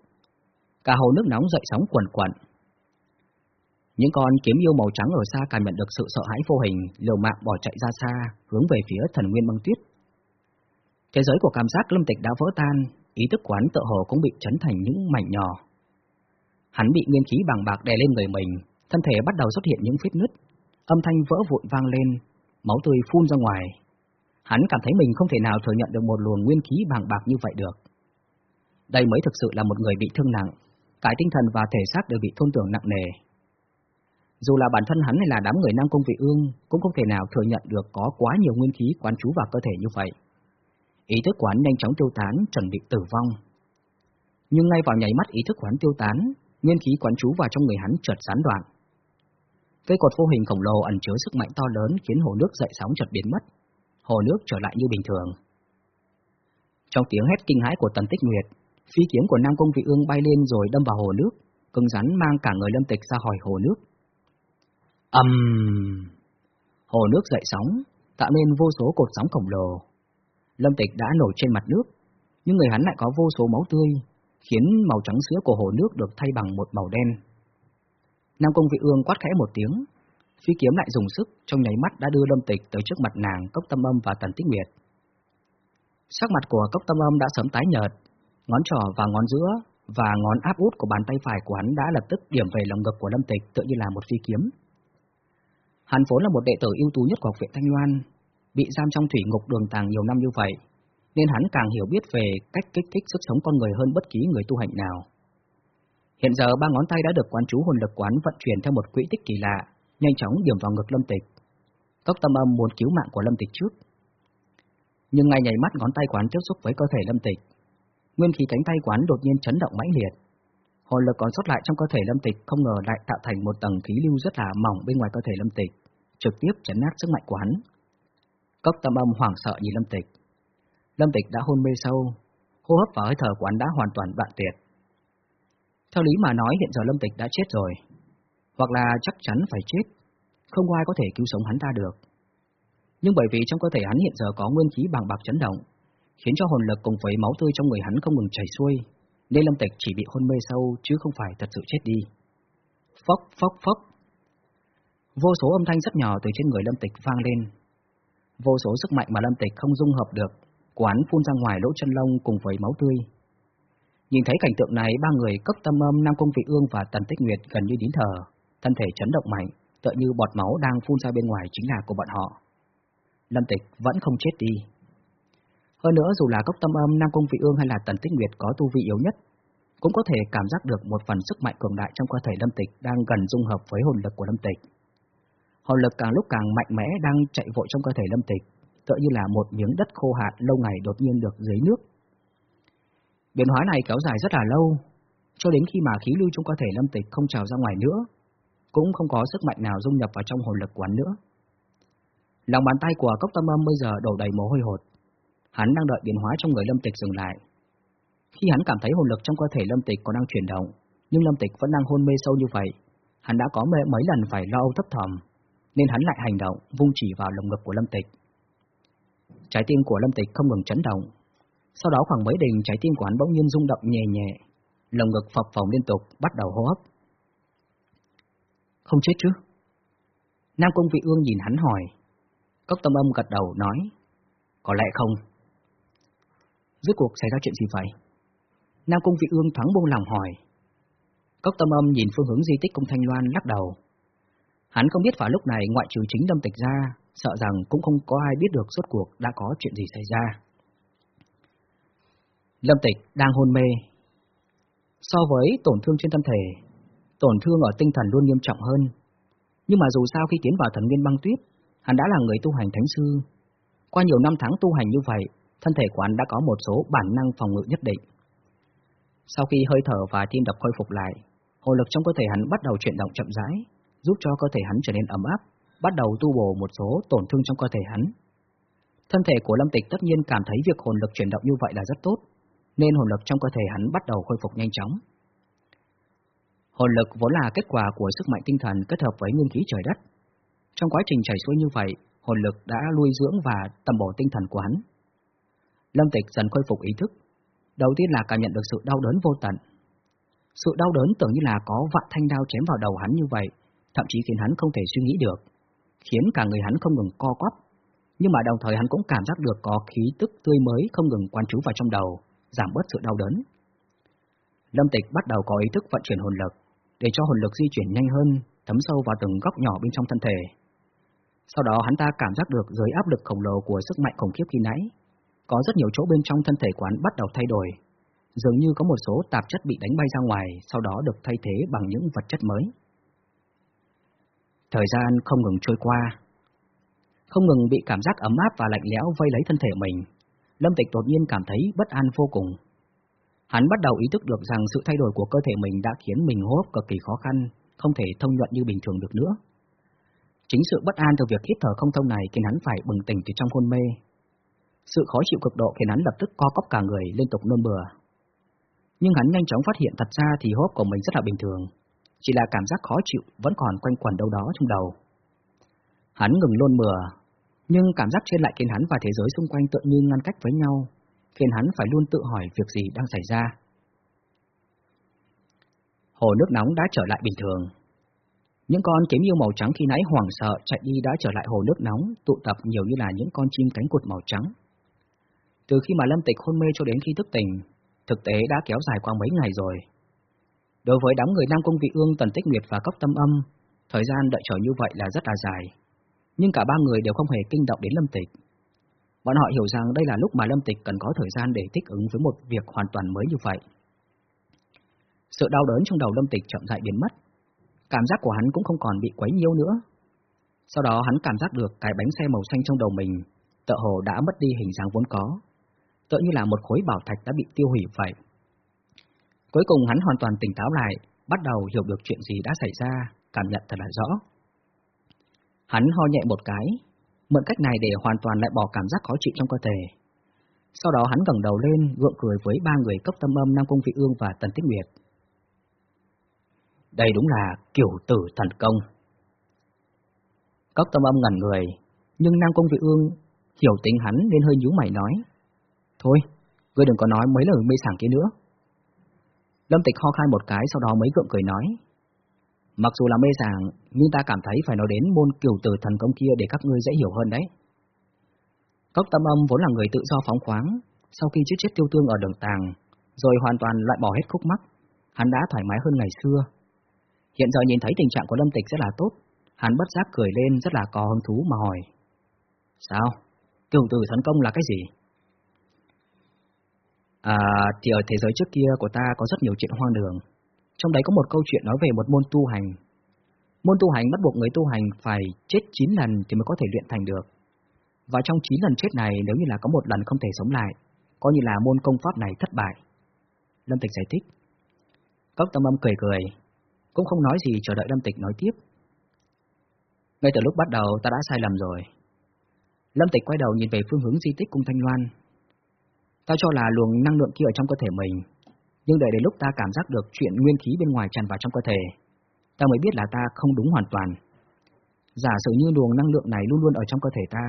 Cả hồ nước nóng dậy sóng quẩn quẩn. Những con kiếm yêu màu trắng ở xa cảm nhận được sự sợ hãi vô hình, liều mạng bỏ chạy ra xa, hướng về phía thần nguyên băng tuyết. Thế giới của cảm giác lâm tịch đã vỡ tan, ý thức quán tự hồ cũng bị chấn thành những mảnh nhỏ. Hắn bị nguyên khí bằng bạc đè lên người mình, thân thể bắt đầu xuất hiện những vết nứt, âm thanh vỡ vụn vang lên, máu tươi phun ra ngoài. Hắn cảm thấy mình không thể nào thừa nhận được một luồng nguyên khí bằng bạc như vậy được. Đây mới thực sự là một người bị thương nặng, cả tinh thần và thể xác đều bị thôn tưởng nặng nề. Dù là bản thân hắn hay là đám người Nam Công Vị Ương cũng không thể nào thừa nhận được có quá nhiều nguyên khí quán trú vào cơ thể như vậy. Ý thức quán nhanh chóng tiêu tán, chuẩn bị tử vong. Nhưng ngay vào nháy mắt ý thức quán tiêu tán, nguyên khí quán trú vào trong người hắn chợt gián đoạn. Cây cột vô hình khổng lồ ẩn chứa sức mạnh to lớn khiến hồ nước dậy sóng chợt biến mất, hồ nước trở lại như bình thường. Trong tiếng hét kinh hãi của Tần Tích Nguyệt, phi kiếm của Nam Công Vị Ương bay lên rồi đâm vào hồ nước, cứng rắn mang cả người Lâm Tịch ra khỏi hồ nước. Ầm! Um... Hồ nước dậy sóng, tạo nên vô số cột sóng khổng lồ. Lâm Tịch đã nổi trên mặt nước, nhưng người hắn lại có vô số máu tươi, khiến màu trắng sữa của hồ nước được thay bằng một màu đen. Nam Công Vị Ương quát khẽ một tiếng, phi kiếm lại dùng sức, trong nháy mắt đã đưa Lâm Tịch tới trước mặt nàng, Cốc Tâm Âm và Tần Tích Nguyệt. Sắc mặt của Cốc Tâm Âm đã sớm tái nhợt, ngón trỏ và ngón giữa và ngón áp út của bàn tay phải của hắn đã lập tức điểm về lòng ngực của Lâm Tịch tự như là một phi kiếm. Hắn vốn là một đệ tử ưu tú nhất của học viện Thanh Loan, bị giam trong thủy ngục đường tàng nhiều năm như vậy, nên hắn càng hiểu biết về cách kích thích sức sống con người hơn bất kỳ người tu hành nào. Hiện giờ ba ngón tay đã được quán chú hồn lực quán vận chuyển theo một quỹ tích kỳ lạ, nhanh chóng điểm vào ngực Lâm Tịch. Cốc tâm âm muốn cứu mạng của Lâm Tịch trước. Nhưng ngay nhảy mắt ngón tay quán tiếp xúc với cơ thể Lâm Tịch. Nguyên khí cánh tay quán đột nhiên chấn động mãnh liệt. Hồn lực còn sót lại trong cơ thể Lâm Tịch không ngờ lại tạo thành một tầng khí lưu rất là mỏng bên ngoài cơ thể Lâm Tịch, trực tiếp chấn nát sức mạnh của hắn. Cốc tâm âm hoảng sợ nhìn Lâm Tịch. Lâm Tịch đã hôn mê sâu, hô hấp và hơi thở của hắn đã hoàn toàn đoạn tuyệt. Theo lý mà nói hiện giờ Lâm Tịch đã chết rồi, hoặc là chắc chắn phải chết, không ai có thể cứu sống hắn ta được. Nhưng bởi vì trong cơ thể hắn hiện giờ có nguyên khí bằng bạc chấn động, khiến cho hồn lực cùng với máu tươi trong người hắn không ngừng chảy xuôi, nên Lâm Tịch chỉ bị hôn mê sâu chứ không phải thật sự chết đi. Phốc phốc phốc. Vô số âm thanh rất nhỏ từ trên người Lâm Tịch vang lên. Vô số sức mạnh mà Lâm Tịch không dung hợp được, quán phun ra ngoài lỗ chân lông cùng với máu tươi. Nhìn thấy cảnh tượng này, ba người cấp tâm âm Nam Công Vị Ương và Tần Tích Nguyệt gần như đến thở, thân thể chấn động mạnh, tựa như bọt máu đang phun ra bên ngoài chính là của bọn họ. Lâm Tịch vẫn không chết đi. Hơn nữa dù là cốc tâm âm Nam Cung Vị Ương hay là Tần Tích Nguyệt có tu vị yếu nhất, cũng có thể cảm giác được một phần sức mạnh cường đại trong cơ thể Lâm Tịch đang gần dung hợp với hồn lực của Lâm Tịch. Hồn lực càng lúc càng mạnh mẽ đang chạy vội trong cơ thể Lâm Tịch, tựa như là một miếng đất khô hạn lâu ngày đột nhiên được dưới nước. Biến hóa này kéo dài rất là lâu, cho đến khi mà khí lưu trong cơ thể Lâm Tịch không trào ra ngoài nữa, cũng không có sức mạnh nào dung nhập vào trong hồn lực của hắn nữa. Lòng bàn tay của cốc tâm âm bây giờ đổ đầy mồ hôi hột, Hắn đang đợi biến hóa trong người Lâm Tịch dừng lại. Khi hắn cảm thấy hồn lực trong cơ thể Lâm Tịch còn đang chuyển động, nhưng Lâm Tịch vẫn đang hôn mê sâu như vậy, hắn đã có mấy lần phải lo âu thấp thỏm, nên hắn lại hành động, vung chỉ vào lồng ngực của Lâm Tịch. Trái tim của Lâm Tịch không ngừng chấn động. Sau đó khoảng mấy đình trái tim của hắn bỗng nhiên rung động nhẹ nhẹ, lồng ngực phập phồng liên tục, bắt đầu hô hấp. Không chết chứ? Nam Công Vị Ương nhìn hắn hỏi. Cốc tâm âm gật đầu nói. Có lẽ không. Rốt cuộc xảy ra chuyện gì vậy? Nam Cung Vị Ương thoáng buông lòng hỏi. Cốc tâm âm nhìn phương hướng di tích cung Thanh Loan lắc đầu. Hắn không biết vào lúc này ngoại trừ chính Lâm Tịch ra, sợ rằng cũng không có ai biết được rốt cuộc đã có chuyện gì xảy ra. Lâm Tịch đang hôn mê. So với tổn thương trên thân thể, tổn thương ở tinh thần luôn nghiêm trọng hơn. Nhưng mà dù sao khi tiến vào thần nguyên băng tuyết, hắn đã là người tu hành thánh sư. Qua nhiều năm tháng tu hành như vậy, thân thể của hắn đã có một số bản năng phòng ngự nhất định. Sau khi hơi thở và tim đập khôi phục lại, hồn lực trong cơ thể hắn bắt đầu chuyển động chậm rãi, giúp cho cơ thể hắn trở nên ấm áp, bắt đầu tu bổ một số tổn thương trong cơ thể hắn. Thân thể của Lâm Tịch tất nhiên cảm thấy việc hồn lực chuyển động như vậy là rất tốt, nên hồn lực trong cơ thể hắn bắt đầu khôi phục nhanh chóng. Hồn lực vốn là kết quả của sức mạnh tinh thần kết hợp với nguyên khí trời đất. Trong quá trình chảy xuôi như vậy, hồn lực đã nuôi dưỡng và tầm bổ tinh thần của hắn. Lâm Tịch dần khôi phục ý thức. Đầu tiên là cảm nhận được sự đau đớn vô tận. Sự đau đớn tưởng như là có vạn thanh đao chém vào đầu hắn như vậy, thậm chí khiến hắn không thể suy nghĩ được, khiến cả người hắn không ngừng co quắp. Nhưng mà đồng thời hắn cũng cảm giác được có khí tức tươi mới không ngừng quan trú vào trong đầu, giảm bớt sự đau đớn. Lâm Tịch bắt đầu có ý thức vận chuyển hồn lực, để cho hồn lực di chuyển nhanh hơn, thấm sâu vào từng góc nhỏ bên trong thân thể. Sau đó hắn ta cảm giác được dưới áp lực khổng lồ của sức mạnh khủng khiếp khi nãy, có rất nhiều chỗ bên trong thân thể quán bắt đầu thay đổi, dường như có một số tạp chất bị đánh bay ra ngoài, sau đó được thay thế bằng những vật chất mới. Thời gian không ngừng trôi qua, không ngừng bị cảm giác ấm áp và lạnh lẽo vây lấy thân thể mình, Lâm Tịch đột nhiên cảm thấy bất an vô cùng. Hắn bắt đầu ý thức được rằng sự thay đổi của cơ thể mình đã khiến mình hô hấp cực kỳ khó khăn, không thể thông nhuận như bình thường được nữa. Chính sự bất an từ việc hít thở không thông này khiến hắn phải bừng tỉnh từ trong hôn mê. Sự khó chịu cực độ khiến hắn lập tức co cóp cả người liên tục nôn bừa. Nhưng hắn nhanh chóng phát hiện thật ra thì hô hấp của mình rất là bình thường, chỉ là cảm giác khó chịu vẫn còn quanh quẩn đâu đó trong đầu. Hắn ngừng nôn mửa, nhưng cảm giác trên lại khiến hắn và thế giới xung quanh tự như ngăn cách với nhau, khiến hắn phải luôn tự hỏi việc gì đang xảy ra. Hồ nước nóng đã trở lại bình thường. Những con kiếm yêu màu trắng khi nãy hoảng sợ chạy đi đã trở lại hồ nước nóng, tụ tập nhiều như là những con chim cánh cụt màu trắng. Từ khi mà Lâm Tịch hôn mê cho đến khi thức tỉnh, thực tế đã kéo dài qua mấy ngày rồi. Đối với đám người Nam Cung Vị Ương, Tần Tích Nguyệt và Cốc Tâm Âm, thời gian đợi chờ như vậy là rất là dài. Nhưng cả ba người đều không hề kinh động đến Lâm Tịch. Bọn họ hiểu rằng đây là lúc mà Lâm Tịch cần có thời gian để thích ứng với một việc hoàn toàn mới như vậy. Sự đau đớn trong đầu Lâm Tịch chậm rãi biến mất. Cảm giác của hắn cũng không còn bị quấy nhiễu nữa. Sau đó hắn cảm giác được cái bánh xe màu xanh trong đầu mình, tựa hồ đã mất đi hình dáng vốn có. Tựa như là một khối bảo thạch đã bị tiêu hủy vậy. Cuối cùng hắn hoàn toàn tỉnh táo lại, bắt đầu hiểu được chuyện gì đã xảy ra, cảm nhận thật là rõ. Hắn ho nhẹ một cái, mượn cách này để hoàn toàn lại bỏ cảm giác khó chịu trong cơ thể. Sau đó hắn ngẩng đầu lên, gượng cười với ba người cấp tâm âm Nam Cung Vị Ương và Tần Tích Nguyệt. Đây đúng là kiểu tử thần công. Cốc tâm âm ngẩn người, nhưng Nam Cung Vị Ương hiểu tính hắn nên hơi nhíu mày nói. Thôi, ngươi đừng có nói mấy lời mê sảng kia nữa. Lâm Tịch ho khai một cái sau đó mới gượng cười nói. Mặc dù là mê sảng, nhưng ta cảm thấy phải nói đến môn kiểu tử thần công kia để các ngươi dễ hiểu hơn đấy. Cốc tâm âm vốn là người tự do phóng khoáng, sau khi chết chết tiêu tương ở đường tàng, rồi hoàn toàn loại bỏ hết khúc mắc, hắn đã thoải mái hơn ngày xưa. Hiện giờ nhìn thấy tình trạng của Lâm Tịch rất là tốt, hắn bất giác cười lên rất là có hứng thú mà hỏi. Sao? cửu tử thần công là cái gì? À, thì ở thế giới trước kia của ta có rất nhiều chuyện hoang đường. Trong đấy có một câu chuyện nói về một môn tu hành. Môn tu hành bắt buộc người tu hành phải chết 9 lần thì mới có thể luyện thành được. Và trong 9 lần chết này nếu như là có một lần không thể sống lại, coi như là môn công pháp này thất bại. Lâm Tịch giải thích. Cốc tâm âm cười cười, cũng không nói gì chờ đợi Lâm Tịch nói tiếp. Ngay từ lúc bắt đầu ta đã sai lầm rồi. Lâm Tịch quay đầu nhìn về phương hướng di tích cung Thanh Loan. Ta cho là luồng năng lượng kia ở trong cơ thể mình, nhưng đợi đến lúc ta cảm giác được chuyện nguyên khí bên ngoài tràn vào trong cơ thể, ta mới biết là ta không đúng hoàn toàn. Giả sử như luồng năng lượng này luôn luôn ở trong cơ thể ta,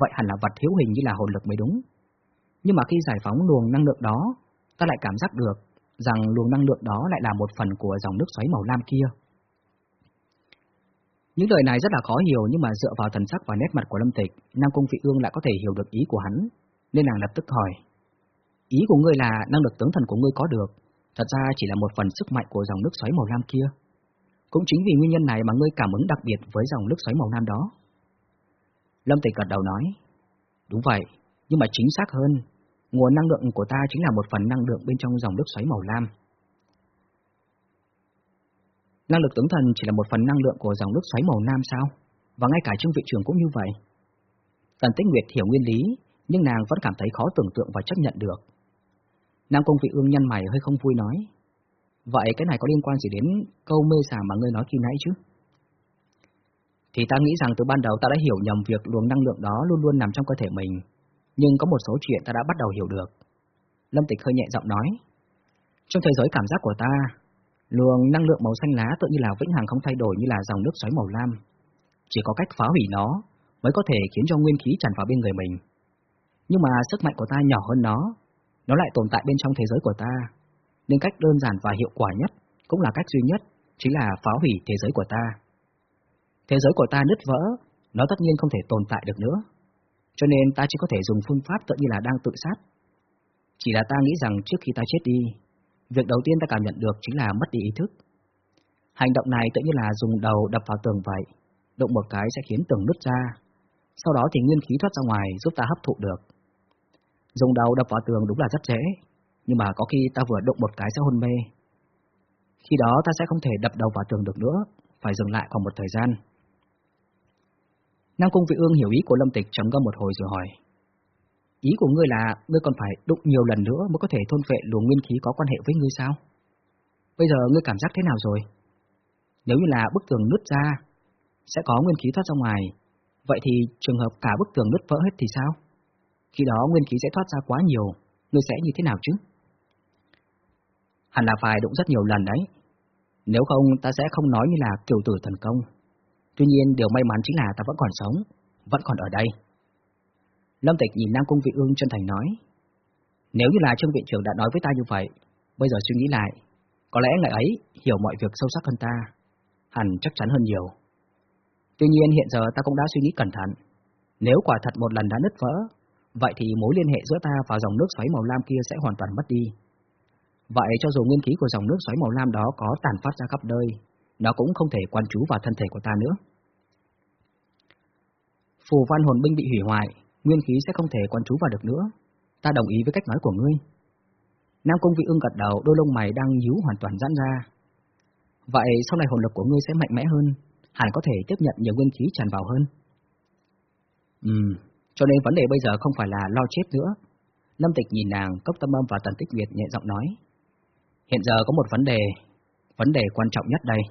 vậy hẳn là vật thiếu hình như là hồn lực mới đúng. Nhưng mà khi giải phóng luồng năng lượng đó, ta lại cảm giác được rằng luồng năng lượng đó lại là một phần của dòng nước xoáy màu lam kia. Những lời này rất là khó hiểu nhưng mà dựa vào thần sắc và nét mặt của Lâm Tịch, Nam Cung Vị Ương lại có thể hiểu được ý của hắn, nên nàng lập tức hỏi. Ý của ngươi là năng lực tướng thần của ngươi có được, thật ra chỉ là một phần sức mạnh của dòng nước xoáy màu lam kia. Cũng chính vì nguyên nhân này mà ngươi cảm ứng đặc biệt với dòng nước xoáy màu lam đó. Lâm Tịch gật đầu nói, đúng vậy, nhưng mà chính xác hơn, nguồn năng lượng của ta chính là một phần năng lượng bên trong dòng nước xoáy màu lam. Năng lực tướng thần chỉ là một phần năng lượng của dòng nước xoáy màu lam sao? Và ngay cả trương vị trưởng cũng như vậy. Tần Tích Nguyệt hiểu nguyên lý, nhưng nàng vẫn cảm thấy khó tưởng tượng và chấp nhận được. Nam Công Vị Ương nhăn mày hơi không vui nói. Vậy cái này có liên quan gì đến câu mê sảng mà ngươi nói khi nãy chứ? Thì ta nghĩ rằng từ ban đầu ta đã hiểu nhầm việc luồng năng lượng đó luôn luôn nằm trong cơ thể mình, nhưng có một số chuyện ta đã bắt đầu hiểu được. Lâm Tịch hơi nhẹ giọng nói. Trong thế giới cảm giác của ta, luồng năng lượng màu xanh lá tự như là vĩnh hằng không thay đổi như là dòng nước xoáy màu lam. Chỉ có cách phá hủy nó mới có thể khiến cho nguyên khí tràn vào bên người mình. Nhưng mà sức mạnh của ta nhỏ hơn nó, nó lại tồn tại bên trong thế giới của ta, nên cách đơn giản và hiệu quả nhất, cũng là cách duy nhất, chính là phá hủy thế giới của ta. Thế giới của ta nứt vỡ, nó tất nhiên không thể tồn tại được nữa. Cho nên ta chỉ có thể dùng phương pháp tự như là đang tự sát. Chỉ là ta nghĩ rằng trước khi ta chết đi, việc đầu tiên ta cảm nhận được chính là mất đi ý thức. Hành động này tự như là dùng đầu đập vào tường vậy, động một cái sẽ khiến tường nứt ra. Sau đó thì nguyên khí thoát ra ngoài giúp ta hấp thụ được. Dùng đầu đập vào tường đúng là rất dễ, nhưng mà có khi ta vừa động một cái sẽ hôn mê. Khi đó ta sẽ không thể đập đầu vào tường được nữa, phải dừng lại khoảng một thời gian. Nam Cung Vị Ương hiểu ý của Lâm Tịch trầm ngâm một hồi rồi hỏi. Ý của ngươi là ngươi còn phải đụng nhiều lần nữa mới có thể thôn phệ luồng nguyên khí có quan hệ với ngươi sao? Bây giờ ngươi cảm giác thế nào rồi? Nếu như là bức tường nứt ra, sẽ có nguyên khí thoát ra ngoài, vậy thì trường hợp cả bức tường nứt vỡ hết thì sao? Khi đó nguyên khí sẽ thoát ra quá nhiều, ngươi sẽ như thế nào chứ? Hẳn là phải đụng rất nhiều lần đấy. Nếu không ta sẽ không nói như là kiều tử thần công. Tuy nhiên điều may mắn chính là ta vẫn còn sống, vẫn còn ở đây. Lâm Tịch nhìn Nam Cung Vị Ương chân thành nói. Nếu như là Trương Viện trưởng đã nói với ta như vậy, bây giờ suy nghĩ lại, có lẽ ngày ấy hiểu mọi việc sâu sắc hơn ta, hẳn chắc chắn hơn nhiều. Tuy nhiên hiện giờ ta cũng đã suy nghĩ cẩn thận. Nếu quả thật một lần đã nứt vỡ, vậy thì mối liên hệ giữa ta và dòng nước xoáy màu lam kia sẽ hoàn toàn mất đi. Vậy cho dù nguyên khí của dòng nước xoáy màu lam đó có tàn phát ra khắp nơi, nó cũng không thể quan trú vào thân thể của ta nữa. Phù văn hồn binh bị hủy hoại, nguyên khí sẽ không thể quan trú vào được nữa. Ta đồng ý với cách nói của ngươi. Nam Cung Vị Ưng gật đầu, đôi lông mày đang nhíu hoàn toàn giãn ra. Vậy sau này hồn lực của ngươi sẽ mạnh mẽ hơn, hẳn có thể tiếp nhận nhiều nguyên khí tràn vào hơn. Ừm, cho nên vấn đề bây giờ không phải là lo chết nữa. Lâm Tịch nhìn nàng, Cốc Tâm Âm và Tần Tích Việt nhẹ giọng nói. Hiện giờ có một vấn đề, vấn đề quan trọng nhất đây.